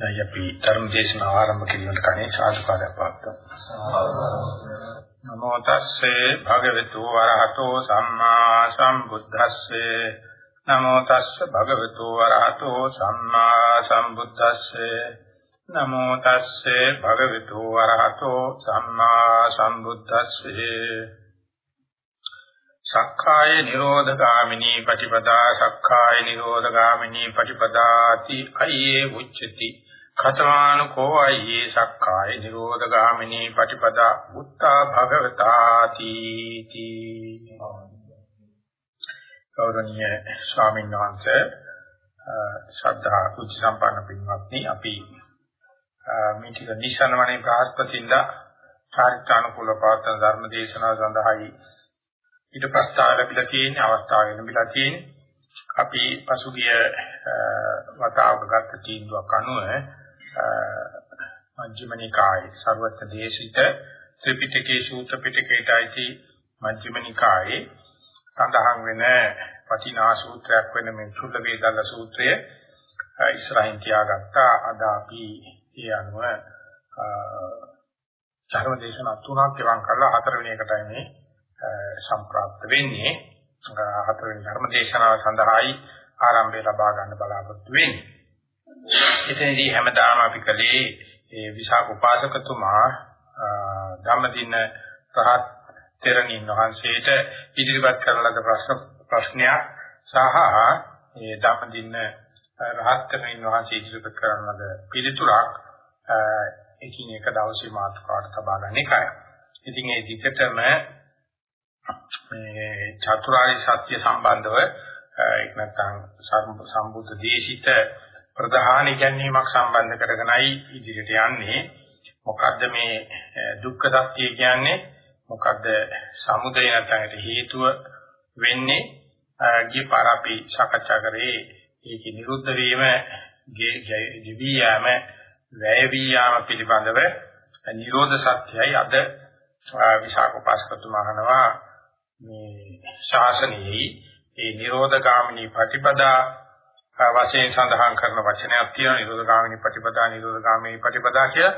දැන් අපි ධර්ම දේශනාව ආරම්භ කිරීමට කලින් සාදුකාරයක් පවත්වමු. නමෝ තස්සේ භගවතු වරහතෝ සම්මා සම්බුද්දස්සේ. නමෝ තස්සේ භගවතු වරහතෝ සම්මා සම්බුද්දස්සේ. නමෝ තස්සේ භගවතු වරහතෝ සම්මා සම්බුද්දස්සේ. සක්කාය නිරෝධගාමිනී පටිපදා සක්කාය නිරෝධගාමිනී පටිපදාති අයියේ උච්චති. කතමානුකෝ අයියේ සක්කාය නිරෝධගාමිනී පටිපදා උත්තා භගවතාති තී ගෞරවනීය ස්වාමීන් වහන්සේ ශ්‍රද්ධා කුච සම්පන්න පින්වත්නි අපි මේ ටික නිසනවනේ ප්‍රාස්පතින්ද චාරිත්‍රානුකූල පාඨ ධර්ම දේශනාව සඳහායි ඊට ප්‍රස්තාව ලැබිලා තියෙන අවස්ථාව වෙනබිලා තියෙන අපි පසුගිය වතාවක ගත්ත තීන්දුවක් අනුව මජ්ක්‍ධිම නිකායේ ਸਰවත්‍ය දේශිත ත්‍රිපිටකයේ සූත්‍ර පිටකයට අයිති මජ්ක්‍ධිම නිකායේ සඳහන් වෙන වටිනා සූත්‍රයක් වෙන මේ චුල්ල වේදල්ල සූත්‍රය ඉස්සරහින් තියාගත්තා. අද අපි ඒ අනුව ධර්ම දේශනා තුනක් එවන් කරලා හතරවෙනි එකටයි මේ සම්ප්‍රාප්ත වෙන්නේ. හතරවෙනි ධර්ම දේශනාව සඳහායි ආරම්භය ලබා ගන්න බලාපොරොත්තු වෙන්නේ. එතනදී හැමදාම අපි කලේ ඒ විසාක උපාසකතුමා ධම්මදින රහත් තෙරණින් වහන්සේට ඉදිරිපත් කරන ලද ප්‍රශ්න ප්‍රශ්නයක් සහ ඒ ධම්මදින රහත් තෙරණින් වහන්සේ ඉදිරිපත් කරන ලද පිළිතුරක් එකිනෙක දවසේ මාතෘකාවට තබා ගන්න එකයි. ඉතින් ඒ දිගටම මේ චතුරාර්ය සත්‍ය සම්බන්ධව ඒක නැත්නම් සම්බුද්ධ දේශිත ප්‍රධාන ඉගැන්වීමක් සම්බන්ධ කරගෙනයි ඉදිරියට යන්නේ. මොකද්ද මේ දුක්ඛ සත්‍ය කියන්නේ? මොකද්ද සමුදය නැත්නම් හේතුව වෙන්නේ? ගිය පාර අපි සාකච්ඡා කරේ ඒක නිරුද්ධ වීම, ජීවී යාම, වැය වී යාම පිළිබඳව නිරෝධ සත්‍යයි අද විශාඛ උපාසකතුමා අහනවා මේ ශාසනයේ ඒ නිරෝධගාමිනී ප්‍රතිපදා වශයෙන් සඳහන් කරන වචනයක් තියෙනවා නිරෝධගාමිනී ප්‍රතිපදා නිරෝධගාමිනී ප්‍රතිපදා කියලා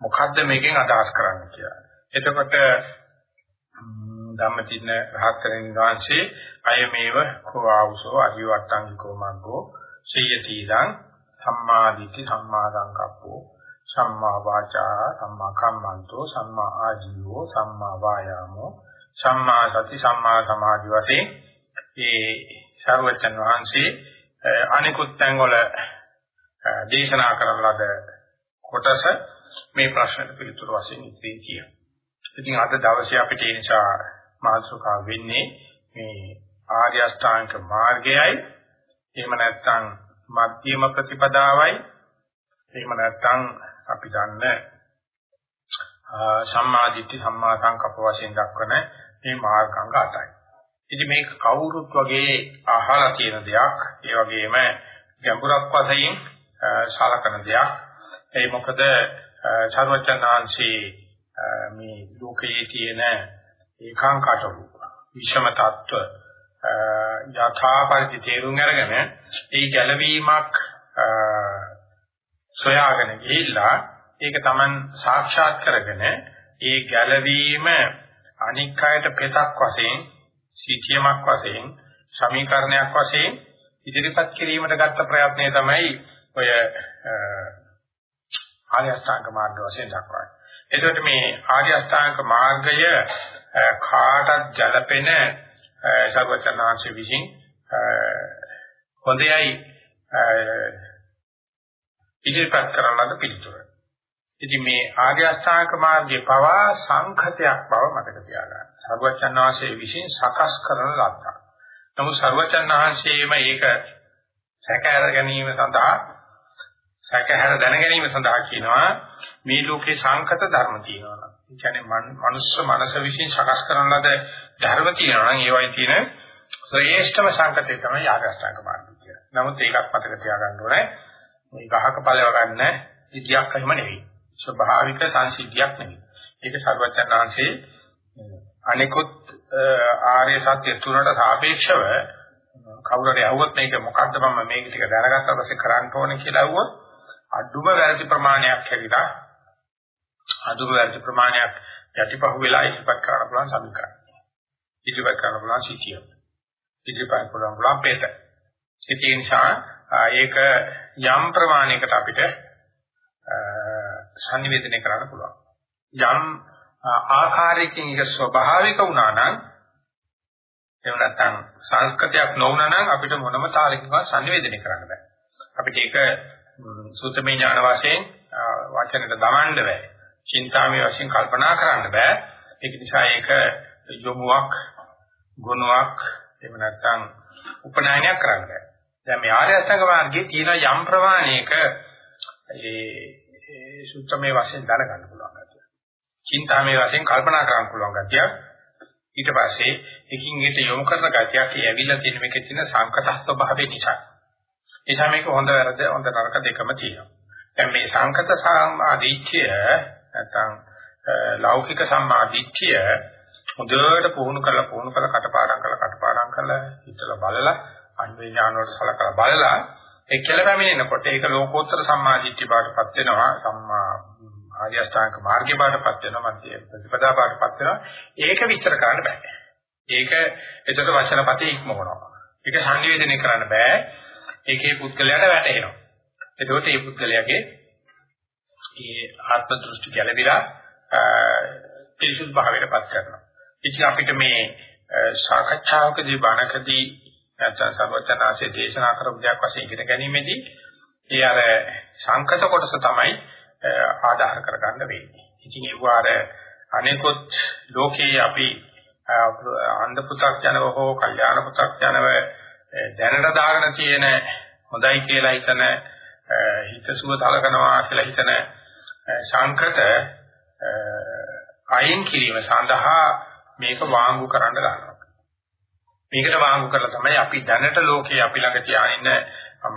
මොකද්ද මේකෙන් අදහස් කරන්නේ කියලා. එතකොට ධම්මතින රහතරින් වහන්සේ අයමේව කෝ ආවුසෝ අරිවට්ටංගිකෝ මග්ගෝ සියතිදං සම්මාදිට්ඨි සම්මා සංකප්පෝ සම්මා වාචා සම්මා කම්මන්තෝ සම්මා ආජීවෝ සම්මා වායාමෝ සම්මා සති සම්මා සමාධි වශයෙන් ඒ සර්වචන් වහන්සේ අනිකුත් තැන් වල දේශනා කරන ලද කොටස මේ ප්‍රශ්නට පිළිතුරු වශයෙන් ඉතිරි කියන. ඉතින් අද දවසේ අපිට ඒ නිසා මාතෘකා වෙන්නේ මේ ආර්ය අෂ්ටාංග මාර්ගයයි එහෙම නැත්නම් මධ්‍යම ප්‍රතිපදාවයි එහෙම නැත්නම් අපි දන්න සම්මාදිට්ඨි සම්මා සංකප්ප වශයෙන් දක්වන මේ මාර්ගාංග අටයි. ඉතින් මේක කවුරුත් වගේ අහලා තියෙන දෙයක්, ඒ වගේම ගැඹුරක් වශයෙන් සලකන දෙයක්. ඒ මොකද චරවචනාංශී මේ ලෝකයේ තියෙන ඒකාංකටලු විෂම තත්ත්ව යථාපරිදි තේරුම් අරගෙන ඒ ගැළවීමක් සොයාගෙන ගිහිල්ලා ඒක Taman සාක්ෂාත් කරගෙන ඒ ගැළවීම අනික් අයට පෙතක් වශයෙන් සීකියමක් වශයෙන් සමීකරණයක් වශයෙන් ඉදිරිපත් කිරීමට ගත්ත ප්‍රයත්නය තමයි ඔය ආර්ය අෂ්ටාංග මාර්ග වශයෙන් දක්වන්නේ. එතකොට මේ ආර්ය අෂ්ටාංග මාර්ගය කාටත් ගැළපෙන සර්වචනාංශ විසින් හොඳයි ඉදිරිපත් කරන ලද පිළිතුර. ඉතින් මේ ආර්ය අෂ්ටාංග මාර්ගයේ පවා සංඛතයක් බව මතක තියාගන්න. සර්වචන් වහන්සේ විසින් සකස් කරන ලද්දක්. නමුත් සර්වචන් වහන්සේම ඒක සැකහැර ගැනීම සඳහා සැකහැර දැන ගැනීම සඳහා කියනවා මේ ලෝකේ සංකත ධර්ම තියෙනවා. ඒ කියන්නේ මනුස්ස මනස විසින් සකස් කරන ලද ධර්ම තියෙනවා නම් ඒවයි තියෙන ශ්‍රේෂ්ඨම සංකතය තමයි ආර්ය අෂ්ටාංග මාර්ගය කියන්නේ. නමුත් ඒකත් මතක තියාගන්න ඕනේ. මේ ගහක පළව ගන්න ඉතියක් එහෙම නෙවෙයි. ස්වභාවික සංසිද්ධියක් නෙවෙයි. ඒක සර්වඥාන්සේ අනිකුත් ආර්ය සත්‍ය තුනට සාපේක්ෂව කවුරුරි අහුවත් මේක මොකද්ද මම මේක ටික දැනගත්තා පස්සේ කරන්න ඕනේ කියලා අහුවොත් අඩුම වැරදි ප්‍රමාණයක් හැරිලා අඩුම වැරදි ප්‍රමාණයක් යටිපහුව වෙලා ඉස්පත් කරන්න පුළුවන් සමීකරණ. ඉදිරිපත් කරන්න පුළුවන් සිටිය. ඉදිරිපත් කරන්න පුළුවන් පෙත. ඒ නිසා ඒක යම් ප්‍රමාණයකට අපිට සංනිවේදනය කරන්න පුළුවන්. යම් ආකාරයකින් ඒක ස්වභාවික වුණා නම් එහෙම නැත්නම් සංස්කෘතියක් නොවුණා නම් අපිට මොනම තාලකින්වත් සංනිවේදනය කරන්න බෑ. අපිට ඒක සූත්‍රමය ඥාන වශයෙන් වචනෙට දමන්න බෑ. චින්තාමය වශයෙන් කල්පනා කරන්න බෑ. ඒක නිසා ඒක යොමුවක්, ගුණයක්, එහෙම නැත්නම් උපනායනයක් කරන්න බෑ. දැන් මේ ආර්ය අෂ්ටාංග මාර්ගයේ තියෙන යම් ප්‍රමාණයක ඒ සූත්‍රමය වශයෙන් දැනගන්න පුළුවන් ගැතිය. චින්තාමය වශයෙන් කල්පනා කරන්න පුළුවන් ගැතිය. ඊට පස්සේ එකින් එකට යොමු කරන ගැතියක් ඇවිල්ලා තියෙන මේකේ තියෙන සංකත ස්වභාවය නිසා. නිසා මේක හොඳ වැරද හොඳ නරක දෙකම තියෙනවා. දැන් මේ සංකත සම්මාදිච්ඡය නැත්නම් ලෞකික සම්මාදිච්ඡය හොඳට පුහුණු කරලා පුහුණු කරලා කටපාඩම් කරලා කටපාඩම් කරලා හිතලා බලලා අන්වේ ඥාන වලට සලකලා බලලා ඒ කියලා පැමිණෙනකොට ඒක ලෝකෝත්තර සම්මාදිට්ඨිය බාටපත් වෙනවා සම්මා ආර්ය අෂ්ටාංග මාර්ගය බාටපත් වෙනවා මධ්‍ය ප්‍රතිපදා බාටපත් වෙනවා. ඒක විස්තර කරන්න බෑ. ඒක එතකොට වචනපතේ ඉක්මවනවා. ඒක සංනිවේදනය කරන්න බෑ. ඒකේ පුද්ගලයාට වැටහෙනවා. එතකොට මේ පුද්ගලයාගේ ඒ ආත්ම දෘෂ්ටි ගැළවිලා පිරිසුදු භාවයටපත් කරනවා. ඉතින් අපිට මේ සාකච්ඡාවකදී බණකදී නැත්නම් සර්වඥාන්සේ දේශනා කරපු දෙයක් වශයෙන් ඉගෙන ගැනීමේදී ඒ අර සංකත කොටස තමයි ආධාර කරගන්න වෙන්නේ. ඉතින් ඒ වාර අනිකුත් ලෝකේ අපි අන්ධ පු탁 ජනව හෝ කල්යාණ පු탁 ජනව දැනට දාගෙන තියෙන හොඳයි කියලා හිතන හිතසුව සලකනවා කියලා හිතන සංකත අයින් කිරීම සඳහා මේක වාංගු කරන්න ගන්නවා. මේකට වාංගු කරලා තමයි අපි දැනට ලෝකේ අපි ළඟ තියාගෙන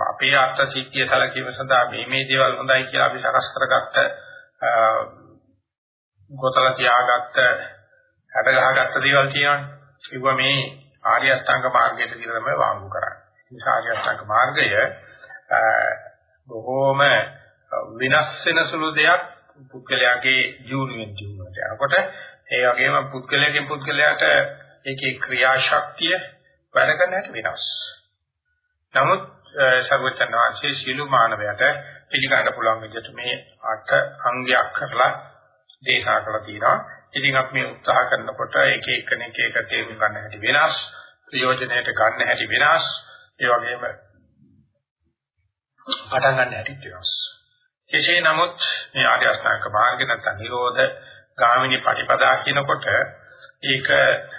අපේ අර්ථ සිද්ධිය සැලකීම සඳහා මේ මේ දේවල් හොඳයි කියලා අපි සකස් කරගත්ත ගොතල තියාගත්ත හැඩ ගහගත්ත දේවල් තියෙනවානේ. ඒව මේ ආර්ය අෂ්ටාංග මාර්ගයට කියලා තමයි වාංගු කරන්නේ. මේ ආර්ය අෂ්ටාංග මාර්ගය බොහෝම විනාශ වෙන සුළු දෙයක් පුද්ගලයාගේ ජීවණයෙන් ජීවණයට යනකොට ඒ වගේම පුද්ගලයාගෙන් පුද්ගලයාට ඒකේ ක්‍රියාශක්තිය වැඩ කරන හැටි වෙනස්. නමුත් සර්වචන් වහන්සේ සීළු මානවයට පිළිගන්න පුළුවන් විදිහට මේ අට අංගයක් කරලා දේශනා කරලා තියෙනවා. ඉතින් අපි මේ උත්සාහ කරනකොට එක එකනෙක එක තේරුම් ගන්න හැටි වෙනස්, ප්‍රයෝජනයට ගන්න හැටි වෙනස්, ඒ වගේම පටන් ගන්න හැටි වෙනස්. කෙසේ නමුත් මේ ආර්ය අෂ්ටාංග මාර්ගය නැත්නම් නිරෝධ ගාමිනී ප්‍රතිපදා කියනකොට ඒක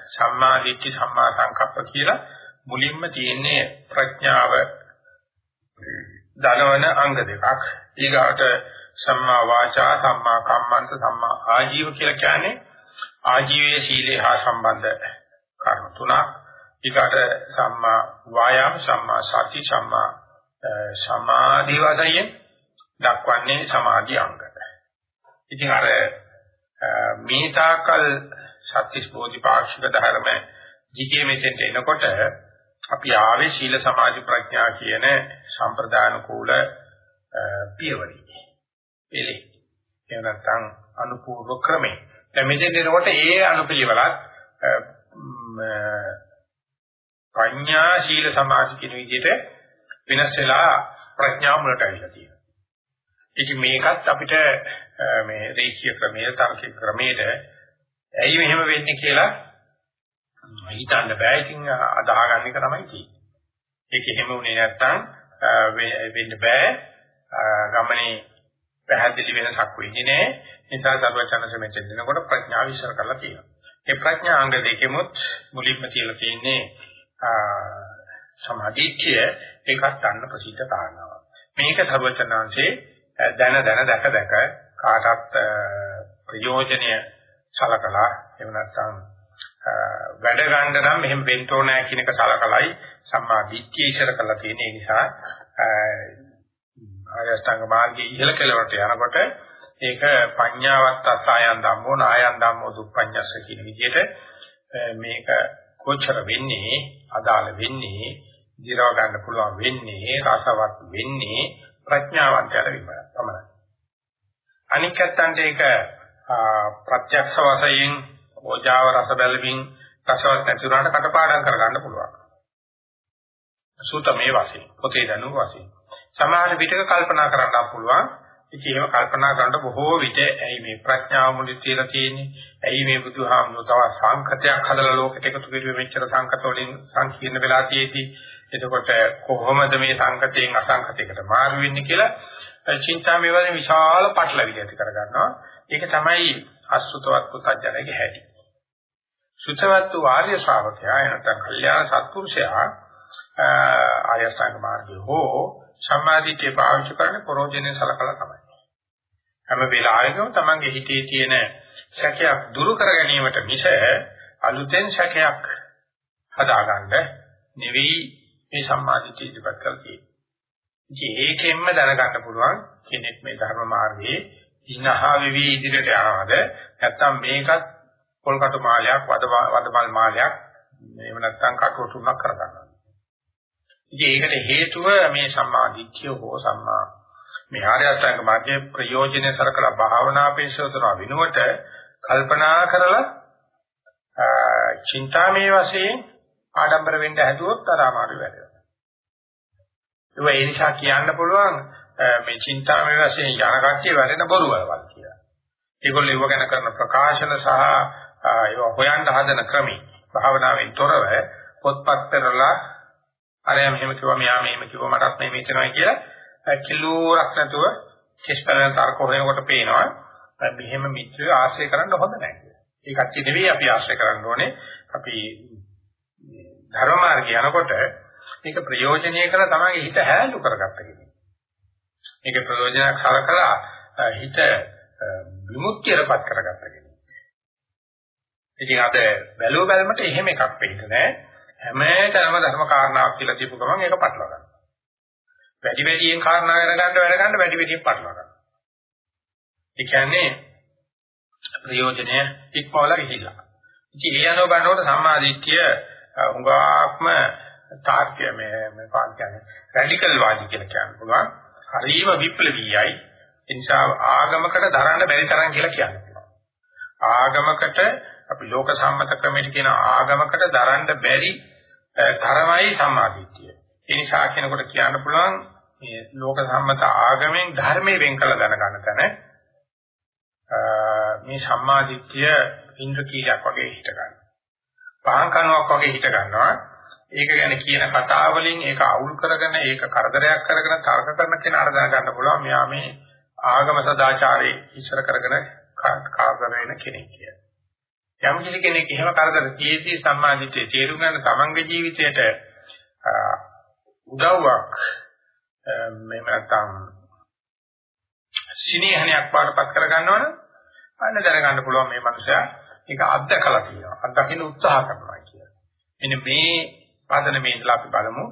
සම්මා දිට්ඨි සම්මා සංකප්ප කියලා මුලින්ම තියෙන්නේ ප්‍රඥාව ධනවන අංග දෙකක්. ඊගාට සම්මා වාචා සම්මා කම්මන්ත සම්මා ආජීව කියලා කියන්නේ ආජීවයේ සීලේ හා සම්බන්ධ කර්ම තුනක්. ඊගාට සම්මා වායාම සම්මා සති සම්මා සමාධි වශයෙන් දක්වන්නේ සමාධි අංග. ඉතින් අර මේ තාකල් සත්‍තිස් බෝධිපාක්ෂික ධර්ම ජීකේ මෙතෙන්ට එනකොට අපි ආවේ සීල සමාධි ප්‍රඥා කියන සම්ප්‍රදාන කූල පියවරි. එලි. එහෙම නැත්නම් අනුපූර්ව ක්‍රමේ. දැන් මෙතෙන් එනකොට ඒ අනුපිළිවෙලත් ප්‍රඥා සීල සමාධි කියන විදිහට වෙනස් වෙලා ප්‍රඥා මුලට ඇවිල්ලා තියෙනවා. ඉතින් මේකත් අපිට මේ රේඛීය ක්‍රමයේ තාර්කික ක්‍රමයේ ඇයි මෙහෙම වෙන්නේ කියලා හිතන්න බෑ. ඉතින් අදාහගන්න එක තමයි තියෙන්නේ. ඒක එහෙම වුණේ නැත්තම් වෙන්න බෑ. ගමනේ පැහැදිලි වෙනසක් වෙන්නේ නැහැ. නිසා සර්වචනස මෙතෙන් දෙනකොට ප්‍රඥාව විශ්ල කරලා තියෙනවා. ඒ ප්‍රඥා අංග දෙකෙමුත් මුලින්ම තියලා තියෙන්නේ සමාධිත්‍ය ඒකත් ගන්න ප්‍රසිද්ධ කාරණාවක්. මේක සර්වචනාංශේ දැන දැන දැක දැක කාටත් ප්‍රයෝජනීය සලකලා එහෙම නැත්නම් වැඩ ගන්න නම් මෙහෙම වෙන්න ඕනෑ කියන එක සලකලයි සම්මා දිට්ඨිය ඉස්සර කරලා තියෙන නිසා ආයස්තංග මාර්ගයේ ඉහළ කෙළවරට යනකොට ඒක පඤ්ඤාවත් අසයන් ධම්මෝ නායන් ධම්මෝ දුප්පඤ්ඤස්ස කියන විදිහට මේක කොච්චර වෙන්නේ අදාළ වෙන්නේ දිරව ගන්න පුළුවන් වෙන්නේ රසවත් වෙන්නේ ප්‍රඥාවන්තයර විතරයි තමයි. අනික් ඇත්තන්ට ඒක ප්‍රත්‍යක්ෂ වශයෙන් ඕජාව රස බැලමින් රසවත් නැති වුණාට කටපාඩම් කරගන්න පුළුවන්. සූතමේ වශයෙන් පොතේ දැනුම වශයෙන් සමහර විටක කල්පනා කරන්න පුළුවන් ඉතින් ඒව කල්පනා කරනකොට බොහෝ විට ඇයි මේ ප්‍රඥාව මුලින් තියලා තියෙන්නේ? ඇයි මේ බුදුහාමුදුරුවෝ තව සංකතයක් හදලා ලෝකෙට එකතු කෙරුවේ මෙච්චර සංකත වලින් සංකීර්ණ වෙලා තියෙද්දී එතකොට කොහොමද මේ සංකතයෙන් අසංකතයකට මාරු වෙන්නේ කියලා චින්තාමය වලින් විශාල පටලවිලි ඇති කරගන්නවා. ඒක තමයි අසුතවත් පුතඥයගේ හැටි. සුතවත් වාර්ය ශ්‍රාවකයා එනතන් කල්යාණ සත්පුරුෂයා ආයස්ථාංග මාර්ගය හෝ සම්මාදිට්ඨිය පාවිච්චි කරන්නේ ප්‍රෝජනේ සලකලා තමයි. හැම වෙලාවෙම තමන්ගේ හිතේ තියෙන සැකයක් දුරු කර ගැනීමට මිස අලුතෙන් සැකයක් හදාගන්න නෙවෙයි මේ සම්මාදිට්ඨිය ඉදිරිපත් කරලා තියෙන්නේ. ඉතින් ඒකෙන්ම දැනගන්න පුළුවන් කෙනෙක් මේ ධර්ම මාර්ගයේ ඉනහා වෙවි ඉදිරියට යනවාද නැත්නම් මේකත් පොල්කටු මාලයක් වදමල් මාලයක් එහෙම නැත්නම් කටුවටුනක් කරගන්නවා. ඉතින් ඒකට හේතුව මේ සම්මා දිට්ඨිය හෝ සම්මා මේ ආර්ය අෂ්ටාංග මාර්ගයේ ප්‍රයෝජනෙ සරකලා භාවනා පේශවතන විනුවට කල්පනා කරලා චින්තාමේ වශයෙන් ආඩම්බර වෙන්න හැදුවොත් අර අමාරු වැඩක්. ඒ නිසා කියන්න පුළුවන් මේ චින්තාමේ වශයෙන් යන කට්ටිය වැඩෙන බොරු වලවල් කියලා. ඒගොල්ලෝ ඒව ගැන කරන ප්‍රකාශන සහ ඒව හොයන්න හදන ක්‍රමී භාවනාවෙන් තොරව පොත්පත් පෙරලා අරයා මෙහෙම කිව්වා මෙයා මෙහෙම කිව්වා මටත් මේ හිතනවා කියලා කිලෝරක් නැතුව කෙස්පලන තර්ක හොයනකොට පේනවා මෙහෙම මිත්‍රය ආශ්‍රය කරන්න හොඳ නැහැ කියලා. ඒ කච්චි නෙවෙයි අපි ආශ්‍රය කරන්න ඕනේ. අපි ධර්ම මාර්ගය යනකොට මේක ප්‍රයෝජනීය කරලා තමයි හිත හැලු කරගත්ත කෙනෙක්. මේක ප්‍රයෝජනයක් සලකලා හිත විමුක්තියටපත් කරගත්ත කෙනෙක්. ඉතින් අද බැලුව බැලමට එහෙම එකක් වෙන්නේ නැහැ. හැමතැනම ධර්ම කාරණාවක් කියලා දීපු ගමන් ඒක පටලවා ගන්නවා. වැඩි වැඩියෙන් කාරණා අරගන්න වැඩ ගන්න වැඩි වැඩියෙන් පටලවා ගන්නවා. ඒ කියන්නේ ප්‍රයෝජනය ඉක්මවලා ගිහිල්ලා. ඉතින් ඒ අනුව බලනකොට සම්මාදිට්ඨිය උඟාක්ම තාර්කිය මේ මේ පාන් කියන්නේ රැඩිකල් වාදී කියලා කියන්න පුළුවන්. හරිම විප්ලවීයයි. ඒ නිසා ආගමකට දරන්න බැරි තරම් කියලා කියන්න පුළුවන්. ආගමකට අපි ලෝක සම්මත ක්‍රමයට කියන ආගමකට දරන්න බැරි තරමයි සම්මාදිට්ඨිය. ඒ නිසා කෙනෙකුට කියන්න පුළුවන් මේ ලෝක සම්මත ආගමෙන් ධර්මයෙන් වෙන් කළ දැනගන්න තැන මේ සම්මාදිට්ඨිය ඉන්ද්‍රකීලයක් වගේ හිට ගන්නවා. පහන් කනුවක් වගේ හිට ගන්නවා. ඒක ගැන කියන කතා වලින් ඒක අවුල් කරගෙන ඒක කරදරයක් කරගෙන තර්ක කරන කෙනාට දැනගන්න පුළුවන් මෙයා මේ ආගම සදාචාරයේ ඉස්සර කරගෙන කාර්ය වෙන කෙනෙක් කියලා. යම් කිසි කෙනෙක් එහෙම කරදර තියෙද්දී සම්මාදිටේ තේරුම් ගන්න තමන්ගේ ජීවිතයට උදව්වක් මේ නැත්තම් සිනේහනයක් පාඩපත් කර ගන්නවනම් අන්න දැනගන්න පුළුවන් මේ මනුස්සයා ඒක අත්දකලා තියෙනවා. අත්දකින්න උත්සාහ කරනවා කියලා. මෙන්න මේ පදනමේ ඉඳලා අපි බලමු.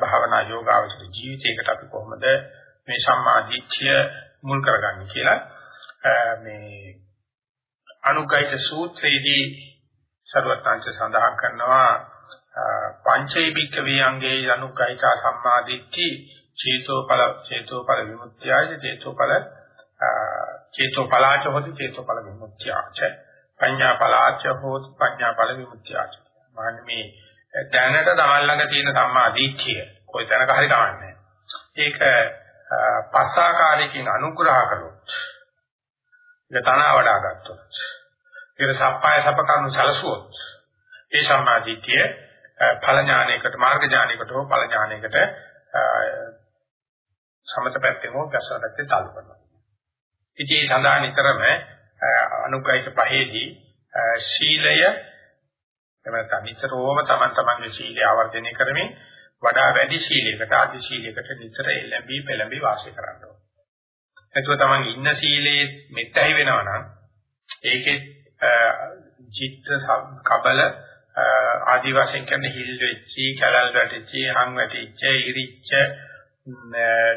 භාවනා යෝගාවචර ජීවිතයකට අපි කොහොමද මේ සම්මාදිට්ඨිය මුල් කරගන්නේ කියලා. මේ අනුග්‍රහිත සූත්‍රයේදී සර්වත්‍ංශ සඳහන් කරනවා. පංචෛ භික්ඛවේ අංගේ අනුග්‍රහිත සම්මාදිට්ඨි චේතෝපල චේතෝපල විමුක්තියයි චේතෝපල චේතෝපලාච හොති චේතෝපල විමුක්තියච. පඤ්ඤාපලාච හොති පඤ්ඤාපල විමුක්තියච. මාන්නේ මේ දැනට තමන් ළඟ තියෙන සම්මාදිට්ඨිය කොයි තැනක හරි කවන්නේ ඒක පස්සාකාරයකින් අනුග්‍රහ කළොත් ඒක තන වඩා ගත්තොත් ඒක සප්පාය සපකරනු සලසුවොත් ඒ සම්මාදිටිය ඵල ඥානයකට මාර්ග ඥානයකට හෝ ඵල ඥානයකට සමත පැත්තේ හෝ ගස්ස පැත්තේ تعلق කරනවා. ඉතින් ඒ සඳහා නිතරම අනුග්‍රහිත පහේදී ශීලය එමෙත නිතරම තමන් තමන්ගේ සීලය ආවර්ජනය කරමින් වඩා වැඩි සීලයකට ආදි සීලයකට නිතර එළඹී පෙළඹී වාසය කරන්න ඕනේ. එතකොට තමන් ඉන්න සීලයේ මෙත්තයි වෙනවා නම් ඒකේ චිත්ත කබල ආදි වශයෙන් කියන්නේ හිල් වෙච්චි, කලල් වැටිච්චි, හං වැටිච්ච, ඉරිච්ච,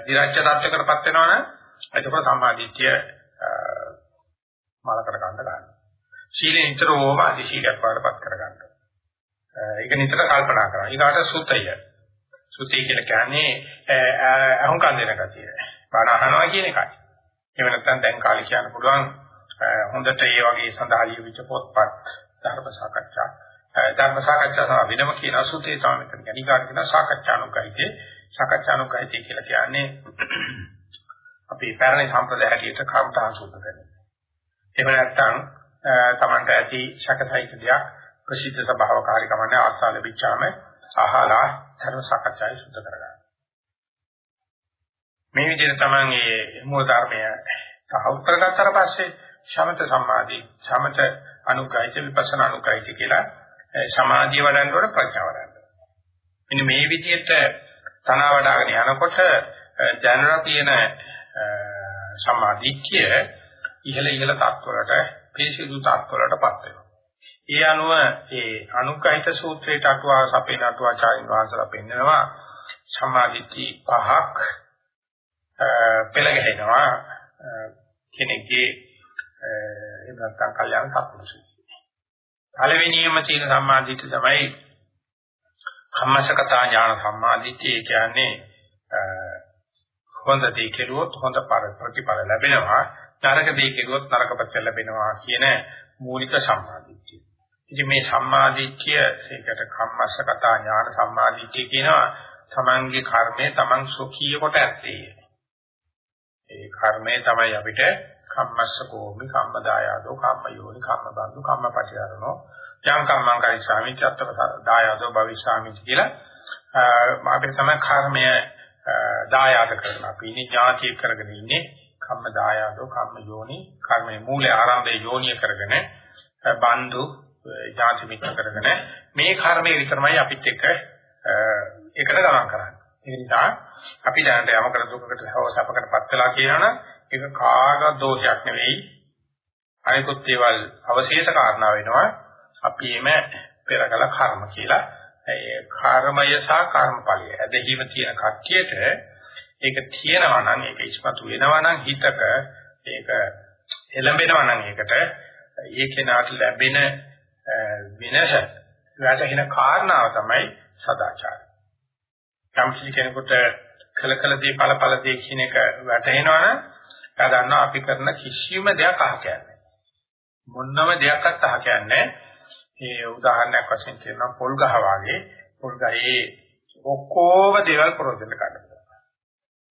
දිරච්ච තත්ත්වයකටපත් වෙනවනම් එතකොට සම්මාදිට්ඨිය මල කර ගන්න ගන්නවා. සීලෙ නිතරම අධි සීලයක් වඩපත් කර ගන්නවා. ඒක නිතර කල්පනා කරනවා. ඊගාට සුතය. සුතේ කියලා කියන්නේ අහුම්කම් දෙන ගතිය. බණ අහනවා කියන එකයි. එහෙම නැත්නම් දැන් කාලේ කියන්න පුළුවන් හොඳට ඒ වගේ සඳහා ලියවිච්ච පොත්පත් ධර්ම සාකච්ඡා ධර්ම සාකච්ඡා සහ වෙනම කියන සුතේ තමයි මෙතන ගැණිකාර කියන සාකච්ඡානුකයිතේ සාකච්ඡානුකයිතේ කියලා කියන්නේ අපි පැරණි සම්ප්‍රදාය හැටියට කර්මතාන් සූත්‍ර කරනවා. එහෙම නැත්නම් තමන්ට ඇති ශකසයිත දෙයක් ප්‍රසිද්ධ සභාවක හරි කමන්නේ ආස්ථා ලැබිච්චාම අහලා ධර්ම සාකච්ඡායි සුද්ධ කරගන්න. මේ විදිහට තමයි මේ මූල ධර්මය සහවුත්තර ගත්තට පස්සේ සමත සමාධි සමත අනුකයිත විපස්සනා අනුකයිත කියලා සමාධිය වඩන්න ඕන ප්‍රඥාව වඩන්න. මෙන්න මේ විදිහට තනවා වඩාගෙන යනකොට දැනලා තියෙන සමාධිත්‍ය ඉහළ ඉහළ තත්වලට පිරිසිදු තත්වලටපත් වෙනවා. ඒ අනුව ඒ අනුකයිත සූත්‍රයට අටුවා සපේන අටුවාචාරින් වහන්සේලා පෙන්නනවා. සමාධිත්‍ය පහක් පෙළ ගැහෙනවා කෙනෙක්ගේ එහෙම නැත්නම් කල්යාණ සත්පුරුෂයෙක්. පළවෙනියම තියෙන සම්මාදිට්ඨිය තමයි කම්මසකතා ඥාන සම්මාදිට්ඨිය කියන්නේ හොඳ දේ කෙරුවොත් හොඳ ප්‍රතිඵල ලැබෙනවා. නරක දේ කෙරුවොත් නරක ප්‍රතිඵල ලැබෙනවා කියන මූලික සම්මාදිට්ඨිය. ඉතින් මේ සම්මාදිට්ඨිය ඒකට කම්මසකතා ඥාන සම්මාදිට්ඨිය කියනවා තමන්ගේ කර්මය තමන් සොකීය කොට ඇත්තේ. ඒ කර්මය තමයි අපිට කම්මස්ස කෝමි කම්මදායාදෝ කම්මයෝනි කම්මබන්දු කම්මපටිහරණෝ යම් කම්මං කරිසාමි චත්තක දායාදෝ භවිෂාමි කියලා අපිට තමයි කර්මය දායාද කරන අපි ඉනි ඥාතිය කරගෙන ඉන්නේ කම්ම දායාදෝ කම්ම යෝනි කර්මයේ මූලයේ ආරම්භයේ යෝනිය කරගෙන බන්දු ඥාති මිත්‍ර කරගෙන මේ කර්මයේ විතරමයි අපිත් එක්ක එකට ගමන් කරන්නේ ඒ නිසා අපි දැනට යමකට දුකකට සවසපකට පත් වෙලා කියනවනම් ඒක කාගවත් දෝෂයක් නෙවෙයි. අනිකුත් ඒවල් අවශේෂ කාරණා වෙනවා. අපි එමෙ පෙරකල කර්ම කියලා. ඒ කර්මය සහ කර්මඵලය. ඇදහිම තියෙන කට්ටියට ඒක තියෙනවා නම් ඒක ඉස්මතු වෙනවා නම් හිතක ඒක එළඹෙනවා නම් ඒකට ඒ කෙනාට ලැබෙන වෙනස වැටෙන කාරණාව තමයි සදාචාරය. යම් කෙනෙකුට කළ කළ දේ ඵල ඵල දේ කියන එක වැටහෙනවනම් එයා දන්නවා අපි කරන කිසිම දෙයක් අහ කියන්නේ. මොනම දෙයක්වත් අහ කියන්නේ. ඒ උදාහරණයක් වශයෙන් කියනවා පොල් ගහ වාගේ පොල් ගහේ ඔක්කොම දේවල් ප්‍රොදෙන්න ගන්නවා.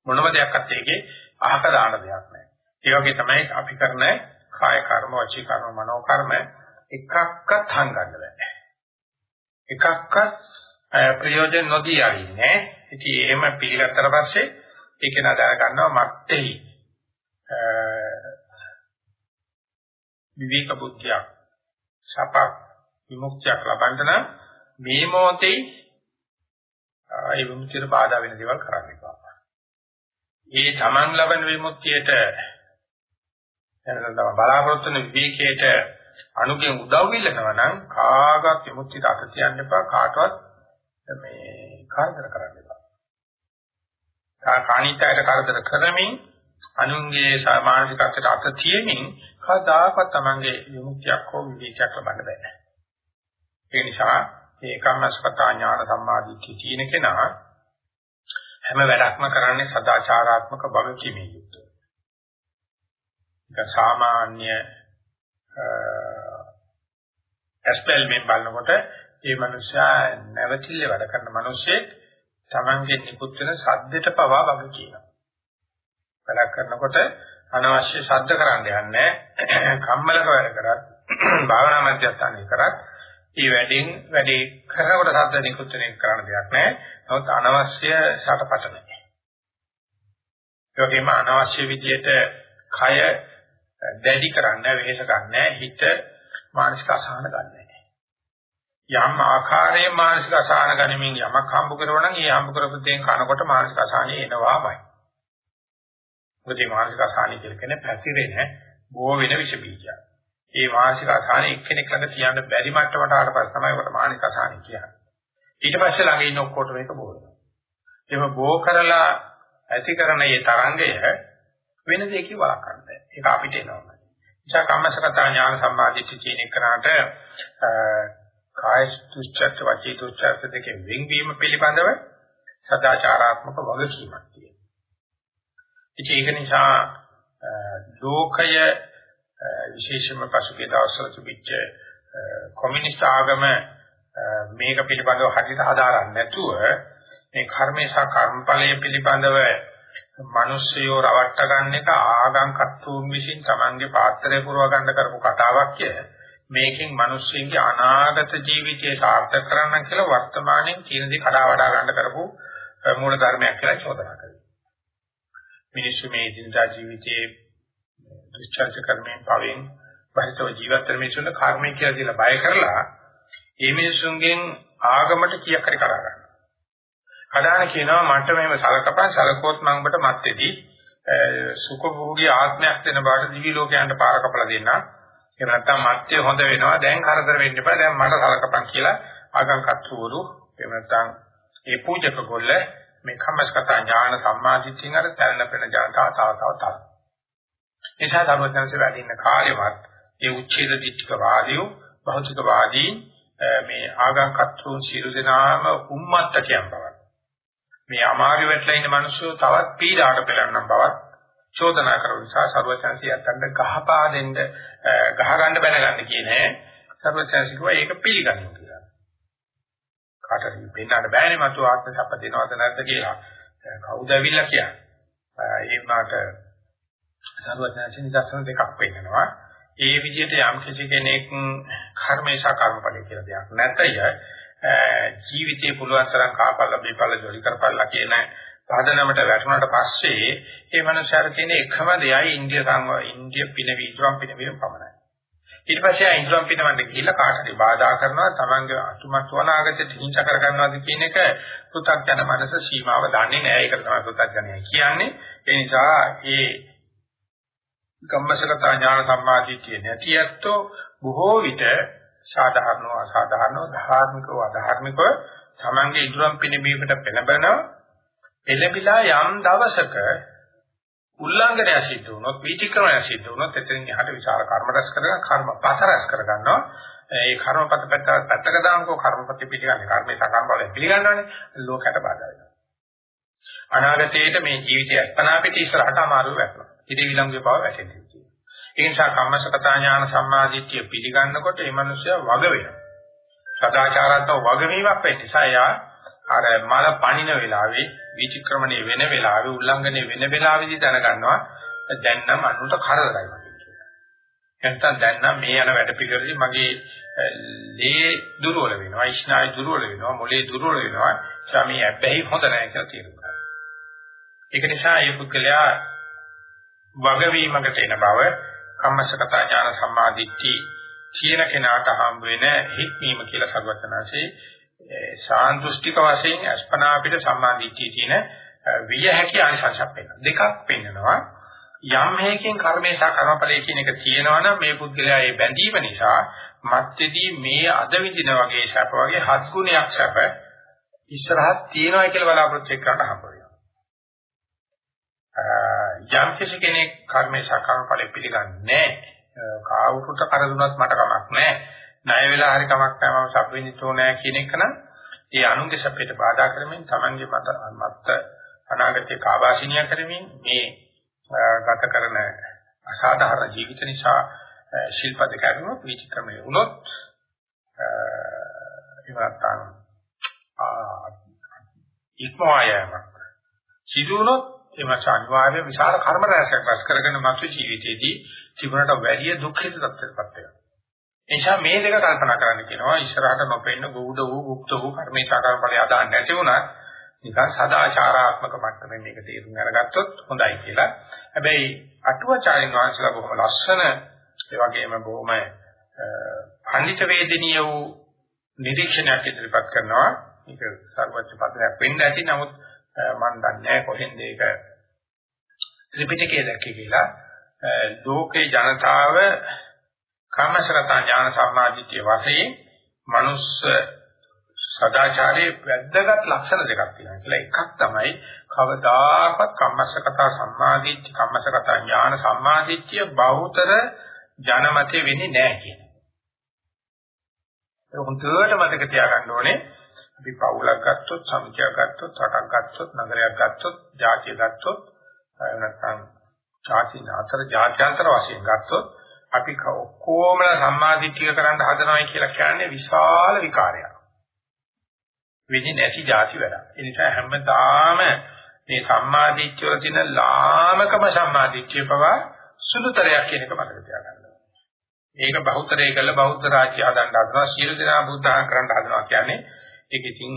මොනම දෙයක්වත් ඒකේ අහක දාන දෙයක් නැහැ. ඒ වගේ තමයි අපි කරන කාය කර්ම, වචී කර්ම, මනෝ කර්ම එකක්වත් හංගන්න බෑ. එකක්වත් ප්‍රයෝජන නොදී යන්නේ. ඉතින් එහෙම පිළිගත්තට පස්සේ ඒක නදා ගන්නවා මත්තේහි විවේක බුද්ධියක් සපක් විමුක්තියක් ලබන්න නම් මේ මොහොතේ ඒ විමුක්තියට බාධා වෙන දේවල් කරන්න එපා. ඒ තමන් ලබන විමුක්තියට එනනම් බලාපොරොත්තු වෙන විවේකයට අනුගෙන් උදව් ඉල්ලනවා නම් කාගවත් විමුක්තියට අත තියන්න එපා කාටවත් මේ කරදර කරන්න එපා. කාණීතයට කරදර කරමින් අනුන්ගේ මානසිකත්වයට අත තියමින් කවදාකවත් Tamange විමුක්තියක් හෝ විවේකයක් ලබන්න බෑ. ඒ නිසා මේ කම්මස්පතා ඥාන සම්මාදිට්ඨිය තියෙන කෙනා හැම වැඩක්ම කරන්නේ සදාචාරාත්මක භවකීමේ යුක්තව. ඒක සාමාන්‍ය ඇස්පෙල් මෙන් බලනකොට ඒ මනුස්සයා නැවතිල්ල වැඩ කරන මිනිස්සෙක් Tamange නිකුත් වෙන සද්දෙට පවා වග කියනවා. වැඩක් කරනකොට අනවශ්‍ය ශබ්ද කරන්න යන්නේ කම්මලක වැඩ කරත් භාවනා මධ්‍යස්ථානයේ කරත් මේ වැඩෙන් වැඩේ කරනකොට ශබ්ද නිකුත්නේ කරන්න දෙයක් නැහැ. නමුත් අනවශ්‍ය ෂටපට නැහැ. ඒ වගේම අනවශ්‍ය විදියට කය දැඩි කරන්න වෙහෙස ගන්න හිත මානසික අසහන ගන්න යම් ආකාරයේ මානසික අසහන ගනිමින් යමක් හම්බ කරනවා නම් ඒ හම්බ කරපු දේෙන් කනකොට මානසික අසහනය එනවාමයි. මොකද මේ මානසික අසහනය කියලා කියන්නේ පැතිරෙන බෝ වෙන විෂ බීජයක්. ඒ මානසික අසහනය එක්කෙනෙක් ළඟ තියන්න බැරි මට්ටමට ආවට පස්සේ තමයි ඔකට මානසික අසහනය කියන්නේ. ඊට පස්සේ ළඟ ඉන්න ඔක්කොට මේක බෝ වෙනවා. එහෙම බෝ කරලා ඇති කරන මේ තරංගය වෙන දෙයකින් වළක්වන්න බෑ. ඒක අපිට එනවා. නිසා කම්මසකතා ඥාන සම්මාදිට්ඨිය කියන එකනට කාය දුස්චර්ත වචී දුස්චර්ත දෙකේ වෙන්වීම පිළිබඳව සදාචාරාත්මක වගකීමක් තියෙනවා. ඒක නිසා ලෝකය විශේෂයෙන්ම පසුගිය දවස්වල තිබිච්ච කොමියුනිස්ට් ආගම මේක පිළිබඳව හරියට හදාරන්නේ නැතුව මේ කර්මේ සහ කර්මඵලයේ පිළිබඳව මිනිස්සුયો රවට්ට ගන්න එක ආගම් කත්තුන් විසින් Tamange පාත්‍රය පුරව ගන්න කරපු කතාවක් කිය. මේකෙන් මිනිස්සුන්ගේ අනාගත ජීවිතය සාර්ථක කරන්න කියලා වර්තමානයේ තියෙන දේ කඩා වඩා ගන්න කරපු මූල ධර්මයක් කියලා චෝදනා කරනවා. මිනිස්සු මේ දිනදා ජීවිතයේ දුෂ්චර්ච කර්මයෙන් පවෙන් පරිතව ජීවත් වෙන මිනිසුන්ගේ කර්මය කියලා දීලා බය කරලා ඒ මිනිසුන්ගෙන් ආගමට කීයක් හරි කරා ගන්න. කඩාන කියනවා මට මෙහෙම සලකපන් සලකුවොත් මම ඔබට මත්තේදී සුඛභෝගී ආත්මයක් වෙන බාට දිවි ලෝකයන්ට පාර කපලා දෙන්න. එහෙම නැත්නම් මත්ය හොඳ වෙනවා දැන් කරදර වෙන්න එපා දැන් මට සලකපන් කියලා ආගම් කතුවරු එහෙම නැත්නම් ඒ පූජක ගොල්ල මේ කම්මස්කත ඥාන සම්මාදිටින් අර තැලන පෙන ජනතාව තව තව තව. නිසා සර්වඥාන්සේ වැඩි ඉන්න කාලෙවත් ඒ උච්ඡේද දිට්ඨික වාදියෝ භෞතික වාදී මේ ආගම් කතුන් සියලු දෙනාම උම්මත්තකයන් බවක්. මේ අමාරු වෙట్లా ඉන්න මිනිස්සු තවත් පීඩාවට පෙළෙනනම් බවත් චෝදනා කරන නිසා සර්වචන්සිය අතන්ට ගහපා දෙන්න ගහ ගන්න බැන ගන්න කියන්නේ සර්වචන්සිය කිව්වා ඒක පිළිගන්න කියලා. කාටද වෙන්නට බෑනේ මතු ආත්ම සප්ප දෙනවද නැද්ද කියලා. කවුද ඇවිල්ලා කියන්නේ. ඒ මාට සර්වචන්සිය නිදර්ශන දෙකක් පෙන්නනවා. ඒ විදිහට යම් කිසි කෙනෙක් කර්මේශා කර්මඵල කියලා දෙයක් නැතය ජීවිතේ පුළුවන් තරම් කාපල්ලා බීපල්ලා ජොලි කරපල්ලා කියන පදනමට වැටුණාට පස්සේ ඒ මනුස්සයාට තියෙන එකම දෙයයි ඉන්දිය සංව ඉන්දිය පින වීතුම් පින වීම පමණයි. ඊට පස්සේ ආ ඉන්ද්‍රම් පිනවන්න ගිහිල්ලා කාටද බාධා කරනවා තමන්ගේ අතුමත් වනාගතට හිංසා කර ගන්නවාද කියන එක පු탁ජන මනස සීමාව දන්නේ නැහැ. ඒක තමයි පු탁ජනය කියන්නේ. ඒ නිසා ඒ කම්මසගත ඥාන සම්මාදිටිය නැතිවත්ෝ බොහෝ විට සාධාරණව අසාධාරණව ධාර්මිකව අධාර්මිකව තමන්ගේ ඉදurang පිනබීමට පෙළඹෙන එළබිලා යම් දවසක උල්ලංඝනය සිද්ධ වුණොත් විචක්‍රමය සිද්ධ වුණොත් එතනින් එහාට විශාල කර්ම රැස් කරගෙන කර්ම පත රැස් කරගන්නවා. ඒ කර්මපත පැත්ත පැත්තක දානකෝ කර්මපති පිටිගන්නේ කර්මේ සකම් බල පිළිගන්නවනේ. ලෝකයට බාධා වෙනවා. අනාගතයේට මේ ජීවිතය අස්පනා පිට ඉස්සරහට අමාරු වෙනවා ඉතින් ඊළඟේ පාව වැටෙන්නේ ඒ නිසා කම්මසකතා ඥාන සම්මාදිට්ඨිය පිළිගන්නකොට මේ මිනිස්සයා වග වෙනවා. සදාචාරාත්මක වගවීමක් වෙන්න නිසා යා අර මල පණින වෙලාවේ විචක්‍රමණේ වෙන වෙලාවේ උල්ලංඝනය වෙන වෙලාවේදී දැනගන්නවා දැන් නම් අනුන්ට කරදරයි වගේ කියලා. නැත්තම් දැන් නම් මේ යන වැඩ පිළිවෙලදී මගේ ලේ දුර්වල වෙනවා, ස්නායු දුර්වල වෙනවා, මොලේ දුර්වල වෙනවා. ස්වාමී හැබැයි හොඳ නැහැ කියලා තේරුම් ඒක නිසා මේ පුද්ගලයා වගවීමකට එන බව කම්මසකතා ඥාන සම්මාදිට්ඨි කියන කෙනාට හම් වෙන හික්මීම කියලා සර්වඥාන්සේ සාන්දෘෂ්ටික වශයෙන් අස්පනා අපිට සම්මාදිට්ඨිය තියෙන විය හැකි අනිසංසක් වෙනවා. දෙකක් පෙන්නනවා. යම් හේකින් කර්මේ සහ කර්මඵලයේ කියන එක තියෙනවනම් මේ පුද්ගලයා ඒ බැඳීම නිසා මත්ෙදී මේ අද විදින වගේ සැප වගේ හත් ගුණයක් සැප ඉස්සරහත් තියෙනවා කියලා බලාපොරොත්තු වෙන්න හම්බ වෙනවා. යම් කෙනෙක් කර්මේ සකම් ඵලෙ පිළිගන්නේ නැහැ. කාවුරුට කරදුනත් මට කමක් නැහැ. ණය වෙලා හරි කමක් නැහැ මම සබ්විනිතෝ නැහැ කියන එක නම් ඒ අනුන්ගේ සැපයට බාධා කරමින් Tamange මත මත් අනාගතයේ කාබාසිනිය කරමින් මේ ගත කරන අසාධාරණ ජීවිත නිසා ශිල්පද කරුණොත් විචක්‍රමයේ වුණොත් ඉවත්තන් ඉක්මවායමක් සිදුනොත් එමත් අනිවාර්ය විශාල කර්ම රැසක් පස් කරගෙන මතු ජීවිතයේදී තිබුණට වැඩිය දුක්ඛිත තත්ත්වයකට පත් එනිසා මේ දෙක කල්පනා කරන්න කියනවා ඉස්සරහට නොපෙන්න ගෝඩ වූ භුක්ත වූ කර්මේ සාකාර ඵලය අදාන්න නැති වුණත් නිකන් සදාචාරාත්මක මට්ටමින් මේක තේරුම් අරගත්තොත් හොඳයි කියලා. හැබැයි අටුවාචාරින් වහන්සේලා බොහොම ලස්සන ඒ වගේම බොහොම පඬිත වේදනීය වූ නිරීක්ෂණයක් ඉදිරිපත් කරනවා. මේක සර්වඥ පදයක් වෙන්න ඇති. නමුත් මම දන්නේ කොහෙන්ද ඒක ත්‍රිපිටකයේ දැක්කේ කියලා. ලෝකේ ජනතාව කාමසරත ඥාන සම්මාදිට්ඨිය වශයෙන් මනුස්ස සදාචාරයේ වැද්දගත් ලක්ෂණ දෙකක් තියෙනවා කියලා. එකක් තමයි කවදාකවත් කම්මසකත සම්මාදිට්ඨි කම්මසකත ඥාන සම්මාදිට්ඨිය බහුතර ජනමතේ වෙන්නේ නැහැ කියන එක. ඒක හොඳට මතක තියාගන්න ඕනේ. අපි පවුලක් ගත්තොත්, සමිතියක් ගත්තොත්, රටක් ගත්තොත්, නගරයක් ගත්තොත්, ජාතිය ගත්තොත්, නැත්නම් ජාති අතර ජාත්‍යන්තර වශයෙන් ගත්තොත් අපි ඔක්කොම සම්මාදිට්ඨිය කරන්න හදනවයි කියලා කියන්නේ විශාල විකාරයක්. වෙන්නේ නැති ಜಾති වැඩක්. ඒ නිසා හැමදාම මේ සම්මාදිට්ඨිය වල තියෙන ලාමකම සම්මාදිට්ඨිය පවා සුළුතරයක් කියන එක මතක තියාගන්න ඕනේ. ඒක බහුතරය කළ බෞද්ධ රාජ්‍ය හදන්න හදනවා, සියලු දෙනා බුද්ධහන් කරන්න හදනවා කියන්නේ ඒක ඉතින්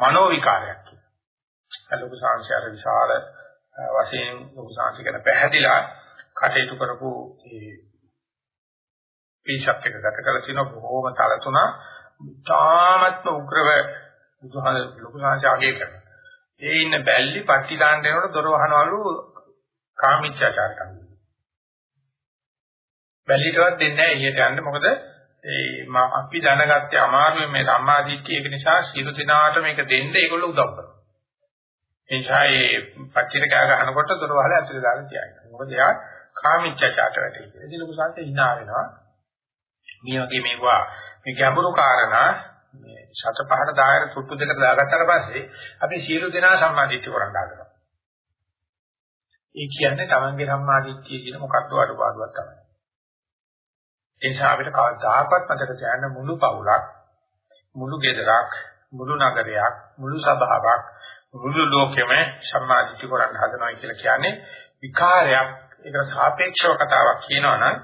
මනෝ විකාරයක් කියලා. ලොකු සංස්කාර විශාල වශයෙන් ලොකු සංස්කාර පැහැදිලා කටයුතු කරපු ඒ පිටසක් එක ගත කරලා තිනවා බොහෝම තල තුන තාමත්ම උග්‍රව බුදුහාම ලොකු සංස්කාරය කරනවා. ඒ ඉන්න බැල්ලි පට්ටි දාන්න යනකොට දොර වහනවලු කාමීච්ඡාචාර කරනවා. බැල්ලිටවත් දෙන්නේ නැහැ එළියට යන්න මොකද ඒ අපි දැනගත්තේ අමාරුවේ මේ සම්මාදිට්ඨිය ඒක නිසා සියලු දිනාට මේක දෙන්න ඒගොල්ලෝ උදව් කරනවා. ඒ නිසා මේ පච්චිර කෑ ගහනකොට දොර වහලා ඇතුලේ දාලා තියනවා. මොකද එයා කාමීච්ඡාචාට වැටේ කියලා. ඉතින් ලොකු සංසේ hina වෙනවා. මේ වගේ මේවා මේ ගැඹුරු කාරණා මේ ශත පහට දායර තුට්ටු දෙකට දාගත්තාට පස්සේ අපි සියලු දෙනා සම්මාදිට්ඨිය කරන්න හදනවා. ඒ කියන්නේ තමන්ගේ සම්මාදිට්ඨිය කියන මොකක්ද අඩුපාඩුවක් තමයි. ඒ නිසා අපිට කවදාකවත් මතක තියාගන්න මුළු පවුලක් මුළු ගෙදරක් මුළු නගරයක් මුළු සභාවක් මුළු ලෝකෙම සම්මාදිට්ඨිය කරන්න හදනවා කියලා කියන්නේ විකාරයක්. ඒකට සාපේක්ෂව කතාවක් කියනවා නම්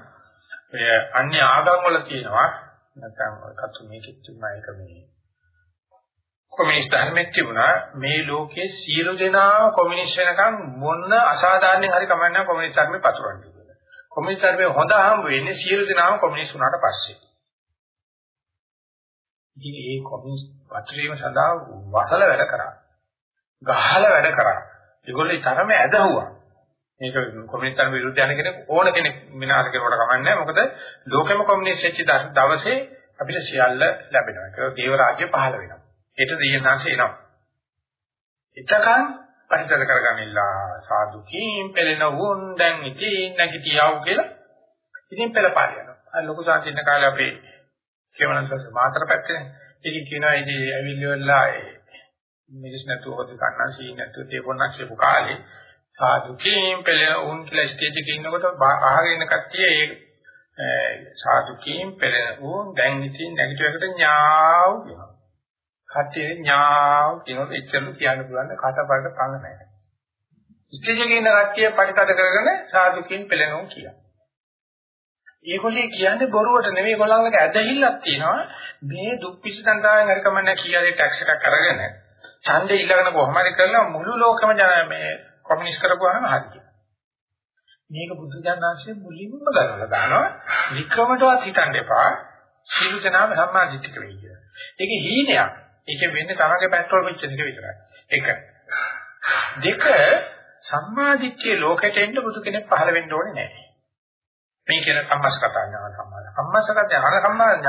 ඔය අන්‍ය ආගම් වල කියනවා නැත්නම් කතු මේකෙත් තියෙනවා ඒක මේ කොමියුනිස්ට් ධර්මෙත් තිබුණා. මේ ලෝකයේ සියලු දෙනාම කොමියුනිස්ට් වෙනකම් මොන අසාධාරණෙන් හරි කමන්නේ කොමියුනිස්ට් ධර්මේ පතුරවන්නේ කියලා. කොමියුනිස්ට් ධර්මේ හොඳ හම් වෙන්නේ සියලු දෙනාම කොමියුනිස්ට් වුණාට පස්සේ. ඉතින් ඒ කොමියුනිස්ට් පත්‍රීම සඳහා වසල වැඩ කරා. ගහලා වැඩ කරා. ඒගොල්ලෝ තරම ඇදහුවා. මේක කොමියුනිස්ට් ධර්ම විරුද්ධ යන කෙනෙක් ඕන කෙනෙක් විනාශ කරනකොට කමන්නේ මොකද ලෝකෙම කොමියුනිස්ට් වෙච්ච දවසේ අපිට සියල්ල ලැබෙනවා. ඒක දේව රාජ්‍ය පහළ වෙනවා. ඒට දෙයනාංශ එනවා. එතකන් පරිතර කරගන්නilla සාදු කීම් පෙළෙන වුන් දැන් ඉතින් නැගිටියව කියලා ඉතින් පෙළපාර යනවා. අර ලොකු සාන්තින කාලේ අපේ කේවලන්තස මාතර පැත්තේ ඉතින් කියනවා ඉතින් ඇවිල්ලා ඒ මිනිස් නැතුව හොද ගන්න සීන් නැතුව තේ පොන්නක් කියපු කාලේ සාදු කීම් පෙළෙන වුන් කියලා ස්ටේජ් එකේ ඉන්නකොට අහගෙන ඉන්න කට්ටිය ඒ සාදු කීම් පෙළෙන වුන් දැන් ඉතින් නැගිටියකට ඥාව් කියනවා. කටේ ඥාව කියනොත් එච්චරලු කියන්න පුළුවන් කටපඩ පංග නැහැ. ස්ටේජ් එකේ ඉන්න කට්ටිය පරිතද කරගෙන සාදුකින් පෙළෙනවා කියලා. ඒගොල්ලේ කියන්නේ බොරුවට නෙමෙයි ඒගොල්ලන්ගේ ඇදහිල්ලක් තියෙනවා. මේ දුප්පිසි සංගායන හරි කමන්නේ කීයරේ ටැක්ස් එකක් අරගෙන ඡන්දේ ඊළඟන කොහොම හරි කරලා මුළු ලෝකෙම මේ කොමියුනිස්ට් කරපුවාම හරි. මේක බුදු දන්වාංශයේ මුලින්ම ගන්නලා දානවා. වික්‍රමටවත් හිතන්න එපා. සීල දනාම සම්මාදිට්ඨික වෙයි කියලා. ඒක හීනයක්. ඒකෙන් වෙන්නේ තමගේ පෙට්‍රල් පිච්ච එක විතරයි. එක. දෙක සම්මාදිට්ඨිය ලෝකෙට එන්න බුදු කෙනෙක් පහළ වෙන්න ඕනේ නැහැ. මේ කියන කම්මසකතා ඥාන සම්මාද. කම්මසකතා ඥාන සම්මාද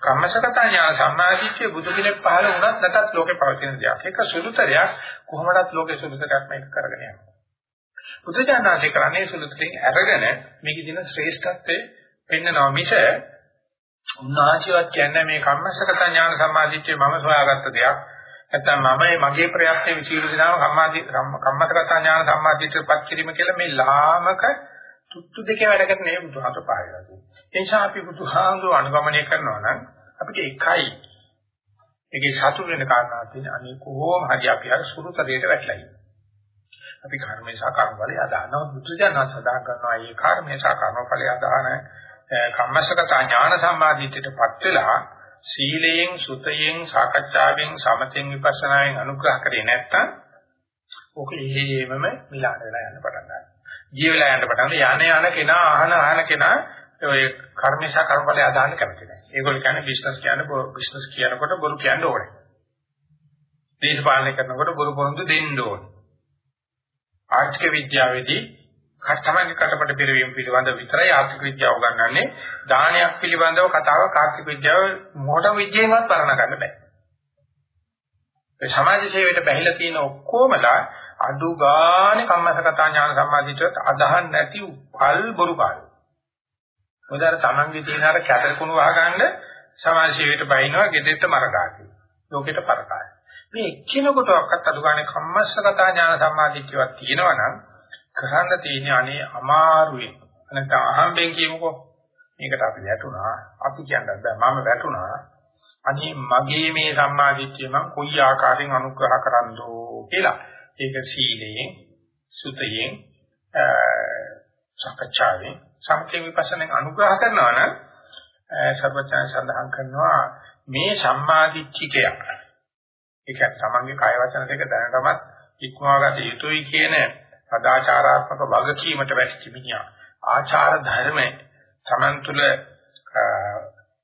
කම්මසකතා ඥාන සම්මාදිට්ඨිය බුදු කෙනෙක් පහළ වුණත් නැතත් ලෝකේ පවතින දෙයක්. ඒක සුළුතරයක් කොහොමදත් ලෝකේ සුළුතරයක් මේක කරගෙන යනවා. බුදුජානනාංශය කරන්නේ සුළුතරින් අරගෙන මේකේ දින ශ්‍රේෂ්ඨත්වයේ පෙන්වනවා මිස උන්වහන්සේවත් කියන්නේ මේ කම්මස්සගත ඥාන සම්මාදිට්ඨිය මම සොයාගත්ත දෙයක්. නැත්නම් මම මගේ ප්‍රයත්නයේ විචීරු දිනාව කම්මාදි කම්මස්සගත ඥාන සම්මාදිට්ඨියපත් කිරීම කියලා මේ ලාමක තුත්තු දෙකේ වැඩ කරන මේ බුදුහාමර පායලා තියෙනවා. ඒ නිසා අපි බුදුහාමර අනුගමනය කරනවා නම් අපිට එකයි ඒකේ සතු වෙන කාරණා තියෙන අනේ කොහොම හරි අපි අර සුරුතලයට වැටලා ඉන්නවා. අපි කර්මේ සහ කර්ම වල අදානව බුදුජානක සදා කරනවා. ඒ කර්මේ සහ කර්ම ඵලය අදාන කම්මසගත ඥාන සම්මාදිට්ඨියටපත් වෙලා සීලයෙන් සුතයෙන් සාකච්ඡාවෙන් සමතෙන් විපස්සනාවෙන් අනුග්‍රහ කරේ නැත්තම් ඕක එහෙමම මිලාන වෙලා යන්න පටන් ගන්නවා. ජී වෙලා යන්න පටන් ගන්න යන යන කෙනා අහන අහන කෙනා ඔය කර්මේශා කර්මඵලය අදාන්න කැමති නැහැ. ඒගොල්ලෝ කියන්නේ බිස්නස් කියන්නේ බිස්නස් කියනකොට බොරු කියන්න ඕනේ. දේශපාලනය කරනකොට බොරු පොරොන්දු දෙන්න ඕනේ. ආර්ථික විද්‍යාවේදී කටමගේ කටපට පෙරවීම පිළිබඳ විතරයි ආර්ථික විද්‍යාව උගන්වන්නේ. දානයක් පිළිබඳව කතාවක් ආර්ථික විද්‍යාව මොඩර්න් විද්‍යාවෙන්වත් වර්ණන ගන්න බෑ. ඒ සමාජ සේවයට බැහැලා තියෙන ඔක්කොමලා අඩු ගානේ කම්මසගතා ඥාන සම්මාදිතට අදහන් නැති පල් බොරු කාලේ. මොකද අර තමන්ගේ තියෙන අර කැටකුණු වහගන්න සමාජ සේවයට බයිනවා ගෙදෙට්ට මරගාති. ලෝකෙට පරකාය. මේ එක්කිනෙකුටවත් අඩු ගන්න කම්මස්සගතා ඥාන සම්මාදිට්ඨියක් තියෙනවා නම් කරන්න තියෙන අනේ අමාරුයි. නැත්නම් අහම්බෙන් කියමුකෝ. මේකට අපි වැටුණා. අපි කියන්න බෑ මම වැටුණා. අනේ මගේ මේ සම්මාදිට්ඨිය මම කොයි ආකාරයෙන් අනුග්‍රහ කරන්නෝ කියලා. ඒක සීලයෙන්, සුතයෙන්, සකච්ඡාවෙන්, සමථ විපස්සනෙන් අනුග්‍රහ කරනවා නම් සර්වඥයන් සඳහන් කරනවා මේ සම්මාදිච්චිකය ඒක තමන්ගේ කාය වචන දෙක දැනටමත් ඉක්මවාගත යුතුයි කියන සදාචාරාත්මක වගකීමට වැටිච්ච මිනිහා ආචාර ධර්ම තමන් තුළ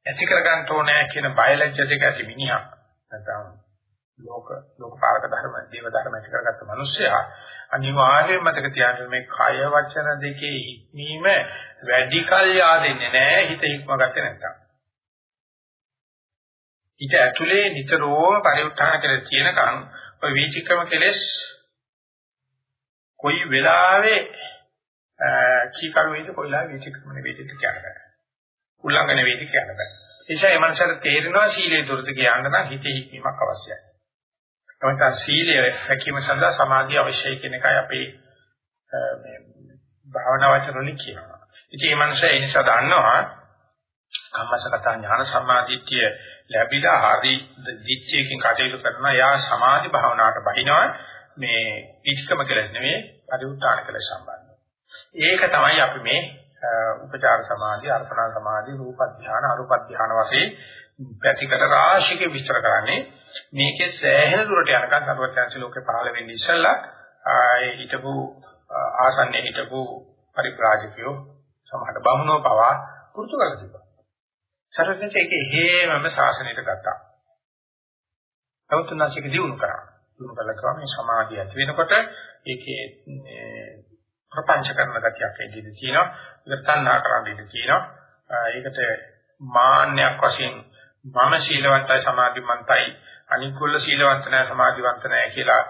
ඇති කරගන්න ඕනේ කියන බයලජ්‍ය දෙක ඇති මිනිහා නැත්නම් ලෝක ලෝකපාලක ධර්ම දේව ධර්ම ඇති කරගත්ත මිනිසයා අනිවාර්යයෙන්ම මතක තියාගන්න මේ කය වචන දෙකේ හික්මීම වැඩි කල් yaadෙන්නේ නැහැ හිත හික්මගත්තේ නැත්නම් ඊට ඇතුලේ නිතරම පරිඋත්ථාන කියලා තියෙනකන් ඔය වීචිකම කෙලෙස් කොයි වෙලාවෙ කීකරු වේද කොයිලා වීචිකම නෙවෙයිද කියන්නේ. උල්ලංඝන වේද කියන්න බෑ. ඒ නිසා මේ මනසට තේරෙනවා සීලේ දුරට කියන්න නම් හිතේ හික්මීමක් අවශ්‍යයි. එතකොට සීලය රැකීම සඳහා සමාධිය අවශ්‍යයි කියන එකයි අපේ මේ භාවනා වචන වලින් කියනවා. ඉතින් මේ මනස ඒ නිසා දන්නවා කම්මසගත ඥාන සම්මාදිට්ඨිය ලැබිලා හරි දිච්චයකින් කටයුතු කරනවා යා සමාධි භාවනාවට බහිනවා මේ පිච්කම කියලා නෙමෙයි පරිඋත්තාන කියලා සම්බන්ධයි. ඒක තමයි අපි මේ උපචාර සමාධි, අර්පණා සමාධි, රූප ධානය, අරූප ධානය වශයෙන් පැතිකඩ රාශියක විස්තර කරන්නේ මේකේ සෑහෙන දුරට යනකම් සර්වඥාන්ස ලෝකේ පහළ වෙන්නේ ඉස්සෙල්ලා ඒ හිටපු ආසන්නයේ හිටපු පරිප්‍රාජකයෝ සමහර බමුණෝ පවා පුරුදු කරලා තිබ්බා. සර්වඥාන්ස ඒකේ හේමම ශාසනයට ගත්තා. නමුත් දිනු කරා. දිනු කළ ක්‍රමයේ සමාධිය ඇති වෙනකොට ඒකේ ප්‍රපංච කරන ගතියක් එදිරි තියෙනවා. ඒක තණ්හා කරන්න ඉඩ තියෙනවා. ඒකට මාන්නයක් වශයෙන් මම ශීලවන්තයි සමාධිමන්තයි අනිකුල්ල සීලවන්ත නැහැ සමාධිවන්ත නැහැ කියලා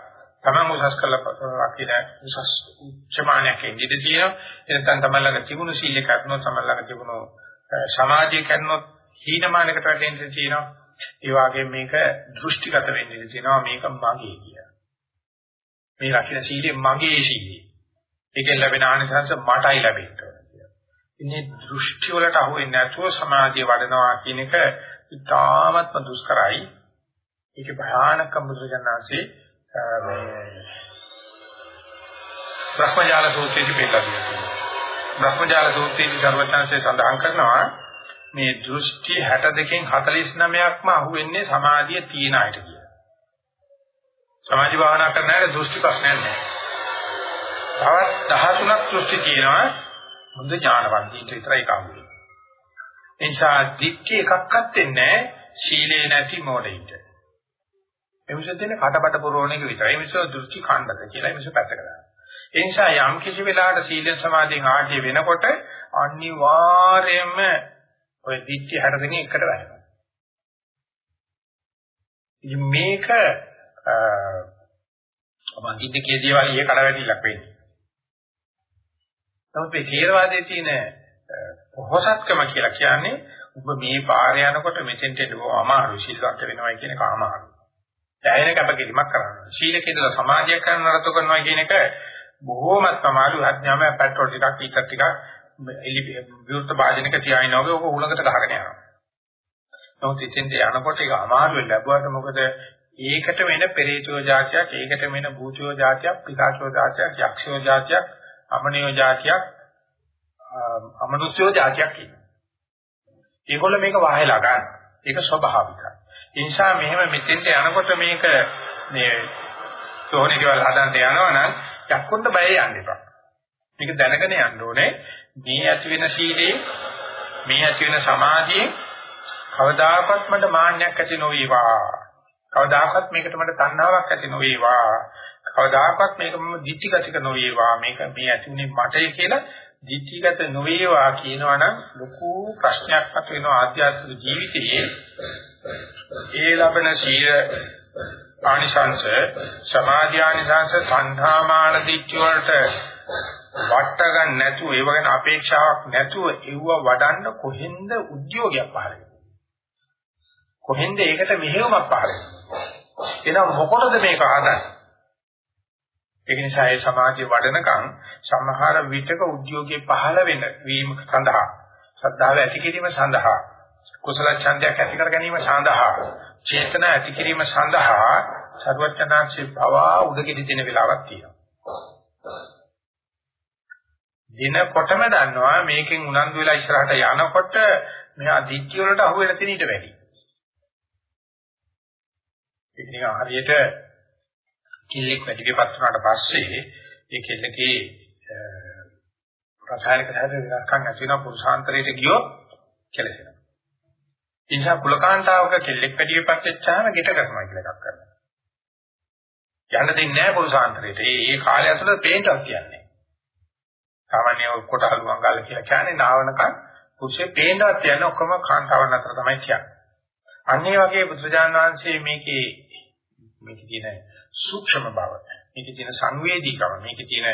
තමන් උසස් කළා කියලා උසස් උච්චමානයක් ඉඳී තියෙනවා එනකන් තමයි ළඟ තිබුණු සීල කරනොත් තමයි ළඟ තිබුණු සමාධිය කරනොත් හීනමානකට වැටෙන්න තියෙනවා ඒ වගේම මේක දෘෂ්ටිගත වෙන්න තියෙනවා මේක මගේ කියලා මේ රකින්න සීලය මගේ සීලය ඒකෙන් ලැබෙන ආනිසංස මටයි ලැබෙන්න ඕන කියලා ඉන්නේ දෘෂ්ටි වලට අහු වෙන්නේ නැතුව සමාධිය වඩනවා කියන එක ඉතාමත්ම දුෂ්කරයි. ඒක භයානක බුදුජානනාංශේ මේ බ්‍රහ්මජාල සූත්‍රයේ පිළිලා තියෙනවා. බ්‍රහ්මජාල සූත්‍රයේ ධර්මචාන්සේ සඳහන් කරනවා මේ දෘෂ්ටි 62කින් 49ක්ම අහුවෙන්නේ සමාධිය තියෙන අයට කියලා. සමාධි භාවනා කරන අය දෘෂ්ටි ප්‍රශ්නයක් නැහැ. තවත් 13ක් දෘෂ්ටි තියෙනවා හොඳ ඥානවන්තයින්ට විතරයි කවුරු. නිසා දික්ක එකක්වත් දෙන්නේ ශීලේ නැති මොඩෙයින්ට. එමිසෙ දෙන කටපට පුරවණ එක විතරයි. එමිසෙ දෘෂ්ටි ඛණ්ඩක කියලා එමිසෙ පැත්තකට දානවා. ඒ නිසා යම් කිසි වෙලාවකට සීලෙන් සමාධියෙන් ආදී වෙනකොට අනිවාර්යයෙන්ම ඔය දික්ක හැර දෙන එකට වැටෙනවා. ඉතින් මේක මම දිද්දකේ දේවල් ඊයේ කඩවැටිලක් වෙන්නේ. නමුත් මේ ථේරවාදයේ තියෙන පොහසත්කම කියලා කියන්නේ ඔබ මේ පාරේ යනකොට මෙතෙන්ට එන්න අමාරු ශීලවත් වෙනවා කියන එක අමාරු. දැයින කැපකිරීමක් කරනවා. ශීලකේදලා සමාජයක් කරන නරතු කරනවා කියන එක බොහෝමත් අමාරු අඥාමය පෙට්‍රෝල් ටිකක් ඊටත් ටිකක් විරුද්ධ වාදනයක තියාගෙන වගේ ඕක උලඟට ගහගෙන යනවා. නමුත් ඉතින්ද යනකොට ඒක අමාරුවෙන් ලැබුවාට මොකද ඒකට වෙන පෙරේතෝ જાතියක්, ඒකට වෙන භූතයෝ જાතියක්, පිකාසෝ જાතියක්, යක්ෂයෝ જાතියක්, අමනියෝ જાතියක්, අමනුෂ්‍යයෝ જાතියක් කියනවා. ඒගොල්ලෝ මේක වහලා ගන්න. ඒක ස්වභාවිකයි. ඒ නිසා මෙහෙම මෙතෙන්ට යනකොට මේක මේ තෝණේ කියලා හදන්න යනවනම් යක්කොන්ට බය යන්න එපා. මේක දැනගෙන යන්න ඕනේ. මේ ඇති වෙන සීලේ මේ ඇති වෙන සමාධියේ කවදාකවත් මට මාන්නයක් ඇති නොවේවා. කවදාකවත් මේකට මට තණ්හාවක් ඇති නොවේවා. කවදාකවත් මේක මම දිච්චිගතික නොවේවා. මේක මේ ඇති උනේ මටයි කියලා දිච්චිගත නොවේවා කියනවනම් ලොකු ප්‍රශ්නයක් මත වෙනවා ආධ්‍යාත්මික ජීවිතයේ ඒ ලබන සීල ආනිසංශ සමාධි ආනිසංශ සංධාමාන දිච්ච වලට වට ගන්න නැතුව ඒව ගැන අපේක්ෂාවක් නැතුව ඒව වඩන්න කොහෙන්ද උද්‍යෝගයක් පහළ කොහෙන්ද ඒකට මෙහෙයුමක් පහළ එහෙනම් මොකටද මේක හදන්නේ? ඒක නිසා ඒ සමාධිය වඩනකම් සමහර විටක උද්‍යෝගයේ පහළ වෙන වීම සඳහා ශ්‍රද්ධාව ඇති කිරීම සඳහා කුසල ඡන්දයක් ඇති කර ගැනීම සඳහා චේතන ඇති කිරීම සඳහා සර්වඥාන්සේ පවා උදකෙදි දෙන වෙලාවක් තියෙනවා. දිනකොටම දන්නවා මේකෙන් උනන්දු වෙලා ඉස්සරහට යනකොට මෙහා දික්කිය වලට අහු වෙන තැන ඊට වැඩි. ඒක නිකන් හරියට කිල්ලෙක් වැඩි විපත් වුණාට පස්සේ ඒ කෙල්ලගේ රසායනික ධර්ම වෙනස්කම් නැති වෙන පුරුෂාන්තරයට ගියොත් කෙලෙසෙනවා. ඒ නිසා කුලකාන්තාවක කෙල්ලෙක් වැඩි විපත් වෙච්චාම ගෙට කරනවා කියලා එකක් කරනවා. යන්න දෙන්නේ නැහැ පුරුෂාන්තරයට. ඒ ඒ කාලය ඇතුළත පේන්ටක් කියන්නේ. සාමාන්‍ය කොට හලුවන් ගාල කියලා කියන්නේ නාවනකන් කුසේ පේන්නවත් කියන්නේ ඔක්කොම කාන්තාවන් අතර තමයි කියන්නේ. අන්නේ වගේ බුදුරජාණන් වහන්සේ මේකේ මේකේ තියෙන සූක්ෂම බව, මේකේ තියෙන සංවේදීකම, මේකේ තියෙන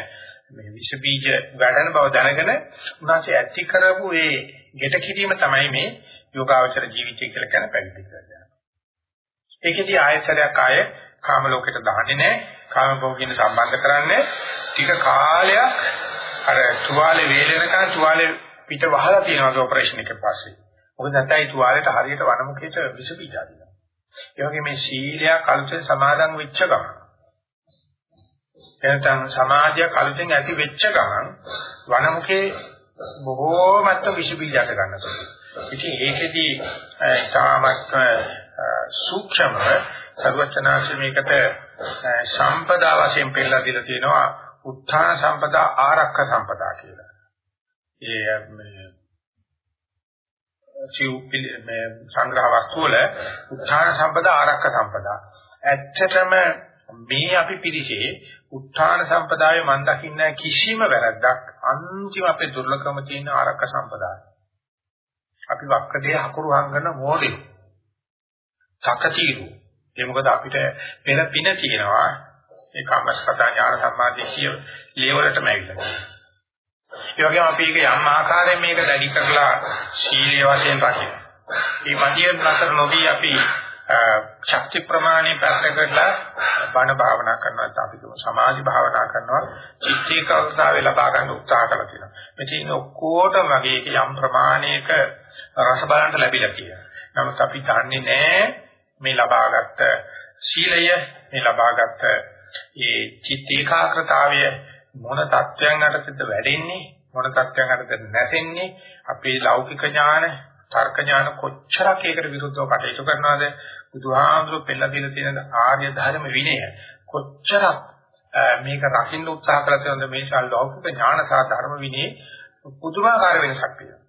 මේ විෂ බීජ වැඩන බව දැනගෙන උන්වහන්සේ ඇති කරපු ඒ ගෙට කිරීම තමයි මේ යෝගාවචර ජීවිතය කියලා කියන පැවිදි කරගන්න. ඒකෙදී ආයතරයක් ආය කාම ලෝකෙට දාන්නේ නැහැ, කාම භෝගින සම්බන්ධ කරන්නේ ටික කාලයක් අර තුවාලේ වේලෙනකන් තුවාලේ පිට වහලා තියෙනවා ඔපරේෂන් එකේ පස්සේ. මොකද නැත්නම් ඒ තුවාලෙට හරියට වනමුඛයට විස බීජ ආදිනවා. ඒ වගේ මේ සීලයක් අලුතෙන් සමාදන් වෙච්ච ගමන් එනතම් සමාධිය කලුතෙන් ඇති වෙච්ච ගමන් වනමුකේ බොහෝමත්ව විස බීජට ගන්නවා. ඉතින් ඒකෙදී තාමත් සූක්ෂමව සර්වචනාංශ මේකට සම්පදා වශයෙන් පෙන්නලා දීලා තියෙනවා උත්ථාන සම්පදා ආරක්ෂ සම්පදා කියලා. ඒ මේ සිව් මේ සංග්‍රහ වස්තු වල උත්ථාන සම්පදා ආරක්ෂ සම්පදා. ඇත්තටම මේ අපි පිළිසේ උත්ථාන සම්පදායේ මන් දකින්න කිසිම වැරද්දක් අන්තිම අපේ දුර්ලභම තියෙන ආරක්ෂ සම්පදාය. අපි වක්කඩේ හකුරු හංගන මොඩේ. සකතිරු. ඒ මොකද අපිට පෙර පින තියෙනවා. ඒ කම්මස්කතා ඥාන සම්මාදිසිය ලේවලටම ඇවිල්ලා. ඒ වගේම අපි ඒක යම් ආකාරයෙන් මේක දැඩි කරලා සීලයේ වශයෙන් රකින්න. මේ මධ්‍යම නතර නොදී අපි ශක්ති ප්‍රමාණය පැත්තකටලා බණ භාවනා කරනවා අපි කියමු සමාධි භාවනා කරනවා චිත්ත ඒකාග්‍රතාවය ලබා ගන්න උත්සාහ කරලා තියෙනවා. මෙතන ඔක්කොටම වගේ යම් ප්‍රමාණයක රස බලන්න ලැබිලා තියෙනවා. නමුත් අපි දන්නේ නැහැ මේ ලබාගත් සීලය මේ ලබාගත් ඒ චිත්ත ඒකාග්‍රතාවය මොන தත්වයන් යටතේද වැඩෙන්නේ මොන தත්වයන් යටතේද නැතෙන්නේ අපේ ලෞකික ඥාන තර්ක ඥාන කොච්චරක් ඒකට විරුද්ධව කටයුතු කරනවද? බුදුහාමුදුරු පෙළලා දෙන තියෙන ආර්ය ධර්ම විනය කොච්චරක් මේක රකින්න උත්සාහ කරලා තියෙනද මේ ශාල ලෞකික ඥාන සහ ධර්ම විනය පුදුමාකාර වෙනසක් තියෙනවා.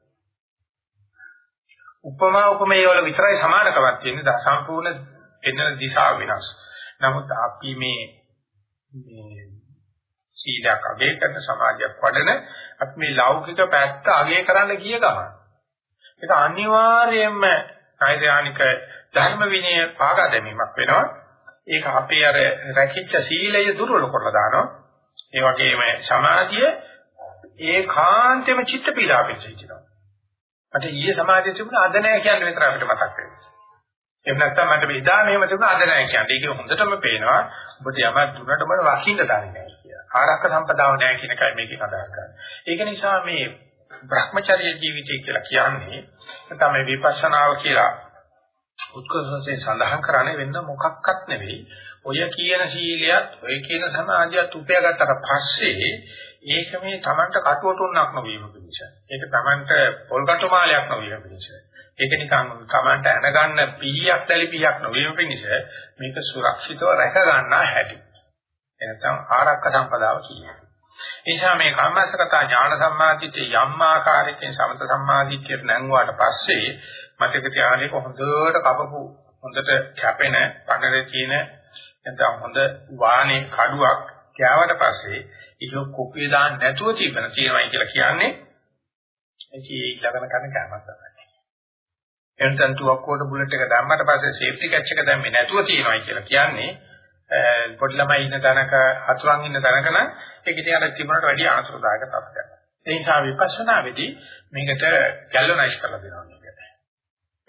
උපමා උපමේය වල විතරයි සමානකමක් තියෙන්නේ. සම්පූර්ණ එන දිශාව වෙනස්. නමුත් අපි මේ මේ සීලයක් අගය කරන සමාජයක් වඩන අපි මේ ලෞකික පැත්ත අගය කරන්න ගිය ගමන් ඒක අනිවාර්යයෙන්ම කායිකානික ධර්ම විනය පාගා දැමීමක් වෙනවා. ඒක අපේ අර රැකිච්ච සීලය දුර්වල කරලා දානවා. ඒ වගේම සමාධිය ඒකාන්තෙම චිත්ත පීඩා පිළිසිනවා. මට ඊයේ සමාධිය තිබුණා අද නැහැ කියන්නේ විතර අපිට මතක් වෙනවා. එහෙම නැත්නම් මට මේ ඉදා මෙහෙම තිබුණා අද නැහැ කියන්නේ. ඒක හොඳටම පේනවා. ඔබට යමක් දුන්නට ඔබ වකින්න දන්නේ නැහැ කියලා. ආරක්ෂක සම්පදාව නැහැ කියන එකයි මේකෙන් අදහස් කරන්නේ. ඒක නිසා මේ Brahmacharya ජීවිතය කියලා කියන්නේ තමයි විපස්සනාව කියලා උත්කෘෂයෙන් සඳහන් කරන්නේ වෙන මොකක්වත් නෙවෙයි. ඔය කියන සීලයත් ඔය කියන සමාධියත් උපයාගත්තට පස්සේ ඒක මේ Tamanට කටුවටුන්නක් නොවීම පිණිස. ඒක Tamanට පොල්කටු මාලයක් නොවීම පිණිස. ඒක නිකන් Tamanට ඇනගන්න පීයක් දැලිපියක් නොවීම පිණිස මේක සුරක්ෂිතව රැක ගන්නා හැටි. එනතම් ආරක්ෂක සම්පදාව කියන්නේ. නිසා මේ කම්මස්සකතා ඥාන සම්මාදිට්ඨිය යම් ආකාරයකින් සමත සම්මාදිට්ඨියට නැංගුවාට පස්සේ මතක තියාගන්න හොඳට කපපු හොඳට කැපෙන පඬරේ තියෙන නැත්නම් හොඳ වාහනේ කඩුවක් කෑවට පස්සේ ඒක කුපිය දාන්න නැතුව තිබෙන තියෙනවායි කියලා කියන්නේ ඒක ඊළඟන කරන කෑමක් තමයි. එනතන් තුවක්කුවට බුලට් එක දැම්මට පස්සේ සේෆ්ටි කැච් එක දැම්මේ නැතුව තියෙනවායි කියලා කියන්නේ පොඩි ළමයි ඉන්න තැනක හතුරන් ඉන්න තැනක නම් ඒක ඉතින් අර තිබුණට වැඩිය අනතුරුදායක තත්ත්වයක්. ඒ නිසා විපස්සනාවේදී මේකට ගැලවනයිස් කරලා දෙනවා මේක.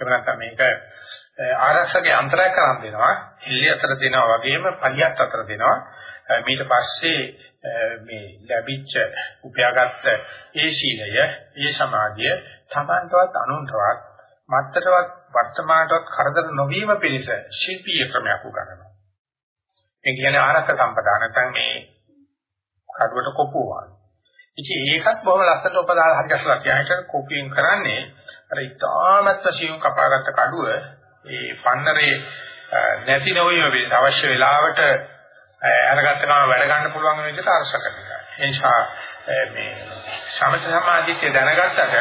එහෙම නැත්නම් මේක ආරක්ෂකේ අන්තරයක් කරන් දෙනවා හිල්ලිය අතර දෙනවා වගේම පලියත් අතර දෙනවා ඊට පස්සේ මේ ලැබිච්ච උපයාගත්ත ඒ සීලය ඒ සමාධිය තමන්ටවත් අනුන්ටවත් මත්තටවත් වර්තමානටවත් කරදර නොවීම පිණිස ශිල්පීය ක්‍රමයක් උගන්වනවා ඒ කියන්නේ ආරක්ෂක සම්පදා නැත්නම් මේ කඩුවට කොපුවා ඉතින් ඒකත් බොහොම ලස්සනට උපදාලා හරි ගැසලා කියනට කොපියෙන් කරන්නේ අර ඉතාමත් සියුම් කපාගත්ත කඩුව ඒ පන්නරේ නැති නොවීම වෙන අවශ්‍ය වෙලාවට අරගත්ත ගමන් වැඩ ගන්න පුළුවන් වෙන විදිහට අරස කරනවා. ඒ නිසා මේ සමථ සමාධිත්‍ය දැනගත්තට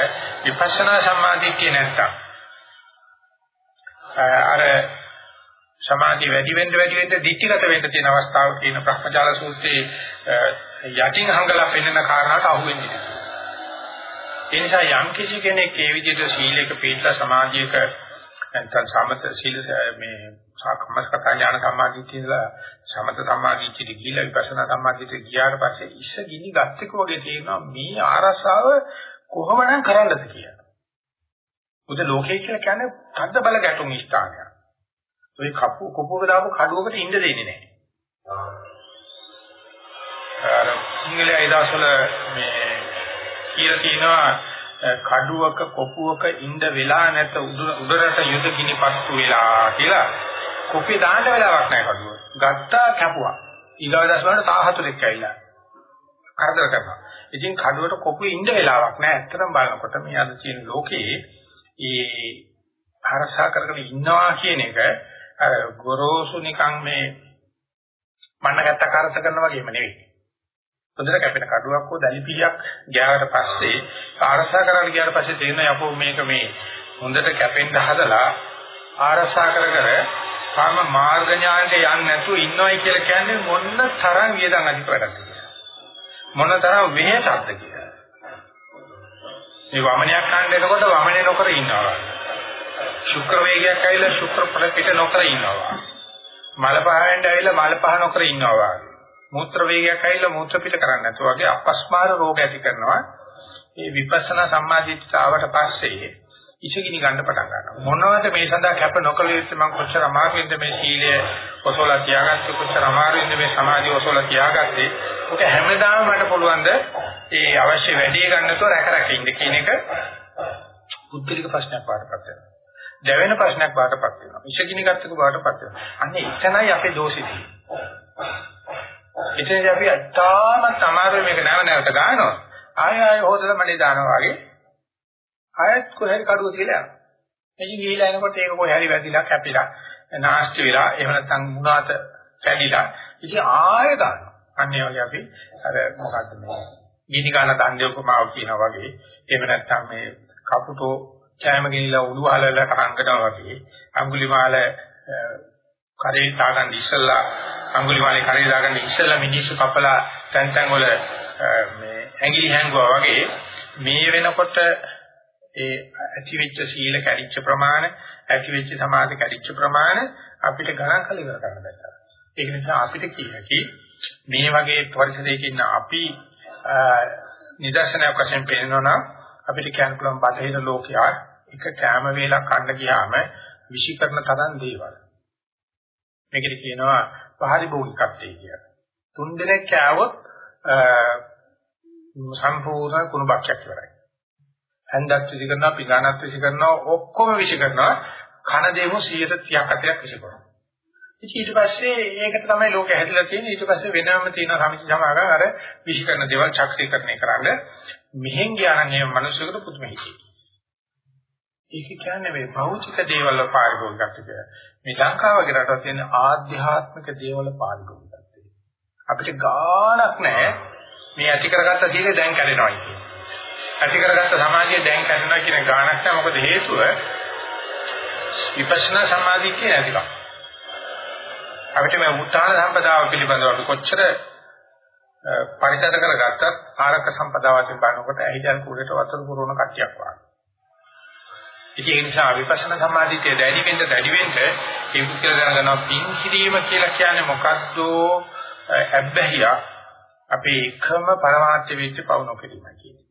විපස්සනා සමාධිත්‍ය නැත්තම් අර සමාධිය වැඩි වෙන්න වැඩි වෙන්න දික්තිගත වෙන්න තියෙන අවස්ථාව කියන බ්‍රහ්මජාල සූත්‍රයේ යටින් හංගලා පෙන්වන කාරණාට අහු වෙන්නේ. ඒ නිසා යම් කිසි කෙනෙක් ඒ විදිහට සීලයක පිළිපද සමාධියක නැත්නම් සමත සීල මේ සාකම්මස්කතා ඥාන සම්මාදිට්ඨිය ඉඳලා සමත සම්මාදිට්ඨියට ගිහිලා විපස්සනා සම්මාදිට්ඨියට ගියාට පස්සේ ඉස්ස ගිනි ගත්තක වගේ තියෙනවා මේ ආරසාව කොහොමනම් කරන්නද කියලා. උද ලෝකේ කියලා කියන්නේ තද්ද බල ගැටුම් ස්ථානයක්. ඔය කපු කොපුවක දාපු කඩුවකට ඉන්න දෙන්නේ නැහැ. අර සිංහලයේ ඉදාසල මේ කියලා තියෙනවා කඩුවක කොපුවක ඉඳ වෙලා නැත උඩරට යුද ගිනිපත්තු වෙලා කියලා කොපිය දාන්න වෙලාවක් නැහැ කඩුව. ගත්තා කැපුවා. ඊගව දවස් වලට තා හතරෙක් ඇවිල්ලා. කරදර කරනවා. ඉතින් කඩුවට කොපුවේ ඉඳ වෙලාවක් නැහැ. ඇත්තටම බලනකොට මේ අද තියෙන ලෝකේ ඒ අරසා කරගෙන ඉන්නවා කියන එක අර ගොරෝසු නිකන් මේ මන්න ගැත්ත කරස කරනවා වගේම නෙවෙයි. හොඳට කැපෙන කඩුවක් හෝ දැලිපියක් ගෑවට පස්සේ ආරසා කරන්න ගියාට පස්සේ තේරෙනවා යකෝ මේක මේ හොඳට කැපෙන්න හදලා ආරසා කර කර කාම මාර්ග ඥානට යන්නේ නැතුව ඉන්නවයි කියලා කියන්නේ මොන තරම් වියදම් අධික වැඩක්ද කියලා. මොන තරම් වෙහෙසක්ද කියලා. මේ වමනයක් ගන්න එනකොට වමනේ නොකර ඉන්නවා. ශුක්‍ර වේගයක් ඇවිල්ලා ශුක්‍ර පිට නොකර ඉන්නවා. මල පහෙන්ද ඇවිල්ලා මල පහ නොකර ඉන්නවා. මූත්‍ර වේගයක් ඇවිල්ලා මූත්‍ර පිට කරන්නේ නැතුව වගේ අපස්මාර රෝග ඇති කරනවා. මේ විපස්සනා සම්මාදිට්ඨාවට පස්සේ ඉෂගිනි ගන්න පටන් ගන්නවා. මොනවද මේ සඳහා කැප නොකළ යුත්තේ මම කොච්චර අමාරුවෙන්ද මේ සීලය ඔසවලා තියාගත්තේ කොච්චර අමාරුවෙන්ද මේ සමාධිය ඔසවලා තියාගත්තේ. ඔක හැමදාම මට පුළුවන්ද ඒ අවශ්‍ය වැඩේ ගන්නතෝ රැක රැක ඉන්න කියන එක පුද්ගලික ප්‍රශ්නයක් වඩපත් වෙනවා. දැවෙන ප්‍රශ්නයක් වඩපත් වෙනවා. ඉෂගිනි ගත්තක වඩපත් වෙනවා. අන්නේ එතනයි අපේ දෝෂෙ තියෙන්නේ. එතනදී අපි අත්තාමත් අමාරුවේ මේක නැව නැවත ගන්නවා. ආය ආය හොදලා මඩේ දානවා වගේ ආයෙත් කොහේ කඩුව තියලා යනවා. එදින් ගිහිලා එනකොට ඒක කොහේ හරි වැදිලා කැපිලා නාස්ති වෙලා එහෙම නැත්නම් මුණාත කැඩිලා ඉතින් ආයෙ ගන්නවා. අන්නේ වගේ අපි අර මොකද්ද මේ ගිනි ගන්න දණ්ඩේ උපමාව කියනවා වගේ එහෙම නැත්නම් මේ කපුටෝ කැම ගිනිලා උළුවහලලා කරංගනවා වගේ අඟුලිමාල කරේ දාගන්න ඉස්සලා අඟුලිමාලේ කරේ දාගන්න ඉස්සලා මිනිස්සු කපලා තැන් තැන් වල මේ ඇඟිලි හැංගුවා වගේ මේ වෙනකොට ඒ ඇතිවෙච්ච සීල කැඩිච්ච ප්‍රමාණය, ඇතිවෙච්ච සමාධි කැඩිච්ච ප්‍රමාණය අපිට ගණන් කළ ඉවර කරන්න බැහැ. ඒක නිසා අපිට කියකි මේ වගේ පරිසරයක ඉන්න අපි නිදර්ශනයක් වශයෙන් පෙන්නනවා අපිට කියන්න පුළුවන් බටහිර ලෝකයා එක කැම වේලක් කන්න ගියාම විෂිකරණ තරම් දේවල්. මේකට කියනවා පහරිභෝගිකත්වය කියලා. තුන් දෙනෙක් කෑවොත් සම්පූර්ණ කුණුබක්යක් ඉවරයි. හැන්දක් විසි කරනවා, පිඟානක් විසි කරනවා, ඔක්කොම විසි කරනවා. කන දෙමු 130ක් 40ක් විසි කරනවා. ඉතින් ඊට පස්සේ ඒකට තමයි ලෝකෙ හැදිලා තියෙන්නේ. ඊට පස්සේ වෙනම තියෙන සමිති සමාගම් අර විසි කරන දේවල් චක්‍රීකරණය කරන්න මෙහෙන් ගියා නම් මේ මිනිස්සුන්ට පුදුම හිතේ. ඒක කියන්නේ මේ භෞතික දේවල් පාරිභෝගිකත්වය. මේ ලංකාව වගේ රටවල තියෙන ආධ්‍යාත්මික දේවල් පාරිභෝගිකත්වය. අපිට ගාණක් නැහැ මේ ඇති කරගත්ත සීලය දැන් කැඩෙනවා කියන්නේ. ඇති කරගත්ත සමාධිය දැන් කැඩෙනවා කියන ගාණක් නැහැ. මොකද හේතුව විපස්සනා සමාධිය කියන ඇතිකම. අපිට මේ උත්තාන සම්පදාව පිළිබඳව අපි කොච්චර පරිචය කරගත්තත් ආරක සම්පදාවකින් බලනකොට ඇහිදන් කුඩේට වතුර පුරවන කට්ටියක් වගේ. ඉතින් ඒ නිසා විපස්සනා සමාධියේ දැඩි වෙන්න දැඩි වෙන්න ඒක කියලා දැනගනවා පින් කිරීම කියලා කියන්නේ මොකද්ද? අබ්බැහිය අපේ එකම පරමාර්ථ වෙච්ච පවුන කිරීම කියන්නේ.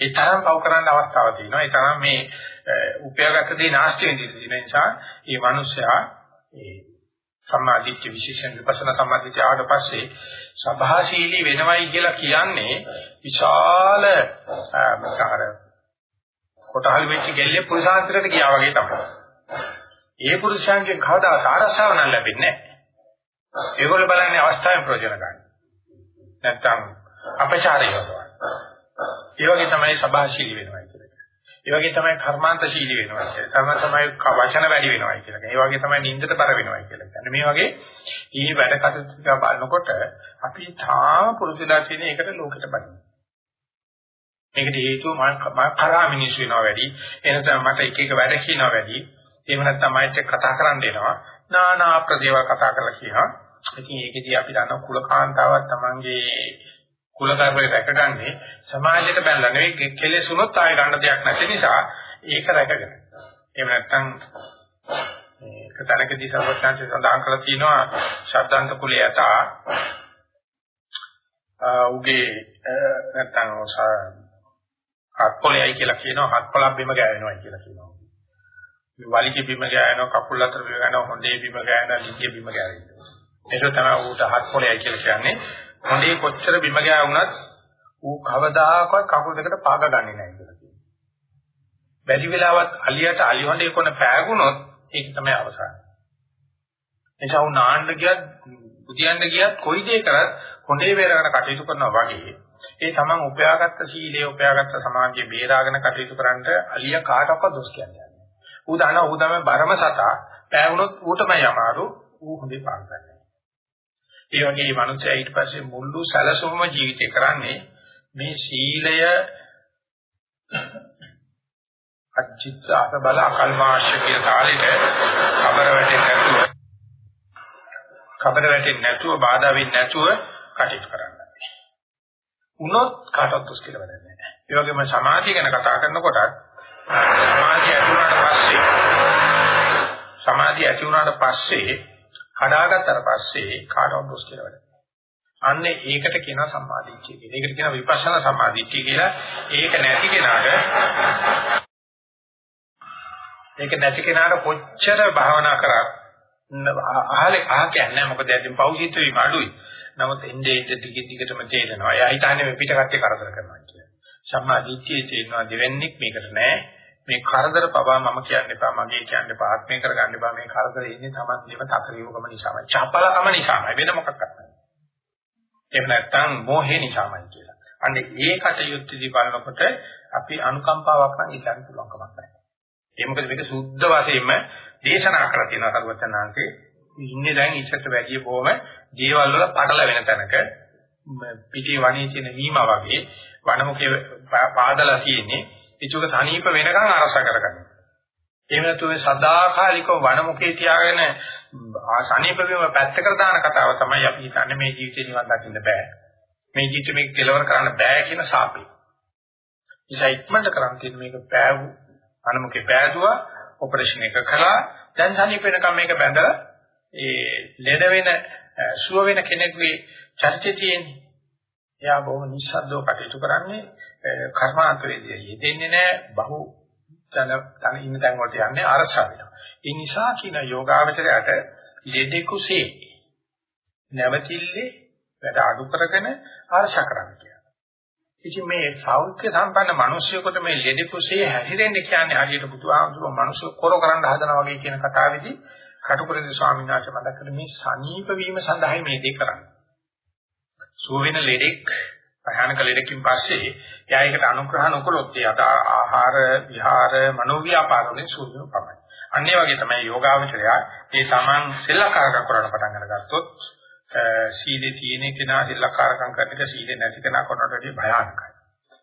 ඒ තරම් පව කරන්න අවස්ථාවක් තියෙනවා. ඒ තරම් මේ උපයාගත දේ නාස්ති වෙන නිසා මේ මිනිස්සයා ඒ සම්මාදිට්ඨි විශේෂයෙන් විපස්සනා සම්මාදිට්ඨිය ආවට පස්සේ සභාශීලී වෙනවයි කියලා කියන්නේ විශාල මොකහර කොටහල් වෙච්ච ගෙල්ලේ පුරුෂාන්තරයට ගියා වගේ තමයි. ඒ පුරුෂයන්ගෙන් කවදා සාරසාව නම් ලැබෙන්නේ නැහැ. ඒගොල්ලෝ බලන්නේ අවස්ථාවෙන් ප්‍රයෝජන ගන්න. නැත්තම් අපචාරය කරනවා. ඒ වගේ තමයි සභාශීලී වෙනවා කියන්නේ. ඒ වගේ තමයි කර්මාන්තශීලී වෙනවා කියන්නේ. තම තමයි වචන වැඩි වෙනවා කියන්නේ. ඒ වගේ තමයි නින්දට බර වෙනවා කියලා කියන්නේ. මේ වගේ ඊ වැඩ කටයුතු බලනකොට අපි තාම පුරුදුලා තියෙන එකට ලෝකෙට බලිනවා. මේකට හේතුව මම කරා මිනිස් වෙනවා වැඩි. එනතම මට එක එක වැඩ කියනවා වැඩි. එහෙම නැත්නම් මයිත් කතා කරන්න එනවා. නානා ප්‍රදේව කතා කරලා කියනවා. ඉතින් ඒකෙදී අපි දන්නවා කුලකාන්තාවක් තමන්ගේ කුල ධර්මයේ රැකගන්නේ සමාජයට බැලලා නෙවෙයි කෙලෙසුනොත් ආය ගන්න දෙයක් නැති නිසා ඒක රැකගෙන. එහෙම නැත්නම් මේක තනකදී සර්වඥාන්සේ සඳහන් කරලා තියෙනවා ශබ්දාන්ත කුලයේ යත උගේ නැත්නම් හත් පොළයයි කියලා කියනවා හත් පොළක් බිම ගෑවෙනවා කියලා කියනවා. මේ වලිගේ බිම ගෑවෙනවා කකුල් අතර බිම ගෑවෙනවා හොඳේ බිම ගෑවෙනවා ලිංගේ බිම ගෑවෙනවා. ඒක තමයි ඌට හත් පොළයයි කියලා කියන්නේ. හොඳේ කොච්චර බිම ගෑවුණත් ඌ කවදාකවත් කකුල් දෙකට පාග ගන්නේ නැහැ කියලා කියනවා. බැරි වෙලාවත් අලියට අලි හොඳේ කොන පෑගුණොත් ඒක තමයි අවසානය. එනිසා ඌ නාන්න ගියත් බුදියන්න ගියත් කොයි දේ කරත් හොඳේ වේරගෙන කටයුතු කරනවා වගේ ඒ තමන් උපයාගත්ත සීලය උපයාගත්ත සමාජයේ බේරාගෙන කටයුතු කරන්නට අලිය කාටවත් දොස් කියන්නේ නැහැ. ඌ දන්නා ඌ තමයි බරම සතා. පෑවුනොත් ඌටමයි අමාරු. ඌ හොඳේ පාන ගන්නවා. ඒ වගේ මේ මනුස්සයා ඊට පස්සේ මුළු සැලසුම ජීවිතේ කරන්නේ මේ සීලය අච්චිත්ත අසබල අකල්මාශ්‍ය කියන තාලෙට කබර වැටෙන්නේ නැතුව කබර වැටෙන්නේ නැතුව බාධා වෙන්නේ නැතුව කටයුතු කරන්න. උනොත් කාටවත් දුස් කියලා වැඩක් නැහැ. ඒ වගේම සමාධිය ගැන කතා කරනකොට සමාධිය ඇති වුණාට පස්සේ සමාධිය ඇති වුණාට පස්සේ කඩාගත්තට පස්සේ කාටවත් දුස් කියලා වැඩක් අන්නේ ඒකට කියනවා සම්මාදිට්ඨිය කියලා. ඒකට කියනවා විපස්සනා සම්මාදිට්ඨිය කියලා. ඒක නැති කෙනාට ඒක නැති කෙනාට කොච්චර භාවනා කරා අහලේ අහ කියන්නේ මොකද දැන් පෞසිත වීම අඩුයි. නමුත් එන්නේ එන්නේ ටික ටිකටම තේරෙනවා. එයා හිතන්නේ මේ පිටකටේ කරදර කරනවා කියලා. සම්මා දිට්ඨියේ තේරෙනවා දෙවන්නේක් මේකට නෑ. මේ කරදර පවා මම කියන්න එපා, මගේ කියන්න එපා, ආත්මේ කරගන්න එපා. මේ කරදර ඉන්නේ තමන්ගේම තකරියෝගම නිසාමයි. චපලකම නිසාමයි. වෙන මොකක්වත් නෑ. එහෙම නැත්නම් මෝහේ නිසාමයි කියලා. අන්න ඒ කටයුත්තේදී බලනකොට අපි අනුකම්පාවක් නම් ඉල්ලන්න පුළුවන් කමක් නැහැ. ඒ මොකද මේක සුද්ධ වශයෙන්ම දේශනා කරලා තියෙනවා සරුවචනාංශේ ඉන්නේ දැන් ඉස්සරට වැඩිය බොහොම ජීවල් වල පටල වෙන තැනක පිටේ වණේ තියෙන වීම වගේ වනමුකේ පාදලා තියෙන්නේ ඒචුක සනීප වෙනකන් අරස කරගන්න. එහෙම නැතු මේ සදාකාලිකව වනමුකේ තියාගෙන සනීප වීම පැත්තකට දාන කතාව තමයි අපි හිතන්නේ මේ ජීවිතේ නිවන් දකින්න බෑ. මේ ජීවිතේ මේක කෙලවර කරන්න බෑ කියන සාපේ. නිසා ඉක්මනට කරන් තියෙන මේක පෑවු වනමුකේ පෑදුවා ඔපරේෂන් එක කළා දැන් සනීප වෙනකම් මේක බැඳලා ඒ ලෙඩ වෙන සුව වෙන කෙනෙකුගේ චර්චේ තියෙන්නේ. එයා බොහොම නිස්සද්දව කටයුතු කරන්නේ කර්මාන්තරයේදී යෙදෙන්නේ නැහැ බහු තන තන ඉන්න තැන් වලට යන්නේ අරසා වෙනවා. ඒ නිසා කියන යෝගාවචරයට ලෙඩෙකුසේ නැවතිල්ලේ වැඩ අඩු කරගෙන අරසා කරන්න කියනවා. ඉතින් මේ සෞඛ්‍ය සම්පන්න මිනිස්සුෙකුට මේ ලෙඩෙකුසේ හැසිරෙන්න කියන්නේ හරියට බුදුහාමුදුරුවෝ මිනිස්සු කොර කරන්න හදනවා වගේ කියන කතාවේදී කටුකුරුනි ස්වාමීන් වහන්සේ මතක් කළේ මේ සනීප වීම සඳහායි මේ දේ කරන්නේ. සුව වෙන ලෙඩෙක් භයානක ලෙඩකින් පස්සේ එයා ඒකට අනුග්‍රහ නොකළොත් ඒ ආහාර විහාර මනෝව්‍යාපාර වලින් සූර්යව පමණයි. අන්න ඒ වගේ තමයි යෝගාවචරය ඒ සමන් සෙල්ලකාරකම් කරන්න පටන් අරගත්තොත් සීලේ තියෙන කෙනා සෙල්ලකාරකම් කරන එක සීලේ නැති කෙනා කරනට වඩා භයානකයි.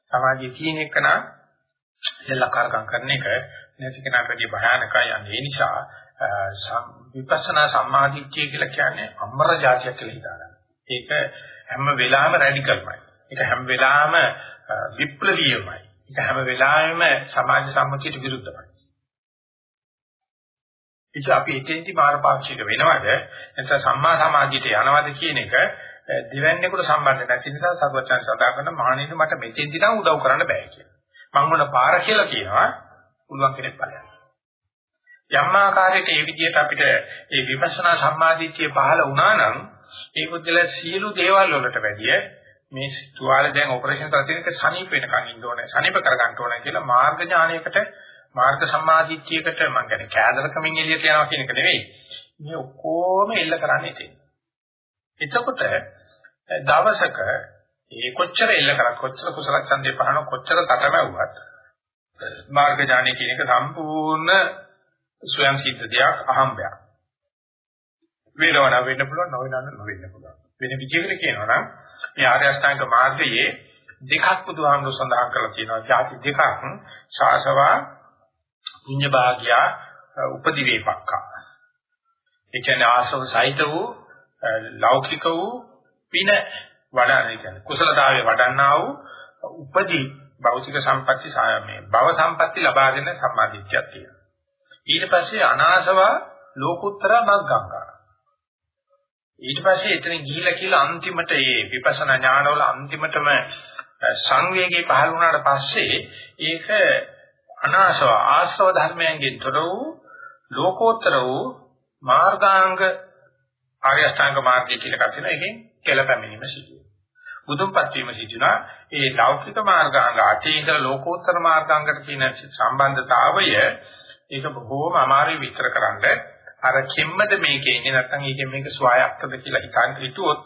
සමාජයේ තියෙන එකනා සෙල්ලකාරකම් කරන එක නැති කෙනාට වඩා භයානකයි. ඒ නිසා විපස්සනා සම්මාදිට්ඨිය කියලා කියන්නේ අමර જાතියක් කියලා හිතාගන්න. ඒක හැම වෙලාවෙම රැඩිකල්මයි. ඒක හැම වෙලාවෙම විප්ලවීයමයි. ඒක හැම වෙලාවෙම සමාජ සම්මුතියට විරුද්ධමයි. ඒක අපි එතෙන්ටි මාර්ගපාක්ෂික වෙනවද නැත්නම් සම්මා සමාධියට යනවද කියන එක දෙවන්නේකට සම්බන්ධ නැති නිසා සර්වචන් සදා කරන මහණෙනි මට මෙතෙන්දි නම් උදව් කරන්න බෑ කියලා. මම මොන පාර කියලා කියනවා පුළුවන් කෙනෙක් බලන්න. යම් ආකාරයක මේ විදිහට අපිට මේ විපස්සනා සම්මාදිට්ඨිය පහළ වුණා නම් ඒ බුද්ධල සියලු දේවල් වලට වැඩිය මේ තුවාල දැන් ඔපරේෂන් කරලා තියෙනක සනීප වෙනකන් ඉන්න ඕනේ. සනීප කරගන්න ඕනේ කියලා මාර්ග ඥානයකට මාර්ග සම්මාදිට්ඨියකට මම කියන්නේ කෑදරකමින් එළියට යනවා කියන එක නෙවෙයි. මේ ඔක්කොම එල්ල කරන්නේ තියෙන්නේ. එතකොට දවසක ඒ කොච්චර එල්ල කරත් කොච්චර කුසල ඡන්දේ පහන කොච්චර තටමැව්වත් මාර්ග ඥානය කියන එක සම්පූර්ණ ස්වයං සිද්ධ දෙයක් අහම්බයක්. වෙනවන වෙන්න පුළුවන් නොවෙනවන නොවෙන්න පුළුවන්. වෙන විදිහකට කියනවා නම් මේ ආර්ය අෂ්ටාංග මාර්ගයේ දෙකක් බුදුහාමුදුර සඳහන් කරලා තියෙනවා. ಜಾති දෙකක් ශාසවා පුඤ්ඤ භාග්‍ය උපදිවේපක්ඛා. ඒ කියන්නේ ආසව සහිත වූ ලෞකික වූ පින වඩන කියන්නේ කුසලතාවයේ වඩන්නා වූ උපදී භෞතික සම්පatti මේ භව සම්පatti ලබා දෙන සම්මාදිට්ඨියක් තියෙනවා. ඊට පස්සේ අනාසව ලෝකුත්තර මග්ගංගා. ඊට පස්සේ එතන ගිහිලා කියලා අන්තිමට මේ විපස්සනා ඥානවල අන්තිමටම සංවේගී පහළ වුණාට පස්සේ ඒක අනාසව ආශ්‍රව ධර්මයන්ගෙන් තොර වූ ලෝකෝත්තර වූ මාර්ගාංග ආර්ය අෂ්ටාංග මාර්ගය කියලා එකක් තියෙනවා. ඒකෙන් කෙලපැමිණීම සිදුවේ. බුදුන්පත් වීම සිදුනා ඒ ලෞකික මාර්ගාංග අතේ ඉඳලා ලෝකෝත්තර මාර්ගාංගට තියෙන සම්බන්ධතාවය ඒක බොහෝම අමාරුයි විතර කරන්න. අර කිම්මද මේකේ ඉන්නේ නැත්නම් ඒකෙන් මේක ස්වයක්තද කියලා හිතන් හිතුවොත්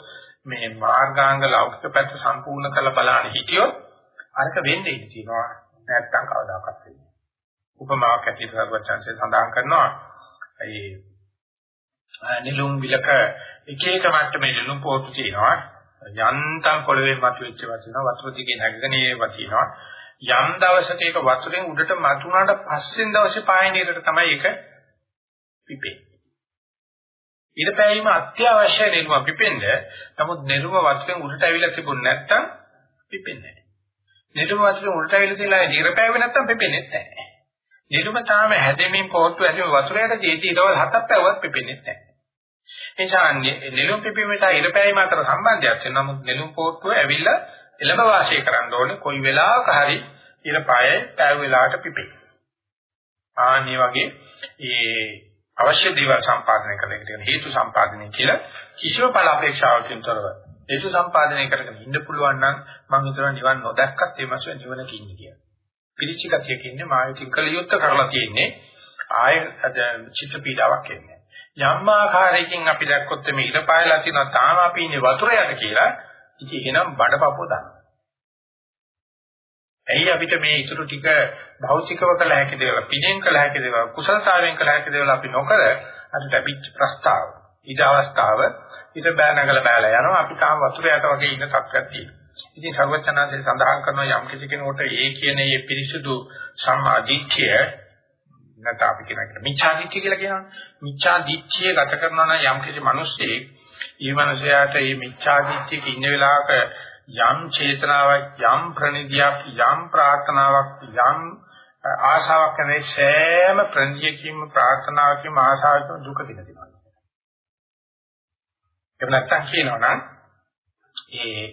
මේ මාර්ගාංග ලෞකික පැත්ත සම්පූර්ණ කරලා බලන්න හිටියොත් අරක වෙන්නේ ඉති තියෙනවා. නැත්නම් කවදාකවත් වෙන්නේ. උපමාවක් ඇටියට සර්වචන්සේ සඳහන් කරනවා. ඒ නිලුම් විලක එක එක මට්ටමේ නිලුම් පොතු තියෙනවා. යන්තම් පොළවේ මතුවෙච්ච වටිනවා වතුර දිගේ නැගගෙන ඒවා තියෙනවා. යම් දවසක ඒක වතුරෙන් උඩට මතුනාට පස්සෙන් දවසේ පායන ඉරට තමයි ඒක පිපෙන්නේ. ඊට පෑයීම අත්‍යවශ්‍ය නෙළුම පිපෙන්න. නමුත් නෙළුම වතුරෙන් උඩට ඇවිල්ලා තිබුණ නැත්තම් පිපෙන්නේ නැහැ. නෙළුම වතුරෙන් උඩට ඇවිල්ලා තියලා ඉර පෑවෙ නැත්තම් පිපෙන්නේ නැහැ. නෙළුම තාම හැදෙමින් පොට්ටු ඇතුලේ වතුරයට ජීවිතය ඊටවල් හතක් පැවුවත් පිපෙන්නේ නැහැ. එනිසා නෙළුම් පිපීමට ඉර පෑයීම අතර සම්බන්ධයක් තියෙනවා. නමුත් නෙළුම් පොට්ටුව ඇවිල්ලා එළඹ වාසය කරන්න ඕනේ කොයි වෙලාවක හරි ඉර පායේ පැය වෙලාවට පිපේ. ආන්නේ වගේ ඒ අවශ්‍ය දේවල් සම්පාදනය කරන එකට හේතු සම්පාදනය කියලා කිසිම බල අපේක්ෂාවකින් තොරව හේතු සම්පාදනය කරගෙන ඉන්න පුළුවන් නම් මම හිතනවා නිවන් නොදැක්කත් ඒ මාසෙ නිවනක ඉන්නේ කියලා. පිළිචි ගතියක ඉන්නේ මායකින් කල යුත්තේ කරලා තියෙන්නේ ආය චිත්ත පීඩාවක් එන්නේ. යම් ආකාරයකින් අපි දැක්කොත් මේ ඉර පායලා තියෙනවා තාම අපි ඉන්නේ වතුර යට කියලා ඉතින් එහෙනම් බඩපපුව දාන්න. ඇයි අපිට මේ ඊටු ටික භෞතිකව කළ හැකි දේවල්, පිළිෙන් කළ හැකි දේවල්, කුසලතාවයෙන් කළ හැකි දේවල් අපි නොකර අර ලැබිච්ච ප්‍රස්තාව, ඊට අවස්ථාව ඊට බෑ නගල බෑලා යනවා. අපි තාම වතුර යට වගේ ඉන්න තත්ත්වයක් තියෙනවා. ඉතින් සර්වචනාංශය සඳහන් කරන යම් කිසි කෙනෙකුට ඒ කියන මේ පිරිසුදු සම්මාදිට්ඨිය නැත්නම් අපි කියන එක මිච්ඡාදිට්ඨිය කියලා කියනවා. මිච්ඡාදිට්ඨිය ගත කරනවා නම් යම් කිසි මිනිස්සෙක් ඒ මනුස්සයාට මේ මිච්ඡාදිත්‍යක ඉන්න වෙලාවක යම් චේතනාවක් යම් ප්‍රණිදියක් යම් ප්‍රාර්ථනාවක් යම් ආශාවක් නැේ සෑම ප්‍රණියකින්ම ප්‍රාර්ථනාවකින්ම ආශාවකින්ම දුක දිනදිනවා. එහෙම නැත්නම් කියනවා නම් ඒ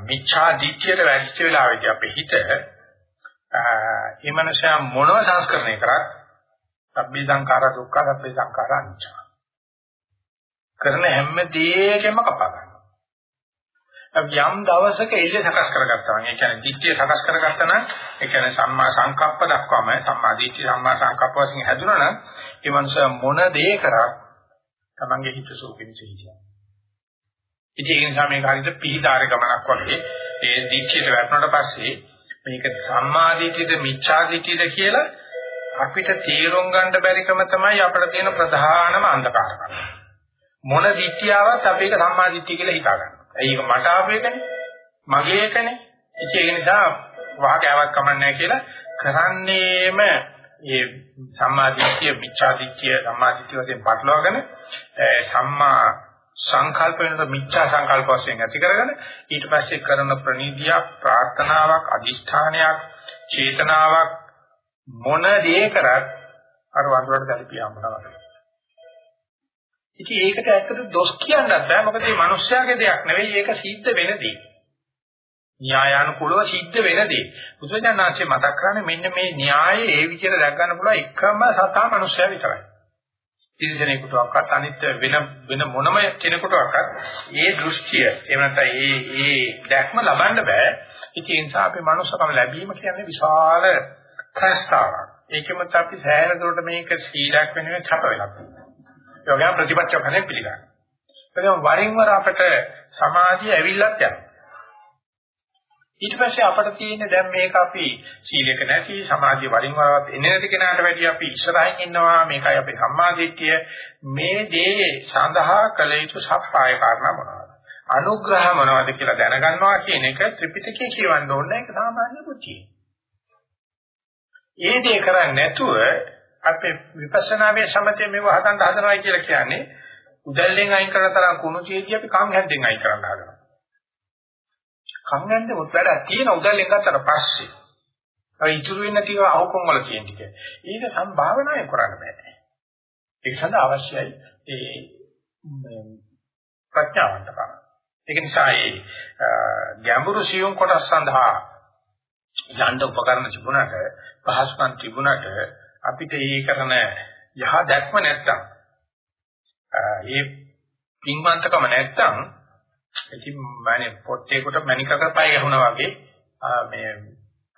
මිච්ඡාදිත්‍යයට වැඩිච්ච වෙලාවේදී අපේ හිත ඒ මනුස්සයා මොනව සංස්කරණය කරත් සබ්බේ සංඛාර දුක්ඛ සබ්බේ සංඛාර අනිච්ච කරන හැම දෙයකම කපා ගන්නවා. යම් දවසක එල්ල සකස් කරගත්තා නම් ඒ කියන්නේ දිට්ඨිය සකස් කරගත්තා නම් ඒ කියන්නේ සම්මා සංකප්ප දක්වාම සම්මා දිට්ඨිය සම්මා සංකප්ප වශයෙන් හැදුනා නම් ඒ මනුස්සයා මොන දේ කරා තමන්ගේ හිත සෝපින් සිහිනවා. ඉතින් ඒ නිසා මේක හරියට පිහිදාර ගමනක් වගේ ඒ දිට්ඨියට වැටුණාට පස්සේ මේක සම්මා දිට්ඨියද මිච්ඡා දිට්ඨියද කියලා අපිට තීරුම් ගන්න බැරිකම තමයි අපිට තියෙන ප්‍රධානම අන්ධකාරකම. මොන දිට්ඨියාවත් අපි ඒක සම්මා දිට්ඨිය කියලා හිතා ගන්නවා. ඒක මට ආපු එකනේ. මගේ එකනේ. ඒක නිසා වාගෑවක් කමන්නේ කියලා කරන්නේම මේ සම්මා දිට්ඨිය, මිච්ඡා දිට්ඨිය, සම්මා දිට්ඨිය වශයෙන් පටලවාගෙන සම්මා සංකල්ප වෙනද මිච්ඡා සංකල්ප වශයෙන් ඇති කරගෙන ඊට පස්සේ කරන ප්‍රනීතියක්, ප්‍රාර්ථනාවක්, අදිෂ්ඨානයක්, චේතනාවක් මොන දේ කරත් අර වඳුරට දැලිපියාඹනවා. ඉතින් ඒකට ඇත්තට දොස් කියන්නත් බෑ මොකද මේ මිනිස්යාගේ දෙයක් නෙවෙයි ඒක සිද්ධ වෙන දෙයක්. න්‍යායානුකූලව සිද්ධ වෙන දේ. බුදුජානනාංශය මතක් කරන්නේ මෙන්න මේ න්‍යායය ඒ විදිහට දැක් ගන්න පුළුවන් එකම සතා මනුස්සයා විතරයි. තිරිසනෙකුටවත් අනිත් වෙන වෙන මොනම කෙනෙකුටවත් ඒ දෘෂ්ටිය එහෙම නැත්නම් ඒ ඒ දැක්ම ලබන්න බෑ. ඉතින් ඒ නිසා අපි මනුස්සකම ලැබීම කියන්නේ විශාල ප්‍රස්තාවක්. ඒකෙම අපි සෑහෙන දුරට මේක සීලයක් වෙනුවෙන් කප වෙලා තියෙනවා. ඒ වගේම ප්‍රතිපත්තිය කන්නේ පිළිගන්න. ඒකම වරින් වර අපිට සමාධිය ඇවිල්ලත් යනවා. ඊට පස්සේ අපිට තියෙන්නේ දැන් මේක අපි සීලයක නැති සමාධිය වරින් වරවත් එන්නේ නැති කෙනාට වැඩිය අපි ඉස්සරහින් ඉන්නවා මේකයි අපේ සම්මාදිට්ඨිය මේ දේ සඳහා කළ යුතු සප්පාය කාරණා මොනවද අනුග්‍රහ මොනවද කියලා දැනගන්නවා කියන එක ත්‍රිපිටකයේ කියවන්න ඕනේ ඒක සාමාන්‍ය බුද්ධිය. ඒ දේ කරන්නේ නැතුව අපේ විපස්සනාවේ සමතේ මේව හදන්න හදනවා කියලා කියන්නේ උදැල්ලෙන් අයින් කරන තරම් කුණු චේතිය අපි කම් හැද්දෙන් අයින් කරන්න හදනවා. කම් හැද්දේ මුත් වැඩක් තියෙන උදැල්ලෙන් ගත්තට පස්සේ. අර ඉතුරු වෙන ටික අහුකොම් වල කියන ටික. ඒක සම්භාවනාවේ කරන්න බෑ. ඒක සඳහා අවශ්‍යයි ඒ ප්‍රඥාවන්තකම. ඒක නිසා ඒ ගැඹුරු සියුම් කොටස් සඳහා යන්න උපකරණ තිබුණාට පහසුකම් තිබුණාට අපිට ඒ කරන යහ දැක්ම නැත්තම් ඒ පින්වන්තකම නැත්තම් ඉතින් මන්නේ පොට්ටේකට මණිකක පය ගහනවා වගේ මේ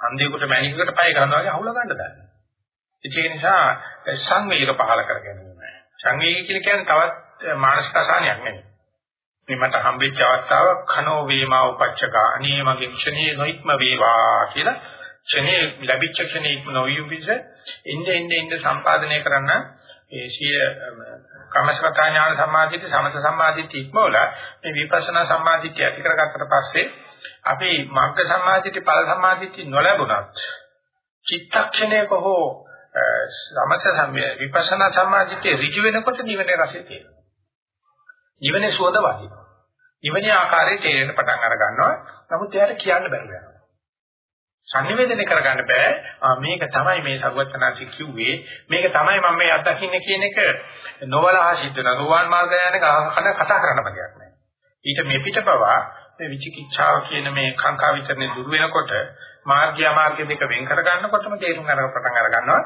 අන්ධයෙකුට මණිකකට පය ගන්නවා වගේ අහුල ගන්න දාන්න. ඒ නිසා සංවේග පහල කර ගැනීම. සංවේගය කියන්නේ තවත් මානසික අසහනයක් නෙමෙයි. මේ මට හම්බෙච්ච අවස්ථාව කනෝ වේමා උපච්චකා අනේ මගේ ක්ෂණේ නොයික්ම වේවා කියලා ක්ෂණේ ලැබිච්ච ක්ෂණේ ඉක්ම නොවියුවිස එnde ende ende සම්පාදනය කරන්න ඒ සිය කමසවතා ඥාන සම්මාදිට සමත සම්මාදිට ඉක්මවල මේ විපස්සනා සම්මාදිට ඇති කරගත්තට පස්සේ අපි මග්ග සම්මාදිට ඵල සම්මාදිට නොලැබුණත් චිත්තක්ෂණයක හෝ සමත සම්මේ විපස්සනා සම්මාදිට ඍජු වෙනකොට නිවනේ රසය තියෙනවා. නිවනේ සුවඳ වදිනවා. නිවනේ ආකාරයේ තේරෙන පටන් අර ගන්නවා. නමුත් එයාට කියන්න බැහැ වෙනවා. සංනිවේදනය කරගන්න බෑ මේක තමයි මේ සරුවචනාංශ කිව්වේ මේක තමයි මම මේ අත්දකින්නේ කියන එක නොවලහා සිද්ධ වෙන රුවන් මාර්ග යන කන කතා කරන්න බගයක් නෑ ඊට මේ පිටපවා මේ විචිකිච්ඡාව කියන මේ කාංකා විතරනේ දුර වෙනකොට මාර්ගය අමාර්ගය දෙක වෙන් කර ගන්නකොටම තේරුම් ගන්න පටන් අර ගන්නවා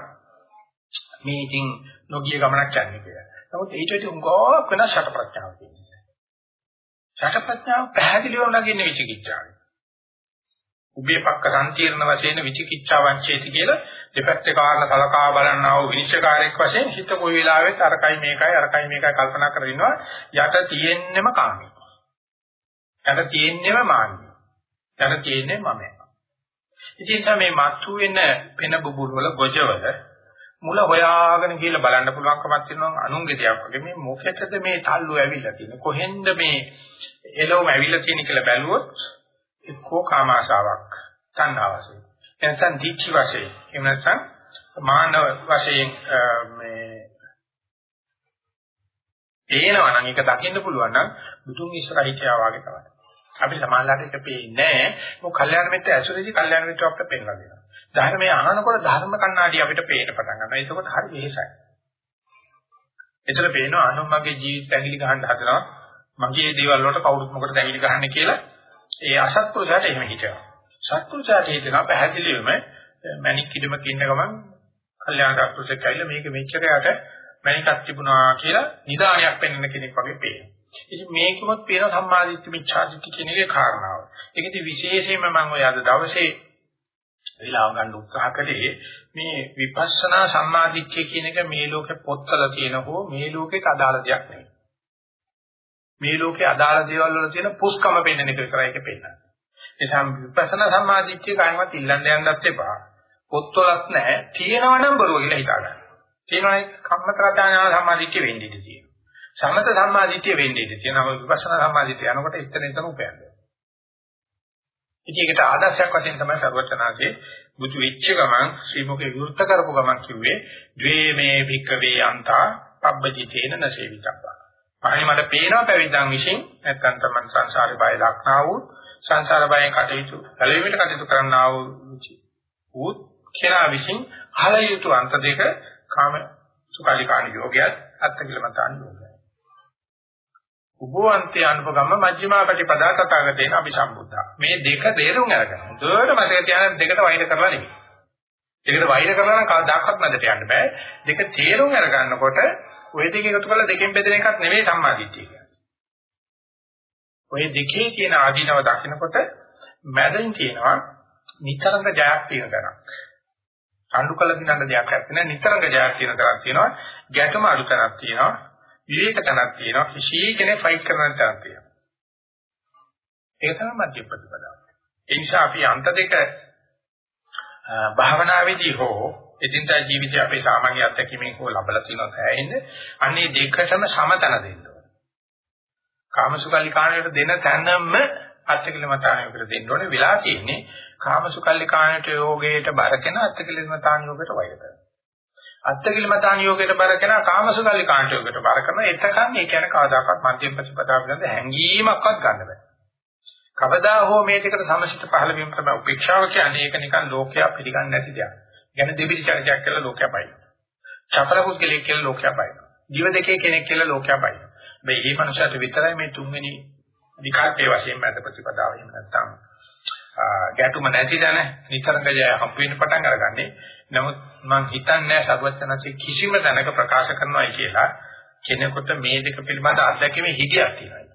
මේ ඉතින් නොගිය ගමනක් යන්නේ කියලා. නමුත් ඊට වඩා උංගෝ වෙන ෂට ප්‍රඥාවක් තියෙනවා. ෂට ප්‍රඥාව පැහැදිලිවම නගින්නේ විචිකිච්ඡාවයි. උභය පක්ක සංකීර්ණ වශයෙන් විචිකිච්ඡා වංචේති කියලා දෙපැත්තේ කාරණා සලකා බලන්නා වූ විනිශ්චයකාරයෙක් වශයෙන් හිත කොයි වෙලාවෙත් අරකයි මේකයි අරකයි මේකයි කල්පනා කරගෙන ඉන්නවා යට තියෙන්නෙම කාමී. යට තියෙන්නෙම මාන්නය. යට තියෙන්නේ මමයි. ඉතින් මේ මත්තු වෙන පෙන බුබුල් වල ගොජවල මුල හොයාගෙන ගිහලා බලන්න පුළුවන්කමක් තියෙනවා අනුන්ගේ දෙයක් වගේ මේ මොකෙටද මේ තල්ලු ඇවිල්ලා තියෙන්නේ කොහෙන්ද මේ එළවම ඇවිල්ලා තියෙන්නේ කියලා බැලුවොත් එක්කෝ කාම ආශාවක් තණ්හා වශයෙන් එනසන් දීච්ච වශයෙන් එහෙම නැත්නම් මානව වශයෙන් මේ පේනවා නම් ඒක දකින්න පුළුවන් නම් බුදුන් ඉස්සරහ හිටියා වගේ තමයි. අපි සමාජලාට ඒක පේන්නේ නැහැ. මොකද කල්යාණ මිත්‍ර ඇසුරේදී කල්යාණ මිත්‍ර අපිට පෙන්ලා දෙනවා. ධර්මයේ අහනකොට ධර්ම කණ්ණාඩි අපිට පේන්න පටන් ගන්නවා. ඒකකොට හරි වෙහසයි. එතන පේනවා අනුමගේ ජීවිත ඇඟිලි ගහන්න හදනවා. මගේ දේවල් වලට කවුරුත් මොකටද ඇඟිලි ගහන්නේ කියලා ඒ අසත්පුරුෂයාට එහෙම හිතනවා. සත්පුරුෂයාට හිතනවා පැහැදිලිවම මණික් කිඩමක ඉන්න ගමන් කල්යාණ රත්පුරුෂයෙක් ඇවිල්ලා මේක මෙච්චරයට මණිකක් තිබුණා කියලා නිදානයක් පෙන්වන කෙනෙක් වගේ පේනවා. ඉතින් මේකමත් පේන සම්මාදිට්ඨි මිච්ඡාදිට්ඨි කියන එකේ කාරණාව. ඒකෙදි විශේෂයෙන්ම මම ඔය අද දවසේ වෙලාව ගන්න උත්සාහ කළේ මේ විපස්සනා සම්මාදිට්ඨිය කියන එක මේ ලෝකේ පොත්වල තියෙන හෝ මේ ලෝකේ අදාළ දෙයක් නෙවෙයි. මේ ලෝකේ අදාළ දේවල් වල තියෙන පුස්කම පෙන්වන එක විතරයි ඒක පෙන්නන්නේ. ඒ සම් විපස්සනා සම්මාදිට්ඨිය කායමත් ඉල්ලන්න යන්නත් එපා. පොත්වලත් නැහැ. තියෙනවා නම් බරුව කියලා හිතා ගන්න. තියෙනවානේ කම්මතරචාඥාන සම්මාදිට්ඨිය වෙන්නේ ඉඳී තියෙනවා. සමත සම්මාදිට්ඨිය වෙන්නේ ඉඳී තියෙනවා. විපස්සනා සම්මාදිට්ඨිය යනකොට එතන එතන උපයන්නේ. ඉතින් ඒකට ආදර්ශයක් වශයෙන් තමයි සර්වචනාගේ බුදු වෙච්ච ගමන් ශ්‍රී මුඛේ විවෘත කරපු ගමන් කිව්වේ ද්වේ මේ භික්කවේ අන්තා පබ්බජිතේන නසේවිතබ්බා අනේ මට පේනවා පැවිද්දන් විසින් නැත්තම් තමයි සංසාරේ බය දක්නා වූ සංසාර බයෙන් කටයුතු කලෙමිට කටයුතු කරන්නා වූ කෙනා විසින් හල යුතු අන්ත දෙක කාම සුඛාලිකාණ යෝගයත් අත්තිකිලමතාණ යෝගයයි. උපවන්තේ අනුපගම්ම මජ්ක්‍ධිමා ප්‍රතිපදා තථාගතේන අபிසම්බුද්ධා. මේ දෙක තේරුම් අරගෙන හොඳට මතක තියාගන්න දෙකට වෛර කරලා නෙමෙයි. දෙකට වෛර කරලා නම් කවදාකවත් නැදට යන්න බෑ. දෙක තේරුම් අරගන්නකොට ওই දෙක එකතු කරලා දෙකෙන් බෙදෙන එකක් නෙමෙයි සම්මාදිට්ඨිය කියන්නේ. ওই දෙකේ තියෙන ආදීනව දකිනකොට මැදින් තියෙනවා නිතරම ජයක් තියෙන තැනක්. අඬු කළ දිනන්න දෙයක් නැත්නම් නිතරම ජයක් තියෙන තැනක් තියෙනවා. ගැටම අඩු තැනක් තියෙනවා. විවේක තැනක් තියෙනවා. කිසි කෙනෙක් ෆයිට් කරන්න තැනක් තියෙනවා. ඒක තමයි මධ්‍ය ප්‍රතිපදාව. ඒ නිසා අපි අන්ත දෙක භාවනාවේදී හෝ එදිනදා ජීවිතයේ අපේ සාමාන්‍ය අත්දැකීමෙන් හෝ ලබලා තියෙනවා තැයින්ද අන්නේ දෙකටම සමතන දෙන්න ඕනේ. කාමසුකල්ලි කාණයට දෙන තැනම අත්කලමතාණයකට දෙන්න ඕනේ වෙලා තියෙන්නේ කාමසුකල්ලි කාණයට යෝගයට බරගෙන අත්කලමතාණ යෝගයට වෛර කරනවා. අත්කලමතාණ යෝගයට බරගෙන කාමසුකල්ලි කාණයට යෝගයට බර කරන එතකන් ඒ කියන්නේ කවදාකවත් මධ්‍යම ප්‍රතිපදාව පිළිබඳ හැඟීමක්වත් ගන්න බෑ. කවදා හෝ මේ දෙකට සමසිත පහළ වීම තමයි උපේක්ෂාව කියන්නේ ඒක නිකන් ලෝකයා පිළිගන්නේ නැති දෙයක්. ගැන දෙබිඩි චර්චාවක් කළා ලෝකයා බයි. චපල පුද්ගලෙක් කියලා ලෝකයා බයි. ජීව දෙකේ කෙනෙක් කියලා ලෝකයා බයි. මේ මේ මනුස්සයාට විතරයි මේ තුන්වෙනි විකල්පයේ වශයෙන් මත ප්‍රතිපදාව එහෙම නැත්නම් ගැටුම නැති දැන නිතරංගය හම්බ වෙන්න පටන් අරගන්නේ. නමුත් මම හිතන්නේ සර්වඥාන්සේ කිසිම දැනක ප්‍රකාශ කරනවායි කියලා කෙනෙකුට මේ දෙක පිළිබඳ අත්දැකීමේ හිතියක් තියෙනවා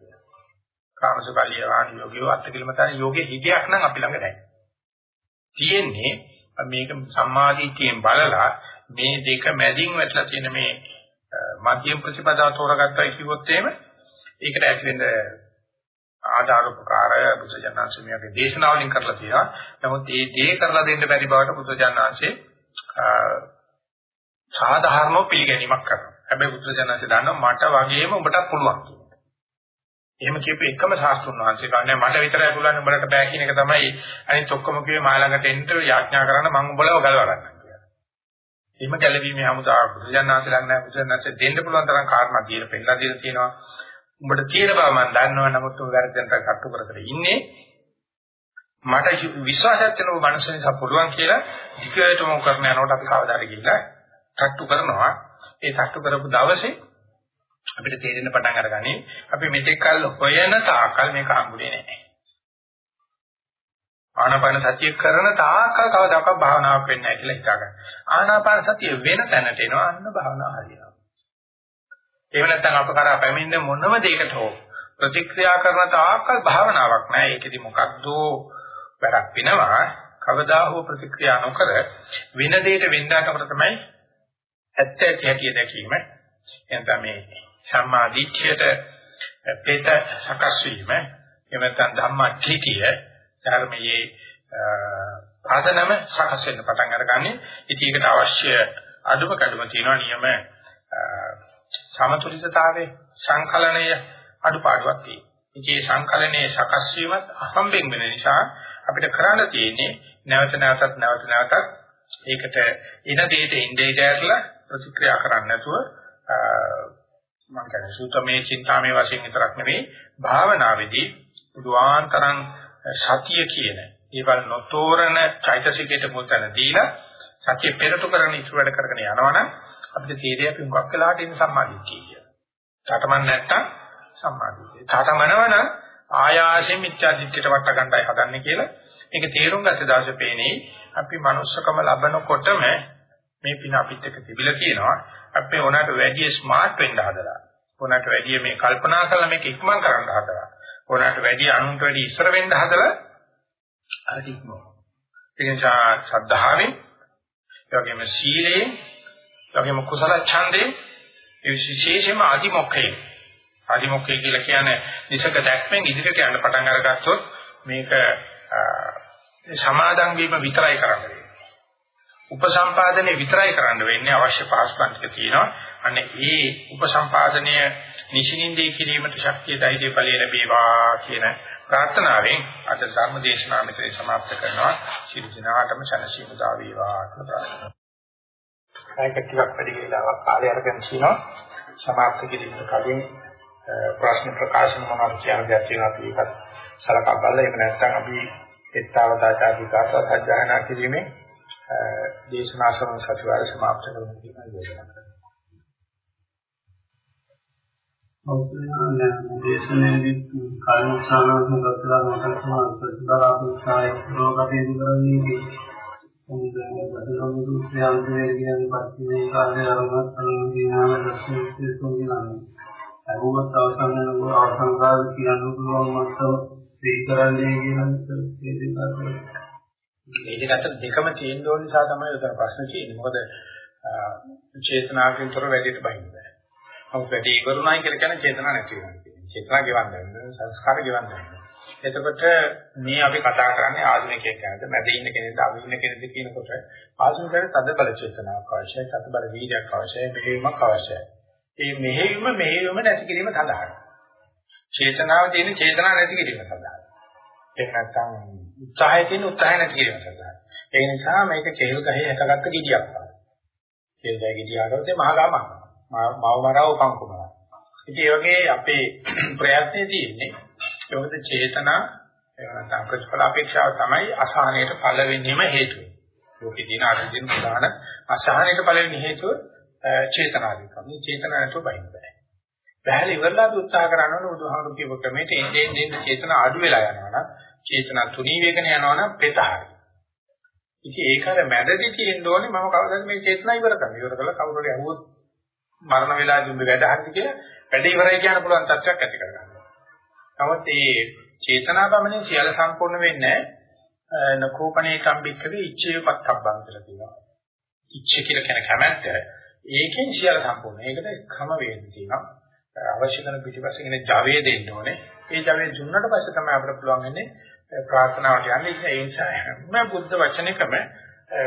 කියලා. කාමසුකල්ලිය වාණි යෝගියෝ අත්තිකිලමතන යෝගේ හිතියක් නම් අපි ළඟ නැහැ. තියෙන්නේ මේක සම්මාදීතියෙන් බලලා මේ දෙක මැදින් වැටලා තියෙන මේ මධ්‍යම ප්‍රතිපදාව තෝරගත්තා කිව්වොත් එහෙම ඒකට ඇති වෙන ආධාර උපකාරය බුදුජානනාංශයේ දේශනාවලින් කරලා තියෙනවා. නමුත් මේ දේ කරලා දෙන්න බැරි බවට බුදුජානනාංශේ සාධාරණව පිළිගැනීමක් කරනවා. හැබැයි බුදුජානනාංශේ දන්නවා මට වගේම උඹටත් පුළුවන් කියලා. එහෙම කියපු එකම ශාස්ත්‍රුන් වහන්සේ කන්නේ මට විතරයි පුළුවන් උඹලට බෑ කියන එක තමයි අනිත් ඔක්කොම කිව්වේ මා ළඟට එන්න යාඥා කරන්න මම උඹලව ගලව ගන්නම් කියලා. එහෙම ගැලවීමේ හමුදා බුදුජානනාංශ ළඟ නැහැ බුදුජානනාංශ දෙන්න පුළුවන් තරම් කාරණා දීලා පෙන්නලා දීලා තියෙනවා. උඹට තියෙන බව මම දන්නවා. නමුත් ඔය වැරද්දෙන්ට කට්ටු කර කර ඉන්නේ. මට විශ්වාසයක් තියෙන ඔය මනුස්ස නිසා පුළුවන් කියලා ධිකයටම කරන යනකොට අපි කවදාද ගිහිල්ලා කට්ටු කරනවා. ඒ කට්ටු කරපු දවසේ අපිට තේරෙන්න පටන් අරගන්නේ අපි මෙතෙක් කල් හොයන තාකල් මේක හම්බුනේ නැහැ ආනාපාන සතිය කරන තාකල් කවදාකවත් භාවනාවක් වෙන්නේ නැහැ කියලා හිතාගන්න ආනාපාන සතිය වෙන තැනට එනවා අන්න භාවනාව හරියනවා එහෙම නැත්නම් අප කරා පැමිණෙන මොනම දෙයකට හෝ ප්‍රතික්‍රියා කරන තාක්කල් භාවනාවක් නැහැ. ඒකෙදි මොකද්ද වැඩක් වෙනවා. කවදා හෝ ප්‍රතික්‍රියා නොකර වෙන දෙයකට වෙන්දාකට තමයි ඇත්ත ඇති හැටි දැකීම. එතන මේ සම්මා දිට්ඨියට පෙත සකස් වීම. එහෙම නැත්නම් ධම්මච්චිතිය ධර්මයේ ආදනම සකස් වෙන්න පටන් අරගන්නේ. ඉතින් ඒකට අවශ්‍ය අදුම කඩම තියෙනවා නියම සමතුලිතතාවයේ සංකලනය අඩුපාඩුවක් තියෙනවා. ඉතින් මේ සංකලනයේ සකස් වීමත් අහම්බෙන් වෙන නිසා අපිට කරන්න තියෙන්නේ නැවත නැවතත් නැවත නැවතත් ඒකට එන දෙයට ඉnde ඉඳලා ප්‍රතික්‍රියා කරන්න නැතුව මම කියන්නේ සූතමේ චින්තාමේ වශයෙන් විතරක් නෙවෙයි භාවනාවේදී බුදුආන්තරං සතිය කියන ඒවල් නොතෝරන චෛතසිකයට මුල්තන දීලා සතිය පෙරට කරන ඉතුරු වැඩ කරගෙන යනවනම් අපිට තීරය අපි මුගක් වෙලාට ඉන්න සම්මාදිට්ඨිය කියලා. තාතමන් නැත්තම් සම්මාදිට්ඨිය. තාතමනවන ආයාසයෙන් මිත්‍යාදිට්ඨියට වට ගන්නයි හදන්නේ කියලා. මේක තේරුම් ගත්ත දවසේ පේන්නේ අපි manussකම ලබනකොටම මේ පින අපිට එක තිබිලා තියෙනවා. අපි ඕනකට වැඩි ස්මාර්ට් වෙන්න හදලා. ඕනකට වැඩි මේ කල්පනා කරලා මේක ඉක්මන් කරන්න හදලා. ඕනකට වැඩි අනුන්ට වැඩි ඉස්සර වෙන්න හදලා අර ඉක්මන. ඒ නිසා ශ්‍රද්ධාවෙන් ඒ වගේම සීලයෙන් වගේම කුසල ඡන්දේ ඒ විශේෂයෙන්ම අදිමොක්ඛේ අදිමොක්ඛේ කියලා කියන්නේ නිසක දැක්මෙන් ඉදිරියට යන්න පටන් අරගත්තොත් මේක සමාදන් වීම විතරයි කරන්න වෙන්නේ. උපසම්පාදනයේ විතරයි කරන්න වෙන්නේ අවශ්‍ය පාස්කම් ටික තියෙනවා. අන්න ඒ උපසම්පාදනය නිසිනින්දී කිරීමට ශක්තිය ධෛර්ය බලය ලැබේවා කියන ප්‍රාර්ථනාවෙන් අද ධර්ම දේශනාව මෙතන સમાપ્ત කරනවා. ශිරු දිනාටම සනසීමුදා වේවා කියලා ප්‍රාර්ථනා ඒක ටිකක් වැඩි වෙලාවක් කාලය අරගෙන තිනවා සමාප්ත කිරීමට කලින් ප්‍රශ්න ප්‍රකාශන මොනවද කියන දේ තියෙනවා අපි ඒකත් සලකා බලලා එහෙම නැත්නම් අපි එත්තවතාචාදී කාසා සජ්ජායනා කිරීමේ දේශනා ශ්‍රවණ සතිවාරය සමාප්ත කරන කියන යෝජනා කරනවා. ඔව් දේශනයේදී කායෝත්සාහන දක්වලා මතකම ප්‍රතිපදාපේක්ෂාය රෝගකටයුතු කරන්නේ මොකද බදලමුදු ක්‍රියාන්තයේ කියන පස්සේ කාර්ය ආරම්භ කරන දිනාම දර්ශනයේ සෝදිනානේ අරුමත් අවසන් වෙනකොට අවසන් කාලේ කියන්න පුළුවන් මත්තම ස්වීකරන්නේ කියන එක මේ දෙක අතර දෙකම තියෙන්න ඕන නිසා තමයි උතන ප්‍රශ්න තියෙන්නේ. මොකද චේතනාවෙන් තොර වැඩිට බහින්න බෑ. නමුත් වැඩි ඉවරුණයි කියලා කියන්නේ චේතනා නැති වෙනවා කියන්නේ. චේතනා ගෙවන්න වෙනවා, සංස්කාර ගෙවන්න වෙනවා. එතකොට මේ අපි කතා කරන්නේ ආධුනිකයෙක් ගැනද, මැද ඉන්න කෙනෙක්ද, අග ඉන්න කෙනෙක්ද කියනකොට ආධුනිකයට තද බල චේතනාවක් අවශ්‍යයි, තද බල වීර්යයක් අවශ්‍යයි, මෙහෙයුමක් අවශ්‍යයි. මේ මෙහෙයුම මෙහෙයුම නැති කිරීම සඳහා. චේතනාව තියෙන චේතනාව නැති කිරීම සඳහා. ඒක නැත්තම් උත්සාහය තියෙන උත්සාහය නැති කිරීම සඳහා. ඒ නිසා මේක කෙහෙල් ගහේ හැකගත්ත ගෙඩියක් වගේ. කෙහෙල් ගහේ ගෙඩියාරොත් මහ ගම. මව මරව පංකුමන. ඉතින් ඒ වගේ අපේ ප්‍රයත්නයේ තියෙන්නේ ඒකද චේතනා නැත්නම් ප්‍රතිඵල අපේක්ෂාව තමයි අසහනයට පළවෙනිම හේතුව. ලෝකේ තියෙන අරිදින ප්‍රධාන අසහනයට පළවෙනි හේතුව චේතනාදිකම. මේ චේතනාව නැතුව බයින් බෑ. බහැල ඉවරලා උත්සාහ කරනවනේ බුදුහාමුදුරු කියපු ක්‍රමයට එන්නේ එන්නේ චේතන අඩු වෙලා යනවා නම් චේතන තුනී වේගන යනවා නම් පෙතහරි. ඉතින් ඒක අර මැදදී තියෙන්න ඕනේ මම කවදාද මේ චේතන ඉවර කරන්නේ. ඉවර කළා කවුරු හරි අහුවොත් මරණ වෙලාවදී උඹ වැඩ හරිද කියලා වැඩ ඉවරයි කියන්න පුළුවන් තත්ත්වයක් ඇති කරගන්න. නමුත් මේ චේතනා ගමනේ සියල්ල සම්පූර්ණ වෙන්නේ නැහැ. නකෝපණේ කම්බික්කවේ ඉච්ඡේපත්තබ්බන් කියලා කියනවා. ඉච්ඡ කියලා කියන කැමැත්ත ඒකෙන් සියල්ල සම්පූර්ණ. ඒකට ක්‍රම වේද තියෙනවා. අවශ්‍ය කරන පිටිපස්සේ ඉන්නේ ජවය දෙන්න ඕනේ. ඒ ජවය දුන්නට පස්සේ තමයි අපිට පුළුවන් වෙන්නේ ප්‍රාර්ථනාවට යන්නේ. ඒ නිසා හැම බුද්ධ වචනයකම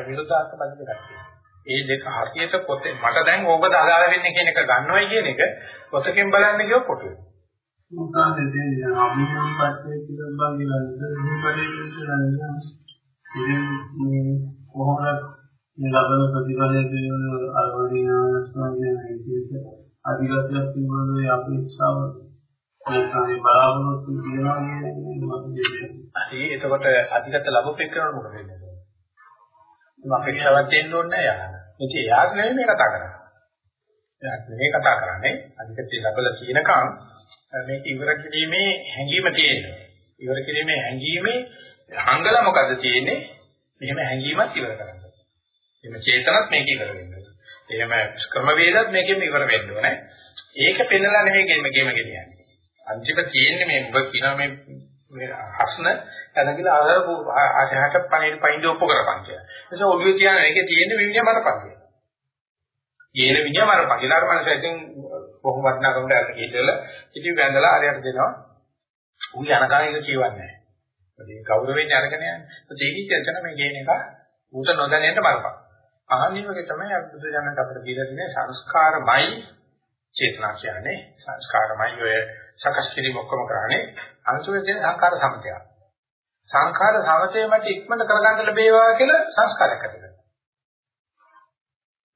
විරුද්ධාර්ථ බද්ධ දෙකක් ඒ දෙක හරියට පොතේ මට දැන් ඕකද අදාළ වෙන්නේ කියන එක ගන්නවයි කියන එක පොතකින් බලන්න ගියොත් කොටු වෙනවා. මොකද දෙන්නේ අභිනව පස්සේ කියලා බලන්න ඉතින් කොහොමද මේ ලබන ප්‍රතිඵලයේ කියන අරවණිනාස්මයන් හිතේ අධිගතයක් තිබුණේ අපේක්ෂාව නැත්නම් බලාපොරොත්තු තියනවා කියන්නේ හරි එතකොට අධිගත ලැබුපෙන්නකොට මොකද වෙන්නේ? මම අපේක්ෂාවක් දෙන්න ඕනේ නැහැ යාර. ඉතින් එයාට නෙමෙයි මේ කතා කරන්නේ. එයාට නෙමෙයි කතා කරන්නේ අධිගතය ලැබලා තියෙනකම් මේක ඉවර කිරීමේ හැඟීම තියෙනවා. ඉවර කිරීමේ හැඟීමේ හංගල මොකද්ද තියෙන්නේ? මෙහෙම හැඟීමක් ඉවර කරන්න. එහෙම චේතනත් මේක ඉවර වෙන්න. එහෙම ක්‍රමවේදත් මේකෙම ඉවර වෙන්න ඕනේ. ඒක පෙන්නලා නෙමෙයි ගෙම ගෙම ගෙනියන්නේ. අන්තිම තියෙන්නේ මේ ඔබ කියන මේ මේ හස්න එතනකිලා ආදාර ආශහට පණින පයින් ඔප්පු කරපන් කියලා. එතකොට ඔළුවේ තියන එකේ තියෙන්නේ විඤ්ඤා මරපන් කියලා. ඊළ විඤ්ඤා මරපන් කියලා අර මනස ඉතින් කොහොම වටනකමද අර කීතල ඉතින් වැඳලා ආරයට දෙනවා. ඌ යනකම් ඒක කියවන්නේ නැහැ. ඒ ගෞරවයෙන් අරගෙන යන්නේ. ඒ කිච්චන මේ ගේන එක ඌට නොදැනෙන්න මරපන්. අහන්නේ වගේ තමයි අද්දුත ජනක අපිට දීලා තියෙන සංස්කාරමයි චේතනා කියන්නේ සංස්කාරමයි ඔය සකස් කිරීම ඔක්කොම කරන්නේ අන්තිමේදී සංකාර සමතය. සංඛාර සමතේ මත ඉක්මනට කරගන්න ලැබේවා කියලා සංස්කාරයක් ඇති කරනවා.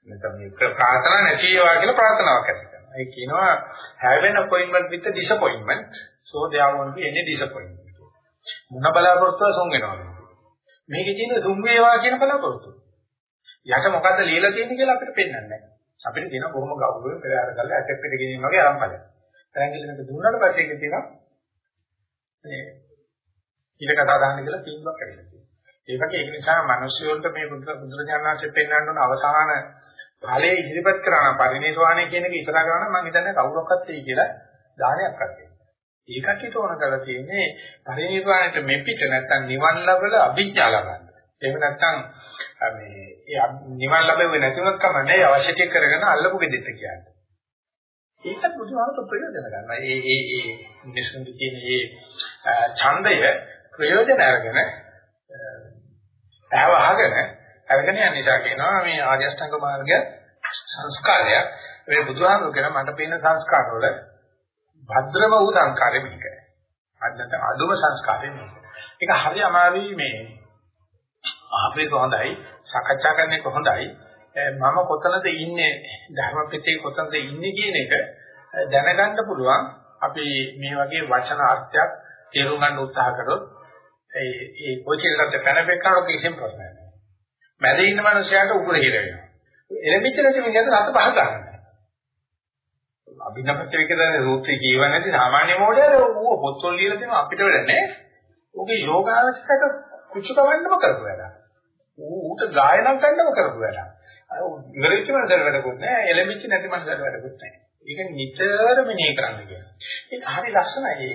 නැත්නම් මේ ප්‍රාර්ථනා නැතිවා කියලා ප්‍රාර්ථනාවක් ඇති කරනවා. ඒ කියනවා have an appointment with the disappointment so there won't be any disappointment. මොන බලාපොරොත්තුව සොන් වෙනවද? මේකේ තියෙන සුන් වේවා කියන බලාපොරොත්තුව. යට මොකද්ද ලියලා තියෙන්නේ කියලා අපිට පෙන්වන්නේ නැහැ. අපිට තියෙන බොහොම ගෞරවයෙන් පෙරහැර කරලා ඇටෙක් පිට ගෙනියන වගේ ආරම්භය. තරංගිලනක දුන්නාට පස්සේ ඒක තියෙනවා මේ ඊට කතා දාන්න කියලා තීන්දුවක් කරලා තියෙනවා. ඒ වගේ ඒක නිසා මිනිස්සුන්ට මේ බුදුරජාණන්සේ පෙන්වන්න ඕන අවසාන ඵලයේ ඉදිරිපත් කරන පරිණිරවාණය කියන එක ඉස්සරහ කරන මම හිතන්නේ කවුරක්වත් එයි කියලා දානයක් අත්දෙන්න. ඒකට ඕන කරලා තියෙන්නේ පරිණිරවාණයට මෙපිට නැත්තම් නිවන් ලැබල අභිඥා ලබන්න. එහෙම නැත්නම් මේ නිවන් ලැබෙන්නේ නැතිවත් කමන්නේ අවශ්‍ය ටික කරගෙන අල්ලපු ගෙදෙට්ට කියන්නේ. ඒකත් බුදුහාමතු ප්‍රයෝජන ගන්නවා. ඒ ඒ ඒ මිනිසුන්ගේ තියෙන මේ ඡන්දය ප්‍රයෝජන අරගෙන ඇවහගෙන අරගෙන යන නිසා කියනවා මේ ආර්ය අෂ්ටාංග මාර්ගය සංස්කාරය මේ බුදුහාමුදුරු කියන මට පේන සංස්කාර වල භද්‍රම වූ සංස්කාරය මේක. අන්නත අදුම සංස්කාරය මේක. ඒක හරි අමාරුයි මේ ආපේක හොඳයි සාකච්ඡා කරන එක හොඳයි මම කොතනද ඉන්නේ ධර්මපිටේ කොතනද ඉන්නේ කියන එක දැනගන්න පුළුවන් අපි මේ වගේ වචන අර්ථයක් තේරුම් ගන්න උත්සාහ කරොත් ඒ ඒ කොච්චරකට පැනපෙන්නකොට කිසිම ප්‍රශ්නයක් නැහැ. මැද ඉන්න මනුස්සයාට උගුර හිර වෙනවා. එළඹිච්ච නැති මිනිහට රත පහ ගන්නවා. අභිනපච්ච විකදන සූත්‍රය කියව නැති සාමාන්‍ය මොඩේ ඌ පොත්වල ලියලා තියෙනවා අපිට වැඩ නැහැ. ඌගේ යෝගාවචකට කුචු කවන්නම කරපු වැඩ. ඌ ඌට ගායනා ගන්නම කරපු වැඩ. ඉවරෙච්ච මනසට වැඩකුත් නැහැ, එළඹිච්ච නැති මනසට වැඩකුත් නැහැ. ඒක නිතරම මෙහෙ කරන්න කියනවා. ඒක හරි ලස්සනයි.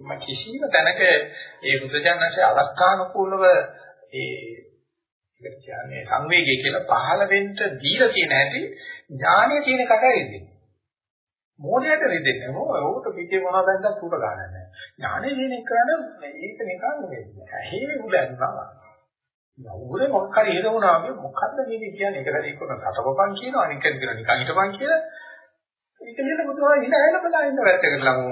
මම කිසිම තැනක ඒ බුදුජානකසේ අවස්ථානුකූලව ඒ කියන්නේ සංවේගය කියලා පහළ වෙන්න දීලා කියන හැටි ඥානය තියෙන කටයි ඉන්නේ. මොඩයට රිදෙන්නේ මොකද? ඕකට පිටේ මොනවද දැන්ද පුර ගන්න නැහැ. ඥානය කියන එක කරන්නේ ඒක නිකන් නෙවෙයි. ඇහි උලන්නවා. උගුරේ මොකක් හරි හේතුණා වගේ මොකද්ද මේ කියන්නේ? ඒක හරි කොන සතපපන් කියනවා අනික කියන නිකන් හිටපන් කියලා. ඒක නේද බුදුහා ඉඳ ඇල බලලා ඉන්න වැත්තකට ලමු.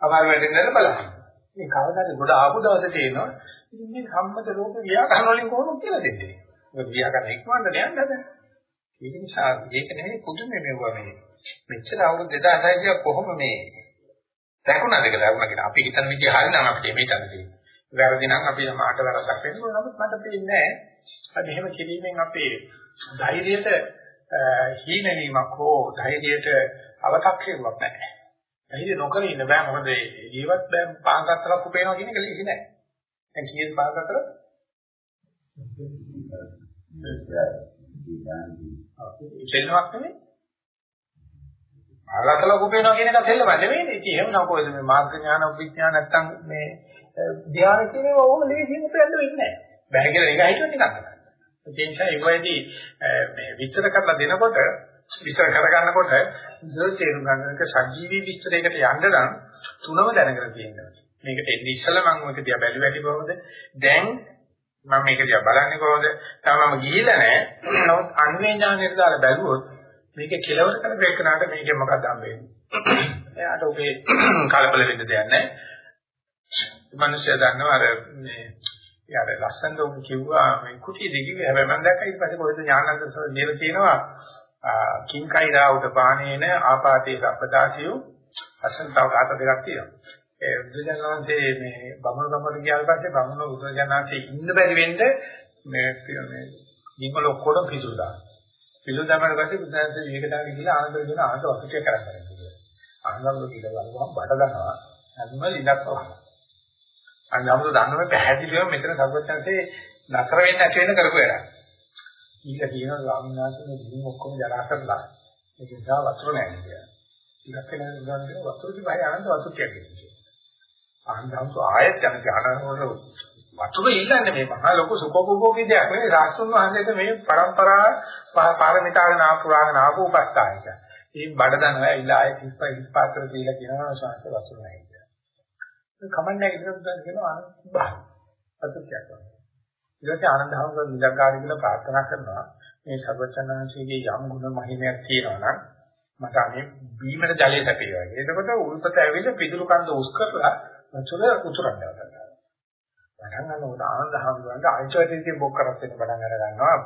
අමාරු වැඩෙන්න බලන්න. මේ කවදාද ගොඩ ආපු දවසේ තේනවා. ඉතින් මේ සම්මත ලෝක ව්‍යාකරණ වලින් කොහොමද කියලා දෙන්නේ? මොකද ව්‍යාකරණ ඉක්මවන්න යන්න හදන. ඒක නිසා ඒක නෙමෙයි පුදුමේ මෙවුවා මේ. මෙච්චර අවුරුදු 2600 කොහොම මේ දැකුණාද කියලා වුණා කියලා අපි හිතන විදිහ හරිනම් අපිට මේ තනදී. වැරදි නම් අපි මාට වැරද්දක් වෙනවා නමුත් මට පේන්නේ නැහැ. මෙහෙම කිරීමෙන් අපේ ධෛර්යයට හීනවීමක් හෝ ධෛර්යයට අව탁සිරුවක් නැහැ. ධෛර්ය නොකර ඉන්න බෑ මොකද ජීවත් බෑ පාන් ගත්තලක් උපේනවා කියන එක ලේසි නෑ. දැන් කීයද ගත්තල? ඉතින්වක් නෙමෙයි. ආගතලක් උපේනවා කියන එක දෙල්ලම නෙමෙයි. ඉතින් එහෙම නම් කොහෙද මේ මාර්ග ඥාන උපඥාන නැත්තම් මේ ධ්‍යාන කියන ඒවා ඕම ලේසියෙන් උපයන්න වෙන්නේ නැහැ. බෑ කියලා එක හිතුව නිකන් කරා. ඒ නිසා ඒ වගේදී මේ විස්තර කරලා දෙනකොට විස්තර කරගන්නකොට ඉතින් තේරුම් ගන්න එක සජීවී විස්තරයකට යන්න නම් තුනම දැනගෙන තියෙනවා. මේකට එන්නේ ඉස්සෙල්ලා මම මේක දිහා බැලුව හැටි කොහොමද? දැන් මම මේක දිහා බලන්නේ කොහොමද? තාමම ගිහිලා නැහැ. නමුත් අන්වේ ඥානෙට දාලා බැලුවොත් මේක කෙලවර කරපේකනට මේකෙන් මොකක්ද හම්බෙන්නේ? එයාට ඔබේ කලබල වෙන්න දෙයක් නැහැ. මිනිස්සු දන්නවා අර මේ යාර ලස්සනට උන් කිව්වා මේ කුටි දෙකිව්වේ හැබැයි මම දැක්කා ඊට පස්සේ කොහෙද ඥානන්ද සර් ලියලා තියෙනවා කිංකයිරා උදපාණේන ආපාතේ සම්පදාසියු අසන්තව ගාත දෙකක් තියෙනවා ඒ බුදුජානනාංශයේ මේ බමුණු ගමකට ගියාට පස්සේ බමුණු බුදුජානනාංශයේ ඉන්න බැරි වෙන්න මේ මේ නිමල ඔක්කොම පිසුරු දාන පිසුරු දාමන පස්සේ බුදුජානනාංශයේ මේකටාගේ ගිහලා ආනන්ද කියන ආනන්ද වසුටිය කරන්නේ කියලා ආනන්ද කියලා බලුවම බඩ ගන්නවා හැම ලිලක් වහනවා අන්න අපිට දන්නව පැහැදිලිවම මෙතන සර්වඥන්සේ නතර වෙන්න ඇති වෙන කරපු වැඩක්. ඊට කියනවා ස්වාමීන් වහන්සේ මේ දින ඔක්කොම ජරා කරලා ඒක නිසා වතුර නැහැ කියලා. ඊට කෙනෙක් ගන්න වතුර කිව්වයි ආනන්ද වතුර කියන්නේ. ආනන්දම්තු ආයෙත් යන ඥානවල වතුර ඉල්ලන්නේ මේ මහා ලොකු සුඛෝපභෝගී දෙයක් නෙවෙයි රාජසුන් වහන්සේට මේ પરම්පරා පාරමිතාගෙන ආපුරාගෙන ආපු උපස්ථායක. මේ බඩ දනවා ඉලා 35 35 කර දීලා කියනවා ශාස්ත්‍ර වතුර නැහැ කියලා. කමන්නේ ඉදිරියට ගන්න කියනවා අනුභව. අසත්‍යයක්. ඊට පස්සේ ආනන්දහම නිලංකාරී කියලා ප්‍රාර්ථනා කරනවා මේ සර්වචනංශයේ යම් ගුණ මහිමයක් තියෙනවා නම් මට මේ බීමන ජලය සැපේවා. එතකොට උල්පත ඇවිල්ලා පිදුළු කන්ද උස් කරලා වතුර උතුරන්න ගන්නවා. පටන් ගන්නකොට ආනන්ද හමුදුරන්ට ආයතනයේ බොක් කරත් වෙන පටන් අර ගන්නවා.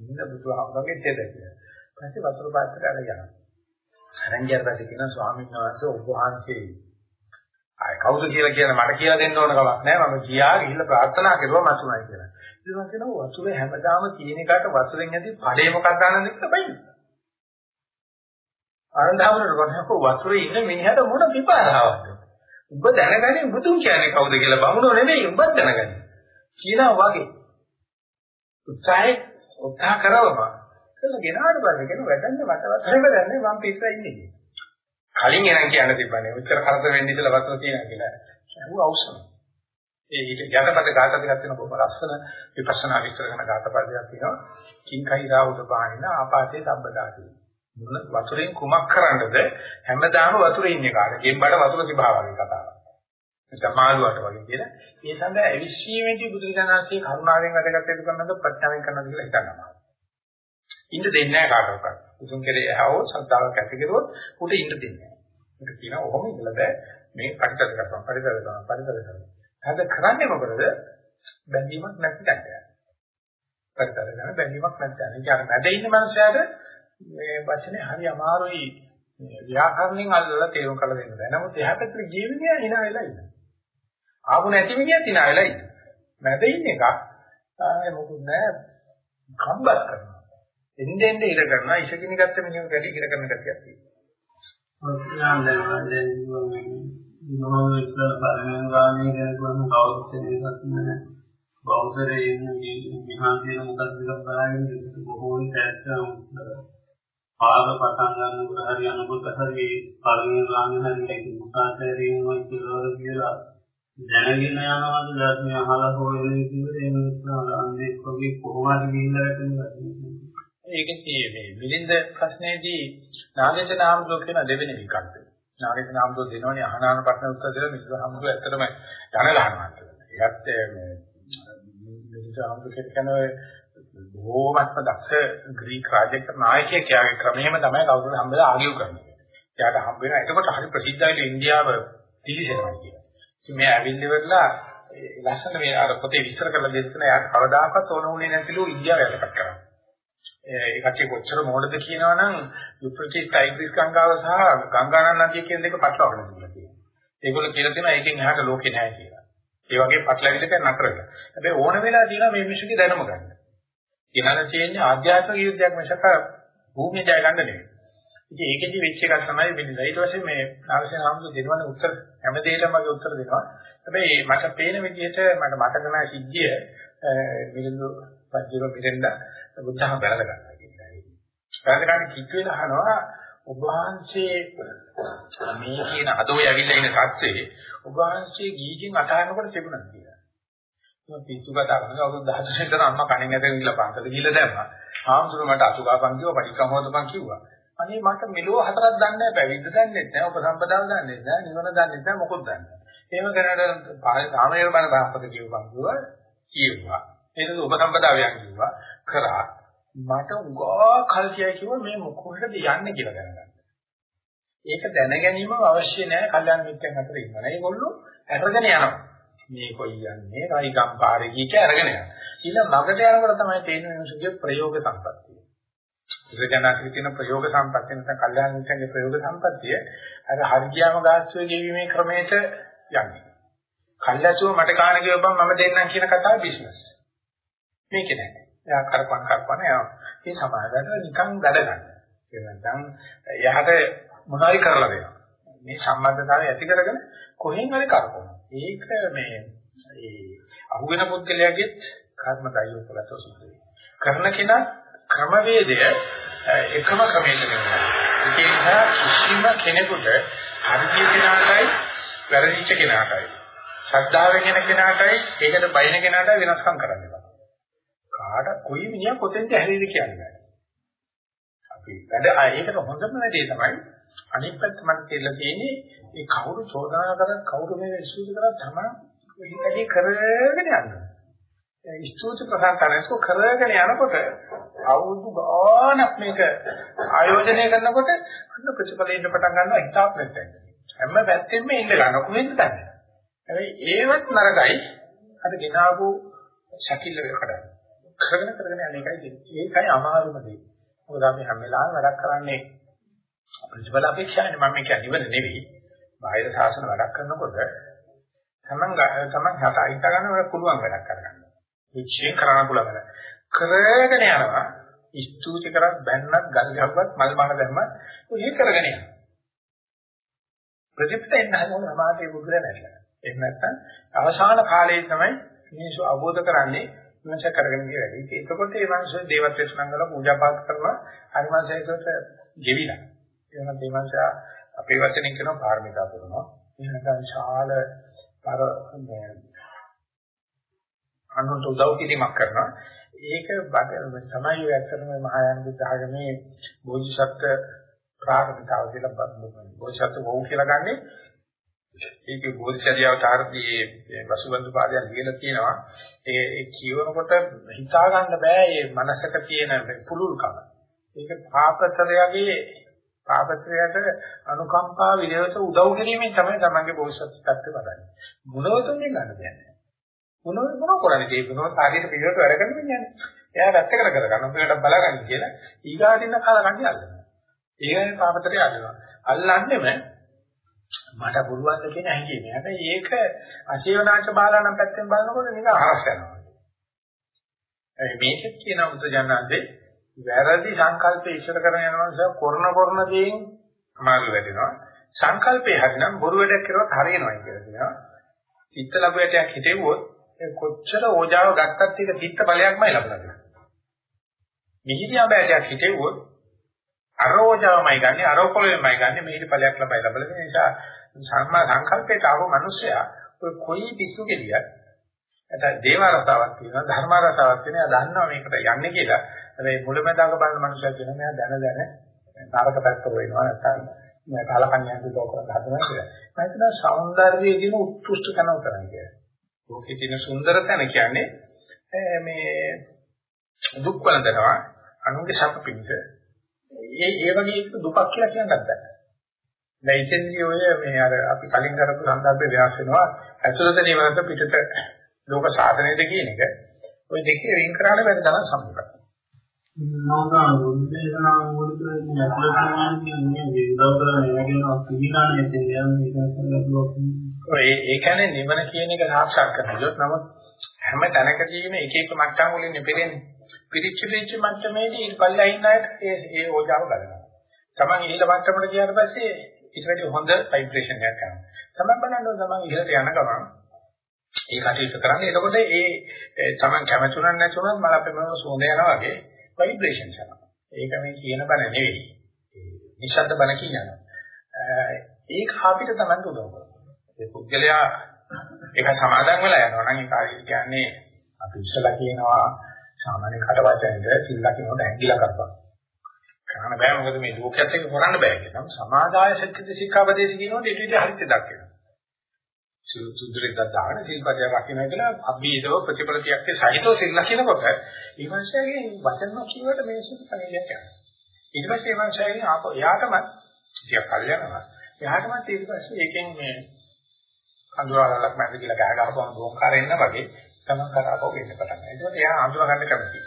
ඉන්න බුදුහාමුදුරගේ දෙද කියලා. ඊපස්සේ වතුර පාත්‍රය අරගෙන. අරන් ගියාට පස්සේ කියනවා ස්වාමීන් වහන්සේ ඔබ වහන්සේ ආය කවුද කියලා කියන මට කියලා දෙන්න ඕන කමක් නැහැ මම ගියා ගිහිල්ලා ප්‍රාර්ථනා කරුවා මතුණයි කියලා. ඊට පස්සේ කියනවා වතුරේ හැමදාම කියන එකට වතුරෙන් ඇති පඩේ මොකක්ද ආනන්ද කියලා බයින්න. ආනන්දවරුන්ට කොහොමද වතුරේ ඉන්න මිනිහට මොන විපාකාවක්ද? ඔබ දැනගන්නේ බුදුන් කියන්නේ කවුද කියලා බමුණෝ නෙමෙයි ඔබ දැනගන්නේ. කියනවා වගේ. උත්සාහය උත්සාහ කරවම. කියලා ගෙනාට පස්සේ කියන වැඩන්නේ මට වතුරේ වැඩන්නේ මම පිටලා ඉන්නේ කියලා. කලින් එනන් කියන්න තිබ්බනේ. උච්චර කරදර වෙන්නේ ඉතලා වතුර තියෙනවා කියලා. ඇහුව අවශ්‍යම. ඒ ඊට යටපත ගාත දෙකක් තියෙන බොහොම ලස්සන විපස්සනා විස්තර කරන ගාත පදයක් තියෙනවා. කිංකයිරා උදපානින ආපාතේ සම්බදාති. මොන වතුරෙන් කුමක් කරන්නද හැමදාම වතුරේ ඉන්නේ කාට. ගෙම්බඩ වතුර තිබා වගේ කතාවක්. නැත්නම් මාළුවට වගේ කියන. ඒ සඳහා අවිශ්ීමේදී බුදුරජාණන්සේ කරුණාවෙන් වැඩගත් යුතු කරනද ප්‍රත්‍යාවෙන් කරනද කියලා හිතනවා. ඉන්න දෙන්නේ නැහැ කාටවත්. උතුම් කෙරේ ඇහවෝ සද්ධාවක් ඇති කරුවොත් උට ඉන්න දෙන්නේ නැහැ. ඒක කියනවා ඔහොම ඉඳලා බෑ මේ පරිතද කරපන් පරිතද කරපන් පරිතද කරපන්. හද කරන්නේ මොකද? බැඳීමක් නැති තැනට. පරිතද කරන බැඳීමක් නැති තැන. ඒ කියන්නේ මැද ඉන්න මනුස්සයාට මේ වචනේ හරි අමාරුයි ව්‍යාකරණයෙන් අල්ලලා තේරුම් කරලා දෙන්න බෑ. නමුත් එහා පැත්තේ ජීවිතය hina වෙලා ඉන්නවා. ආපු නැති මිනිහත් hina වෙලා ඉන්නවා. මැද ඉන්න එක ආයේ මොකුත් නැහැ කම්බත් කරනවා. එන්නේ එන්නේ ඉර කරනවා ඉෂකිනි ගත්ත මිනිහෙක් වැඩි ඉර කරන ගතියක් තියෙනවා. ඔස්සියන් දැන් දැන් මොනවද ඉස්සර පරිණාම ගාමී කියන කවුරුත් එකක් නෑ බෞද්ධරේ ඉන්නේ විහාරයේ මොකක්ද කියලා බලන්නේ බොහෝ විට පාද පටන් ගන්නකොට හරි අනුකූල හරි පරිණාම ගාමී හරි මුසාතරීම කියලා කියලා දැනගෙන යනවාද ධර්මය අහලා හොයන්නේ කියලා ඒ නිසා අන්නේ කොහේ කොහොමද ගිහිල්ලා වැටෙන්නේ ඒකේ මේ මිලින්ද ප්‍රශ්නේදී නාගේච නාමදෝ කියන දෙවෙනි විකල්පය. නාගේච නාමදෝ දෙනවනේ අහනාන ප්‍රශ්න උත්තර දෙලා මිලින්ද හම්බුව ඇත්තටම යන ගන්නවා කියලා. ඒකත් මේ මිලින්ද හම්බුව කියන බොහෝමත්ම දක්ෂ ග්‍රීක රාජ්‍යක නායකයෙක් යාගේ ක්‍රමෙම තමයි කවුරුත් හම්බෙලා ආගියු කරන්නේ. එයාට හම්බ වෙනවා එතකොට හරි ප්‍රසිද්ධයි ඉන්දියාව පිළිසෙනවා කියලා. ඉතින් මේ ඇවිල්ලිවලා ලස්සන මේ අර පොතේ විස්තර කරලා දෙන්න එයාට කවදාකවත් ඕන උනේ නැතිලු ඉන්දියාව යටපත් කරා. ඒ කච්චි කොච්චර මොඩද කියනවනම් යුප්‍රටිස් ටයිග්‍රිස් ගංගාව සහ ගංගානන් නදිය කියන දෙක පටලවාගෙන තිබුණා කියනවා. ඒගොල්ලෝ කියලා තියෙනවා ඒකෙන් එහාට ලෝකේ නැහැ කියලා. ඒ වගේ පටලවිල්ලක නතර වෙලා. හැබැයි ඕන වෙලා තියෙනවා මේ මිනිස්සුගේ දැනුම ගන්න. ඊළඟ තියෙන්නේ ආධ්‍යාත්මික යුද්ධයක් මිසක භූමිය ජය ගන්න නෙවෙයි. ඉතින් ඒකෙදි වෙච්ච එකක් තමයි වෙන්නේ. ඊට පස්සේ මේ නාගසේන හම්දු දෙනවනේ උත්තර හැම දෙයකම වගේ උත්තර දෙනවා. හැබැයි මට පේන විදිහට මට මතක නැහැ සිද්ධිය මිලිඳු පජ්ජිර මිරෙන්ද බුද්ධහම බැලඳ ගන්නවා කියන එක. බැලඳ ගන්න කිච් වෙලා අහනවා ඔබ වහන්සේ මේ කියන අදෝය ඇවිල්ලා ඉන්න සත්‍යේ ඔබ වහන්සේ ගීකින් අතහරිනකොට තිබුණා කියලා. මම පිටු කතා කරනවා අවුරුදු 14 ඉතර අම්මා කණෙන් ඇදගෙන ගිහලා පන්සල ගිහලා දැම්මා. ආම්සුර මට අසුගාපන් කිව්වා පරික්කම හොදපන් කිව්වා. අනේ මට මෙලෝ හතරක් දන්නේ නැහැ පැවිද්ද දන්නේ නැහැ උපසම්පදාව දන්නේ නැහැ නිවන දන්නේ නැහැ මොකොත් දන්නේ නැහැ. එහෙම කරනකොට සාමයේ බණ බාපත කියවපන් කිව්වා කියුවා. ඒක උපසම්පදාවයන් කිව්වා කරා. මට උගා කල් කියයි කිව්වා මේ මොකටද යන්නේ කියලා දැනගන්න. ඒක දැන ගැනීම අවශ්‍ය නැහැ කල්යාණ මිත්‍රයන් අතර ඉන්නවා. ඒගොල්ලෝ අරගෙන යනවා. මේ කොයි යන්නේ රයිගම් පාරේ ගිහින් අරගෙන යනවා. ඊළඟ මගට යනකොට තමයි තේරෙන්නේ මිනිසුගේ ප්‍රයෝග සම්පත්තිය. බුදුජානකගේ තියෙන ප්‍රයෝග සම්පත්තිය නැත්නම් කල්යාණ මිත්‍රගේ ප්‍රයෝග සම්පත්තිය අර හර්ගියාම ගාස්ත්‍රයේ ගෙවීමේ ක්‍රමයට යන්නේ. කල්ලාසුව මට කාණ කියවපන් මම දෙන්නම් කියන කතාව බිස්නස්. මේකේ නෑ. එයා කරපන් කරපන් එයා මේ සමාජයට නිකන් වැඩ ගන්න. ඒ නැත්නම් එයාට මොනවාරි කරලා දෙනවා. මේ සම්බන්ධතාවය ඇති කරගෙන කොහෙන් හරි කරපොන. ඒක මේ ඒ අහුවෙන පුද්ගලයාගේ කර්ම දයෝපලතෝ සිද්ධ කරන කෙනා ක්‍රමවේදය එකම ක්‍රමයකට නෙවෙයි. ඒ නිසා කිසිම කෙනෙකුට හරිය කෙනාටයි වැරදිච්ච කෙනාටයි ශ්‍රද්ධාවෙන් එන කෙනාටයි ඒකට බයින කෙනාටයි වෙනස්කම් කරන්න බෑ. කාට කොයි මිනිහා කොතෙන්ද හැරෙයිද කියන්නේ බෑ. අපි වැඩ ඒකට හොඳම දේ තමයි අනිත් පැත්ත මට කියලා තියෙන්නේ මේ කවුරු චෝදනා කරත් කවුරු මේ විශ්වාස කරත් තමයි වැඩි කරගෙන යනවා. ස්තුති ප්‍රසන්නතනස්කෝ කරගෙන යනකොට අවුරුදු ගානක් මේක ආයෝජනය කරනකොට අන්න ප්‍රතිඵලෙන්න පටන් ගන්නවා හිතාක් නැත්නම්. හැම පැත්තෙම ඉන්න ගන්න කොහෙන්ද දන්නේ. හැබැයි ඒවත් නරකයි අර ගෙනාවු ශකිල්ල කරන්නේ. කරගෙන කරගෙන යන එකයි ඒකයි අමාරුම දේ. මොකද අපි හැම වෙලාවෙම වැඩක් කරන්නේ ප්‍රතිඵල අපේක්ෂානේ මම කියන්නේ ඉවර නෙවෙයි. බාහිර සාසන වැඩක් කරනකොට තමන් තමන් හත අයිත ගන්න පුළුවන් වැඩක් කරගන්න. විශ්යෙන් කරන්න පුළුවන් වැඩ. කරගෙන යනවා ස්තුති කරත් බැන්නත් ගල් ගහුවත් මල් මහන දැම්මත් ඔය කරගෙන යනවා. ප්‍රතිපද එන්න හදන සමාධිය බුදුර නැట్లా. එහෙම නැත්නම් අවසාන කාලයේ තමයි මිනිස්සු අවබෝධ කරන්නේ විමර්ශ කරගෙන ගිය වැඩි. ඒකකොට මේ මිනිස්සු දේවත්වයට නම් කරලා පූජා පාත් කරනවා අනිවාර්යයෙන්ම ගෙවිලා. ඒ වෙනත් මේ මිනිස්සු අපේ වචනෙන් කියනවා පාරමිතා පුරනවා. එහෙම නැත්නම් ශාල පර අනුන්ට උදව් කිරීමක් කරනවා. ඒක තමයි ඔය ඇත්තටම මහායාන බුද්ධ ආගමේ බෝධිසත්ව ප්‍රාර්ථනාව කියලා බෝධිසත්ව වෝ කියලා ගන්නෙ. ඒකේ බෝධිචර්යාව තාරදී වසුබන්දු පාදයන් ලියලා තියෙනවා. ඒ ඒ කියවනකොට හිතා ගන්න බෑ මේ මනසක තියෙන පුලුල්කම. ඒක පාපතරයගේ පාපත්‍රයට අනුකම්පා විදේවත උදව් කිරීමෙන් තමයි තමන්ගේ බෝසත්ත්වත්වය වඩන්නේ. ගුණවතුන්ගෙන් ගන්න දෙයක් මොන මොන කරන්නේ ඒ මොනවද කාර්යයට පිළිවෙලට වැඩ කරන්න යන්නේ. එයා වැත්තකට කරගන්න ඔබට බලගන්න කියලා ඊගාටින්න කාලකන්ටි අල්ලනවා. ඒකනේ පාපතරය අල්ලනවා. අල්ලන්නෙම මට පුළුවන් ද කියන හැඟීම. හැබැයි ඒක අශේවනාච බාලානම් පැත්තෙන් බලනකොට නිකන් අහස් යනවා. ඒ මේකෙත් කියන උද්දජනන්දේ වැරදි සංකල්ප ඉස්සර කරන යනවා නිසා කරන කරන දේෙන් අමාරු වෙනවා. සංකල්පේ හරිනම් බොරු වැඩක් කරුවත් හරියනවා කියලා කියනවා. චිත්ත ලැබුවටයක් හිතෙව්වොත් කොච්චර ඕජාව ගත්තත් ඒක චිත්ත බලයක්මයි ලබලා දෙන්නේ. මිහිරියා බෑටයක් හිතෙව්වොත් අරෝජාවමයි ගන්නෙ අරෝපොළෙමයි ගන්නෙ මිහිරි ඵලයක් ලබයි ලබලා දෙන නිසා සම්මා සංකල්පයට ආව මිනිසයා ඔය කොයි පිස්සු කෙලියක් නැත්නම් දේව රසාවක් තියෙනවා ධර්ම රසාවක් තියෙනවා දන්නවා මේකට යන්නේ කියලා මේ මුලමඳාක බලන මනුස්සයෙක් කියන මෙයා දැන දැන තරක පැත්ත වෙනවා නැත්නම් මේ කාලකන්‍යයන්ට ලෝක හදනවා කියලා. මම හිතනවා సౌందර්යයේ දින උත්කෘෂ්ඨ තැන උතරන් කියලා. ලෝකේ තියෙන සුන්දර තැන කියන්නේ මේ දුක් වලඳනවා අනුන්ගේ සැප පිණිස. ඒ ඒ වගේ දුකක් කියලා කියන්නත් බෑ. දැන් ඉතින්දී ඔය මේ අර අපි කලින් කරපු සම්බන්ධය ව්‍යාස වෙනවා ඇතුළත නිවනට පිටත ලෝක සාධනෙද කියන එක. ওই දෙකේ වෙන් කරාට වැඩ තමයි සම්පූර්ණ. නෝනා බුද්ධේනා මුලිකේ නැත්නම් කියන්නේ විදවතර නෙවෙයින පිළිගන්නේ කියන්නේ ඒ ඒ කියන්නේ නිවන කියන එක සාක්ෂාත් කරගන්නොත් නමුත් හැම තැනකදීම එක එක මට්ටම් වලින් නෙපෙරෙන්නේ. පිරිච්ච පිරිච්ච මට්ටමේදී ඉල්පල්ලා ඉන්න අයට ඒ ඒ ඕජාව ගන්නවා. Taman ඉහළ මට්ටමට ගියාට පස්සේ ඊට වැඩි හොඳ ভাইබ්‍රේෂන් එකක් කරනවා. Taman බලන්න Taman ඉහළට යන ගමන් ඒ කටයුතු කරන්නේ. එතකොට ඒ Taman කැමතුණක් නැතුණත් මල අපේම සෝඳ යනවා වගේ ভাইබ්‍රේෂන්ස් යනවා. ඒක මේ කියන බණ නෙවෙයි. නිශ්ශබ්ද බණ කියනවා. ඒක අපිට තමයි උදව් කරන්නේ. ඒ පුද්ගලයා ඒක සමාදන් වෙලා යනවා නම් ඒක හරියට කියන්නේ අපි ඉස්සලා කියනවා සාමාන්‍ය කට වචනෙන්ද සිල්ලා කියනකොට ඇඟිලා කරපන්. කරන්න බෑ මොකද මේ ලෝකයක් එක්ක කරන්න බෑ කියනවා. සමාදාය සත්‍යිත ශික්ෂාපදේශ කියනකොට ඊට විදිහ හරියට දක්වනවා. සුදුරෙක් දාන සිල්පදයක් රකින්න කියලා අභීතව ප්‍රතිපලතියක් සහිතව සිල් ලකිනකොට ඒ මනුස්සයාගේ වචන කියවට මේ සිත් පණියක් යනවා. ඊට පස්සේ මේ මනුස්සයාගේ ආප එයාටම ටිකක් කල් යනවා. එයාටමත් ඊට පස්සේ ඒකෙන් මේ කඳුරාලක් මැද කියලා ගහ ගහපුවම බෝංකාර එන්න වගේ තමන් කරාපෝ වෙන්න පටන් ගන්නවා. ඒකෝට එයා අඳුර ගන්න කැමතියි.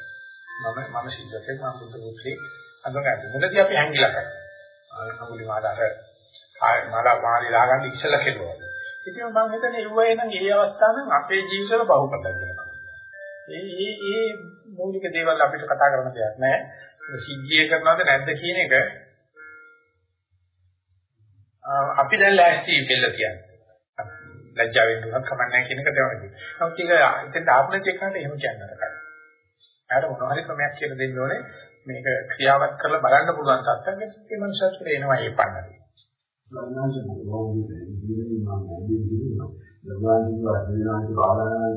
මම මම සිද්ධකේ මම බුද්ධ පුත්‍රේ අඳුර ගන්න. මොකද අපි හැංගිලා කරා. අඟුලි මාලාර ආය මාලා මාලි දාගන්න ඉස්සලා කෙරුවා. ඉතින් මම හිතන්නේ ඉුවේ නම් ඒ අවස්ථාවෙන් අපේ ජීවිතවල බහුපතක් වෙනවා. ඒ ඒ ඒ මූලික දේවල් අපිට කතා කරන්න දෙයක් නැහැ. සිද්ධිය කරනවද නැද්ද කියන එක අපි දැන් ලෑස්ති වෙන්න කියන්නේ. ලැජ්ජා වෙන්න උනත් කමන්නේ කියන එක දැනගන්න. නමුත් ඒක ඉතින් ආත්මෙත් එක්කනට එහෙම කියන්න බෑ. එයාට මොනවා හරි ක්‍රමයක් කියලා දෙන්න ඕනේ. මේක ක්‍රියාවත් කරලා බලන්න පුළුවන් තත්ත්වයක් ඒ මනුස්සයෙක් එනවා ඒ පන්නරේ. ලබනාංශ මොකෝන්නේ ඉන්නේ මම ඇදී ඉන්නවා. ලබනාංශ වදිනාංශ බාලන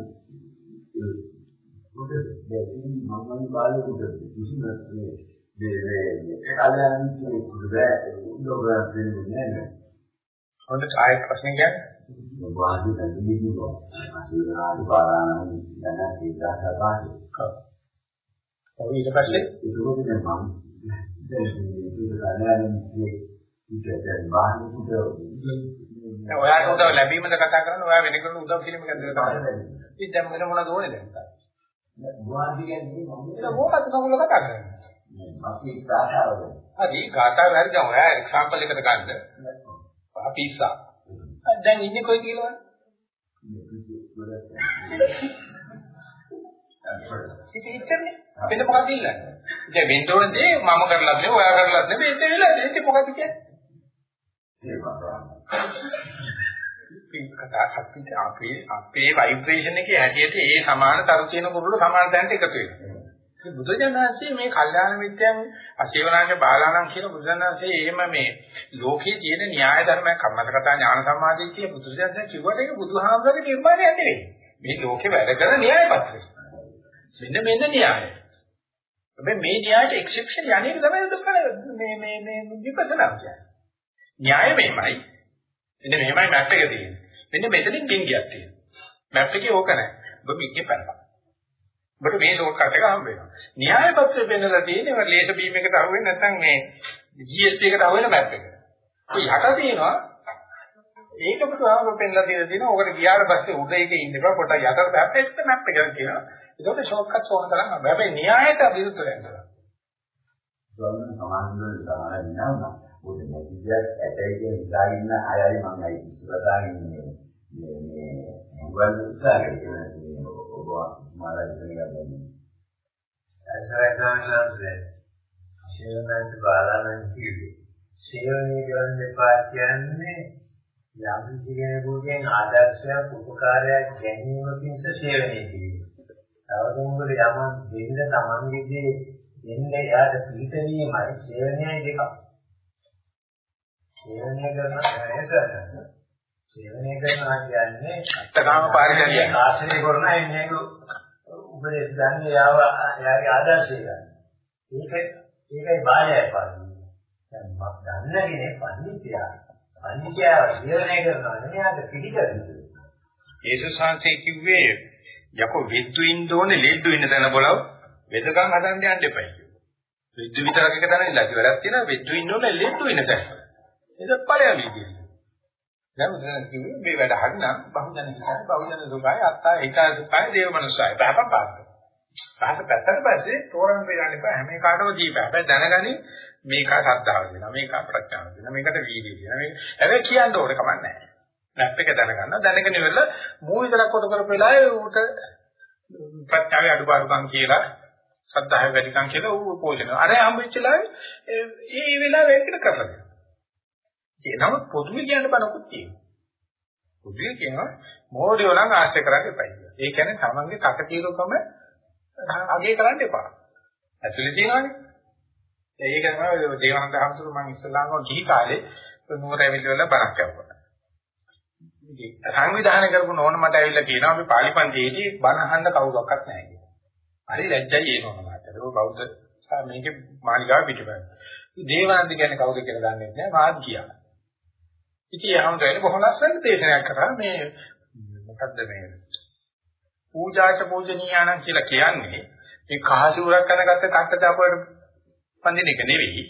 මොකද දැන් මම බාලේ කොට කිසිම මේ මේ මේ කල්යනා කියන්නේ උදේ දෙන්නේ නැහැ. හොඳ ආයෙ ප්‍රශ්න කියන්නේ වාදී දැන්නේ කිව්වා. ආශිර්වාද බාලන දැන ඉඳලා තමයි. ඔව් ඊට පස්සේ ඒක උදේ මම දැන් මේ කල්යනා ඉතින් බාහිරට දැන් ඔයාට උදව් ලැබීමද කතා කරන්නේ ඔයා වෙන කෙනෙකුට උදව් කිරීම ගැන කතා කරන්නේ. ඉතින් දැන් වෙන මොනවද ඕනේ දැන්? බුවාදි කියන්නේ ඒක මොකක්ද කවුල කතා කරන්නේ? අපි කාටවද? හරි ගාථා හරි දැන් ඔයා එක්සැම්පල් එකකට ගන්න. අපි ඉස්සා. දැන් ඉන්නේ කොයි කියලාද? ඉතින් ඉච්චන්නේ. අපිට මොකක්ද ඉල්ලන්නේ? ඉතින් වෙන්න ඕන දේ මම කරලත් නෙවෙයි ඔයා කරලත් නෙවෙයි ඒක වෙලා ඉතින් මොකක්ද කියන්නේ? කතා අපිට අපේ අපේ ভাইබ්‍රේෂන් එකේ හැටියට ඒ සමාන තරු තියෙන කුරුල්ල සමාන තැනට එකතු වෙනවා. ඒ බුදුජානනාංශයේ මේ කල්යාණ මිත්‍යන් අශේවනාංශ බාලාණන් කියන බුදුජානනාංශයේ එහෙම මේ ලෝකයේ තියෙන න්‍යාය ධර්මයක් කම්මතකතා ඥාන සම්මාදිට්ඨිය බුදුජානනාංශ කිව්වට ඒක බුදුහාමරගේ නිර්මාණයක් නෙවෙයි. මේ ලෝකේ වැඩ කරන න්‍යාය පත්‍රය. මෙන්න මෙන්න න්‍යාය. හැබැයි මේ න්‍යායට එක්සෙප්ෂන් යන්නේ තමයි මේ මේ මේ විපස්සනා කියන්නේ. න්‍යාය මෙහෙමයි. මෙන්න මෙහෙමයි මැප් එක තියෙන්නේ. මෙන්න මෙතනින් ඩිංගියක් තියෙනවා. මැප් එකේ ඕක නැහැ. ඔබ මේකේ පැනපන්. ඔබට මේ ෂෝට් කට් එක හම්බ වෙනවා. න්‍යාය පත්‍රය පෙන්නලා තියෙන්නේ ලේසර් බීම් එකට අහු වෙන්නේ නැත්නම් මේ GST එකට අහු වෙන මැප් එක. ඒ යට තියෙනවා ඒක බුදුහාම පෙන්නලා දීලා තියෙනවා. ඔකට ගියාට පස්සේ උඩ එකේ ඉන්න බෑ කොට යට මැප් එක මැප් එක කියනවා. ඒකට ෂෝට් කට් ඕන තරම් හැබැයි න්‍යායට විරුද්ධ වෙනවා. ගන්න සමාන්තර සාහරය නෑ. මොකද නැතිවත් ඇටයි කියන ඉඳලා ඉන්න අයයි මම අයි ඉස්සරහා ඉන්නේ මේ මේ මොකද උත්සාහය කියන්නේ ඔබ මාලා ඉගෙන ගන්න. ඇසරසන්සන්සේ අශීලනන්ත බාලානන් කිව්වේ සේවනය කරන්න එපා කියන්නේ යම් කෙනෙකුගෙන් ආදර්ශයක් උපකාරයක් ගැනීම පිණිස සේවනය කිරීම. තව කෙනෙකුට යමක් දෙන්න තමන්ගේ දෙන්න එයාට පිළිතැනීමයි සේවනයයි දෙකක්. සේවනය කරනවා නේද? සේවනය කරනවා කියන්නේ අත්තකාම පාරිචර්යය. ආශ්‍රය කරන එන්නේ උපදේශ ගන්න යාව යාගේ ආදර්ශය ගන්න. ඒක ඒකයි බාහ්‍යය පාන්නේ. දැන් මම දන්න කෙනෙක් පඬිතුයා. පඬිතුයා සේවනය කරනවා නෙමෙයි ආද පිළිගන්නේ. ඒසු සංසේ කිව්වේ යකෝ විද්දු ඉන්න ඕනේ ලෙඩ්ඩු ඉන්න තැන බලව වෙදකම් හදන්න යන්න එපා කිව්වා. විද්දු විතරක් එක තැන ඉඳලා ඉවරක් තියෙනවා විද්දු ඉන්න ඕනේ ලෙඩ්ඩු ඉන්න තැන. ඒක ඵලයක් විදියට. දැන් මෙතන කිව්වේ මේ වැඩ හරිනම් බහුජන හිතයි බහුජන සුඛයි අත්තා ඒකයි සුඛයි දේව මනුස්සයි බහපන් පාද. පහස පැත්තට පස්සේ තෝරන්න බේරන්න එපා හැම එකකටම දීපා. හැබැයි දැනගනි මේක ශ්‍රද්ධාව දෙනවා මේක ප්‍රඥාව දෙනවා මේකට වීර්යය දෙනවා මේක හැබැයි කියන්න ඕනේ කමක් නැහැ. නැප් එක දැනගන්න දැනගෙන ඉවරලා මූ විතරක් කොට කරපු වෙලාවේ ඌට ප්‍රඥාවේ අඩුපාඩුකම් කියලා ශ්‍රද්ධාවේ වැඩිකම් කියලා ඌ පොළනවා. අර හම්බෙච්චලාවේ ඒ වෙලාවෙ එකට කරලා දෙනවා. ඒ නමුත් පොදුවේ කියන්න බනකුත් තියෙනවා. පොදුවේ කියනවා මොඩියෝ නම් ආශ්‍රය කරන්න එපා කියලා. ඒ කියන්නේ තමන්ගේ කටකීරුකම අගේ කරන්න එපා. ඇතුලේ තියෙනවානේ. ඒක තමයි දේවානන්ද හම්සුරු මම ඉස්සලාම ගිහි කාලේ නුවර ඇවිල්ලා වල බණක් ඇහුවා. සංවිධානය කරපු නෝන මට ඇවිල්ලා කියනවා අපි පාලි පන්තියේදී බණ අහන්න කවුරක්වත් නැහැ කියලා. හරි ලැජ්ජයි ඒ නෝන මාතට. ඒක බෞද්ධ මේකේ මාලිගාව පිටිපස්ස. දේවානන්ද කියන්නේ කවුද කියලා දන්නේ නැහැ මාත් ගියා. ඉතින් යහමදෙන්නේ බොහොම ලස්සන දේශනයක් කරා මේ මොකද්ද මේ පූජාච පූජනීයානම් කියලා කියන්නේ මේ කහසුරක් කරගත්ත කට්ට දාපුවට පඳින එක නෙවෙයි.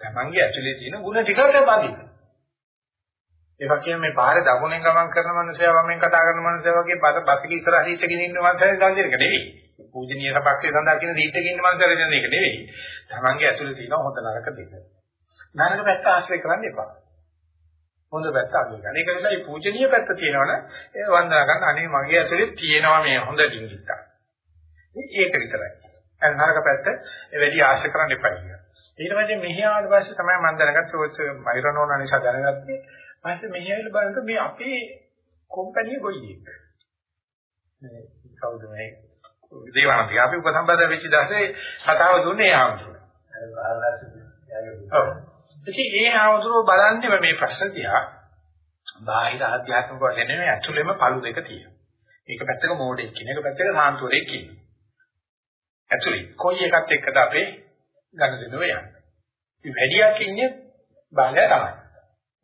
තමන්ගේ ඇතුලේ තියෙන ಗುಣ ටිකට බඳින්න. ඒ වගේම මේ පාරේ දකුණෙන් ගමන් කරන මනුස්සයා වමෙන් කතා කරන මනුස්සයා වගේ බත බතක ඉස්සරහ හිටගෙන ඉන්න මනුස්සයා ගන්දිර එක නෙවෙයි. පූජනීය සපක්ෂේ සඳහා කියන දීටක ඉන්න මනුස්සයා දෙන එක නෙවෙයි. තමන්ගේ ඇතුලේ තියෙන හොඳ නරක දෙක. නරක පැත්ත ආශ්‍රය කරන්න එපා. හොඳ පැත්ත අගය ගන්න. ඒක නිසා මේ පූජනීය පැත්ත තියෙනවනේ ඒ වන්දනා කරන අනේ මගේ ඇතුලේ තියෙනවා මේ හොඳ ඩිංගිත්ත. ඒක විතරයි. අර නරක පැත්ත වැඩි ආශ්‍රය කරන්න එපා කියන. ඊට පස්සේ මෙහි ආවට පස්සේ තමයි මම දැනගත්තේ ඔය මයිරනෝන නිසා දැනගත්තේ. ඊපස්සේ මෙහි ඇවිල්ලා බලනකොට මේ අපේ කම්පැනි ගොයියෙක්. මේ කවුද මේ දේවානන්ද අපි උපසම්පදා වෙච්ච දවසේ කතාව දුන්නේ ආමතුනේ. ඔව්. ඉතින් ඒ ආවතුරෝ බලන්නේ මේ ප්‍රශ්න දිහා බාහිර ආධ්‍යාත්මික වශයෙන් නෙමෙයි ඇතුළෙම පළු දෙක තියෙනවා. මේක පැත්තක මෝඩෙක් කියන එක පැත්තක සාන්තුවරෙක් කියන. ඇතුළේ කොයි එකත් එක්කද අපේ ගන්න දෙනව යන්නේ. ඉතින් වැඩියක් ඉන්නේ බාහිර තමයි.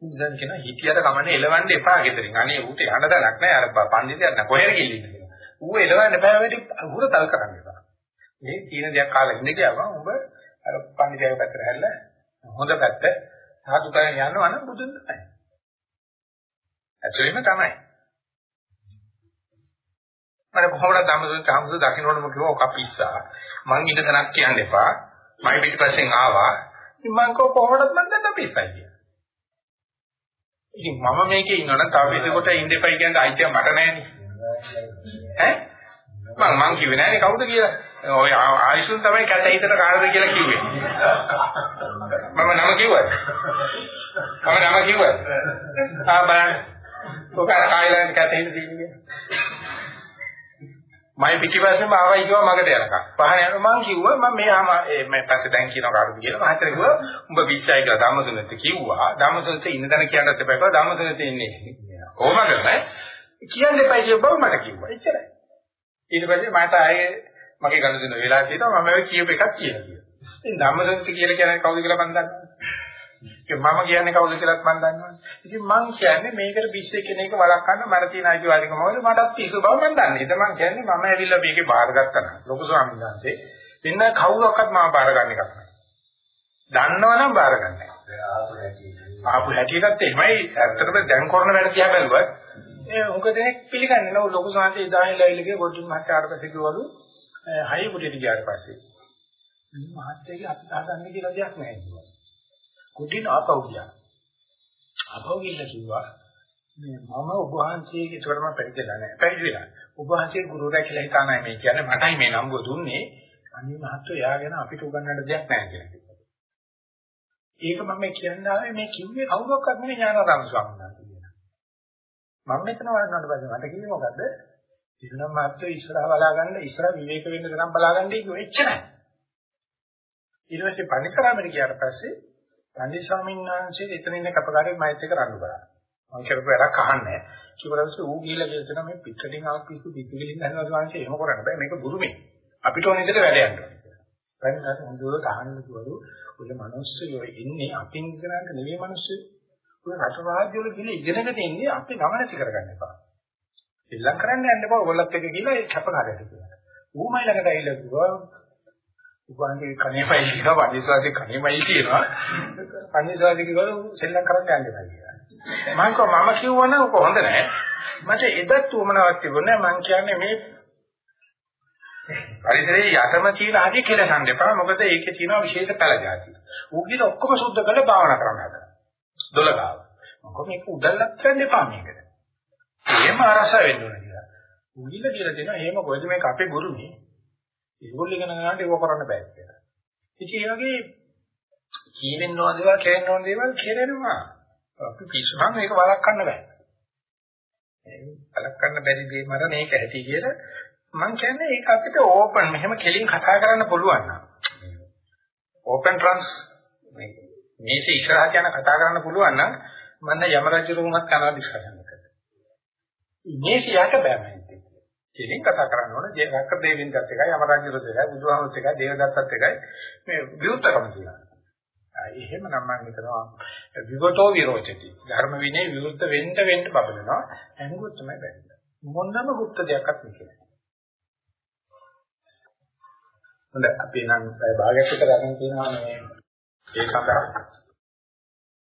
ඉතින් කියන හිතියට කමන්නේ එලවන්න එපා ගෙදරින්. අනේ ඌට යන්න දණක් නැහැ. අර පඬිතියක් නෑ කොහෙද ගිහින් ඉන්නේ. ඌ එලවන්න බෑ වැඩි හුරතල් කරන්න එපා. මේ තීන දෙයක් කාලා ඉඳ ගියාම උඹ අර පඬිතියගේ පැත්තට හැරිලා හොඳ පැත්ත සාදු කරගෙන යනවා නම් බුදුන් තමයි. ඇත්තටම තමයි. මම කොහොමද ධම්මසුත් සාමුදු දකින්නවලම කිව්වා ඔක පිස්සා. මං ඉඳ තැනක් කියන්න එපා. මම පිටිපස්සෙන් ආවා. ඉතින් මං කොහොමද මං දැන් පිස්සයි කියලා. ඉතින් මම මේකේ ඉන්නවනම් තව පිස්සෙකට ඉන්න එපයි කියන්නේ අයිතිය මට නෑනේ. ඈ? මං මං කිව්වේ නෑනේ කවුද කියලා. ඔය ආයුෂුන් තමයි කැත හිතට කාටද කියලා කිව්වේ. මම නම කිව්වද? මම නම කිව්වද? ආ බලන්න. ඔක අර කායිලෙන් කැත හිත තියෙන්නේ. මම පිටිපස්සෙම ආවයි කිව්වා මගට යනකම්. පහන යනවා මං කිව්වා මම මෙයාම මේ පැත්තේ දැන් කියනවා කාටද කියලා. මහත්තයා කිව්වා උඹ පිච්චයි කියලා ධම්මසුනෙත් කිව්වා. ධම්මසුනෙත් ඉන්න තැන කියන්නත් එපා කිව්වා. ධම්මසුනෙත් ඉන්නේ. කොහොමද නැහැ? කියන්න එපා කියව බව මට කිව්වා. එච්චරයි. ඊට පස්සේ මට ආයේ මගේ ගන්න දෙන වෙලාව තියෙනවා මම ඔය කියප එකක් කියලා කියනවා. ඉතින් ධම්මසංස කියලා කියන්නේ කවුද කියලා මම දන්නවා. ඒක මම කියන්නේ කවුද කියලාත් මම දන්නවා. ඉතින් මං කියන්නේ මේකට පිස්සේ කෙනෙක් වළක්වන්න මට තියෙන අයිතිවාසිකම වල මටත් පිස්සු බව මම දන්නේ. ඒක මං කියන්නේ මම ඇවිල්ලා මේකේ බාරගත්තා නම් ලොකු ස්වාමීන් වහන්සේ වෙන කවුරක්වත් මම බාරගන්න එකක් නෑ. දන්නවනම් බාරගන්නේ නෑ. ආපු හැටියටත් එහෙමයි ඇත්තටම දැන් කරන වැඩ දිහා බැලුවත් ඒ උග දෙනෙක් පිළිගන්නේ නෝ ලොකු සංහසේ ඉදාහින් ලැවිලගේ ගොඩින් මහත්යාට පස්සේ කිව්වලු හයි පුටියට ගියාට පස්සේ මේ මහත්යගේ අපි හදන්නේ කියලා දෙයක් නැහැ කිව්වා. කුටින් ආපහු ගියා. ආපහු ගිහිල්ලා කිව්වා මේ මම ඔබ වහන්සේගේ ඒකට මම පැවිදිලා නැහැ. පැවිදිලා. ඔබ වහන්සේ ගුරුවරයා කියලා හිතානයි මේ කියන්නේ මටයි මේ නම්බුව දුන්නේ. අනිත් මහත්තයෝ එයාගෙන අපිට උගන්වන්න දෙයක් නැහැ කියලා කිව්වා. ඒක මම කියන්නේ මේ කිව්වේ කවුරක්වත් නෙවෙයි ඥානාරාම ස්වාමීන් වහන්සේ කියන. මම මෙතන වඩනකොට පස්සේ මට කිව්වේ මොකද්ද? ඉස්ලාම් මාත්‍රි ඉස්සරහ බලාගන්න ඉස්සරහ විවේක වෙන්න තරම් බලාගන්නයි කිව්වේ එච්චරයි. ඊට පස්සේ පණිකරාමර ගියාට පස්සේ පණ්ඩිත ස්වාමීන් වහන්සේ එතන ඉන්න කපකාරයෙක් මයිත් එක රණ්ඩු කරා. මම කරපු වැඩක් අහන්නේ. කිව්වලස ඌ ගිහිල්ලා කියන මේ පිටකටින් ආපු පිස්සු පිටුකලින් හදනවා ස්වාමීන් එහෙම කරන්න බෑ මේක බුරුමේ. අපිට ඕන විදිහට වැඩ යන්න ඕනේ. පණිදාස හොඳට අහන්න කිව්වලු ඔය මිනිස්සු ඉන්නේ අපින් ඉගෙනගන්න නෙවෙයි මිනිස්සු. ඔය රට රාජ්‍ය වල ගිහින් ඉගෙනගෙන ඉන්නේ අපි ගමනති කරගන්න එපා. ඉල්ලම් කරන්න යන්න එපා ඔයගොල්ලත් එක්ක ගිහලා ඒ කැපකාරයට කියලා. ඌමයි ළඟට ඇවිල්ලා කිව්වා උපාන්සේ කණේමයි කියනවා පන්දිස්වාසේ කණේමයි කියනවා පන්දිස්වාසේ කිව්වලු සෙල්ලම් කරන්න යන්න එපා කියලා. මම කව මම කිව්වනම් ඔක හොඳ නෑ. මට එදත් උමනාවක් තිබුණේ මම කියන්නේ මේ පරිසරයේ යටම තියෙන ආදී කියලා ගන්න එපා. මොකද ඒකේ තියෙන විශේෂ පළජාති. ඌගින ඔක්කොම සුද්ධ කරලා භාවනා කරන්න හදනවා. දොළගාව. මොකද මේක උදල්ලක් ගන්න එපා මේකට. එහෙම අරස වෙන්න ඕන කියලා. ඌගිල කියලා දෙනවා එහෙම කොහෙද මේක අපේ ගුරුනේ. ඒගොල්ලෝ ඉගෙන ගන්නට ඒක කරන්න බෑ කියලා. ඉතින් ඒ වගේ කීවෙන්න ඕන දේවල් කෙරෙන්න ඕන දේවල් කෙරෙනවා. අපි පිස්සු නම් මේක වළක්වන්න බෑ. වළක්වන්න බැරි දේ මරණ ඒක ඇති කියලා මම කියන්නේ ඒක අපිට ඕපන් මෙහෙම කෙලින් කතා කරන්න පුළුවන් නම්. ඕපන් ට්‍රාන්ස් මේක ඉස්සරහ යන කතා කරන්න පුළුවන් නම් මම යම රජු රුමත් කරලා ඩිස්කෂන් එකකට. මේක යට බෑ මම හිතන්නේ. කෙලින් කතා කරන්න ඕන ජේ රක්ක දෙවියන්ටත් එකයි යම රජු රුත් එකයි බුදුහාමුදුරුත් එකයි දේවදත්තත් එකයි මේ විරුද්ධකම තියෙනවා. එහෙමනම් මම හිතනවා විගතෝ විරෝචති. ධර්ම විනය විරුද්ධ වෙන්න වෙන්න බබලනවා. ඇඟුත් තමයි බැහැ. මොනම গুপ্ত දෙයක්වත් නෙකේ. හොඳයි අපි නම් භාගයක් විතර අරන් තියෙනවා මේ ඒ සඳහා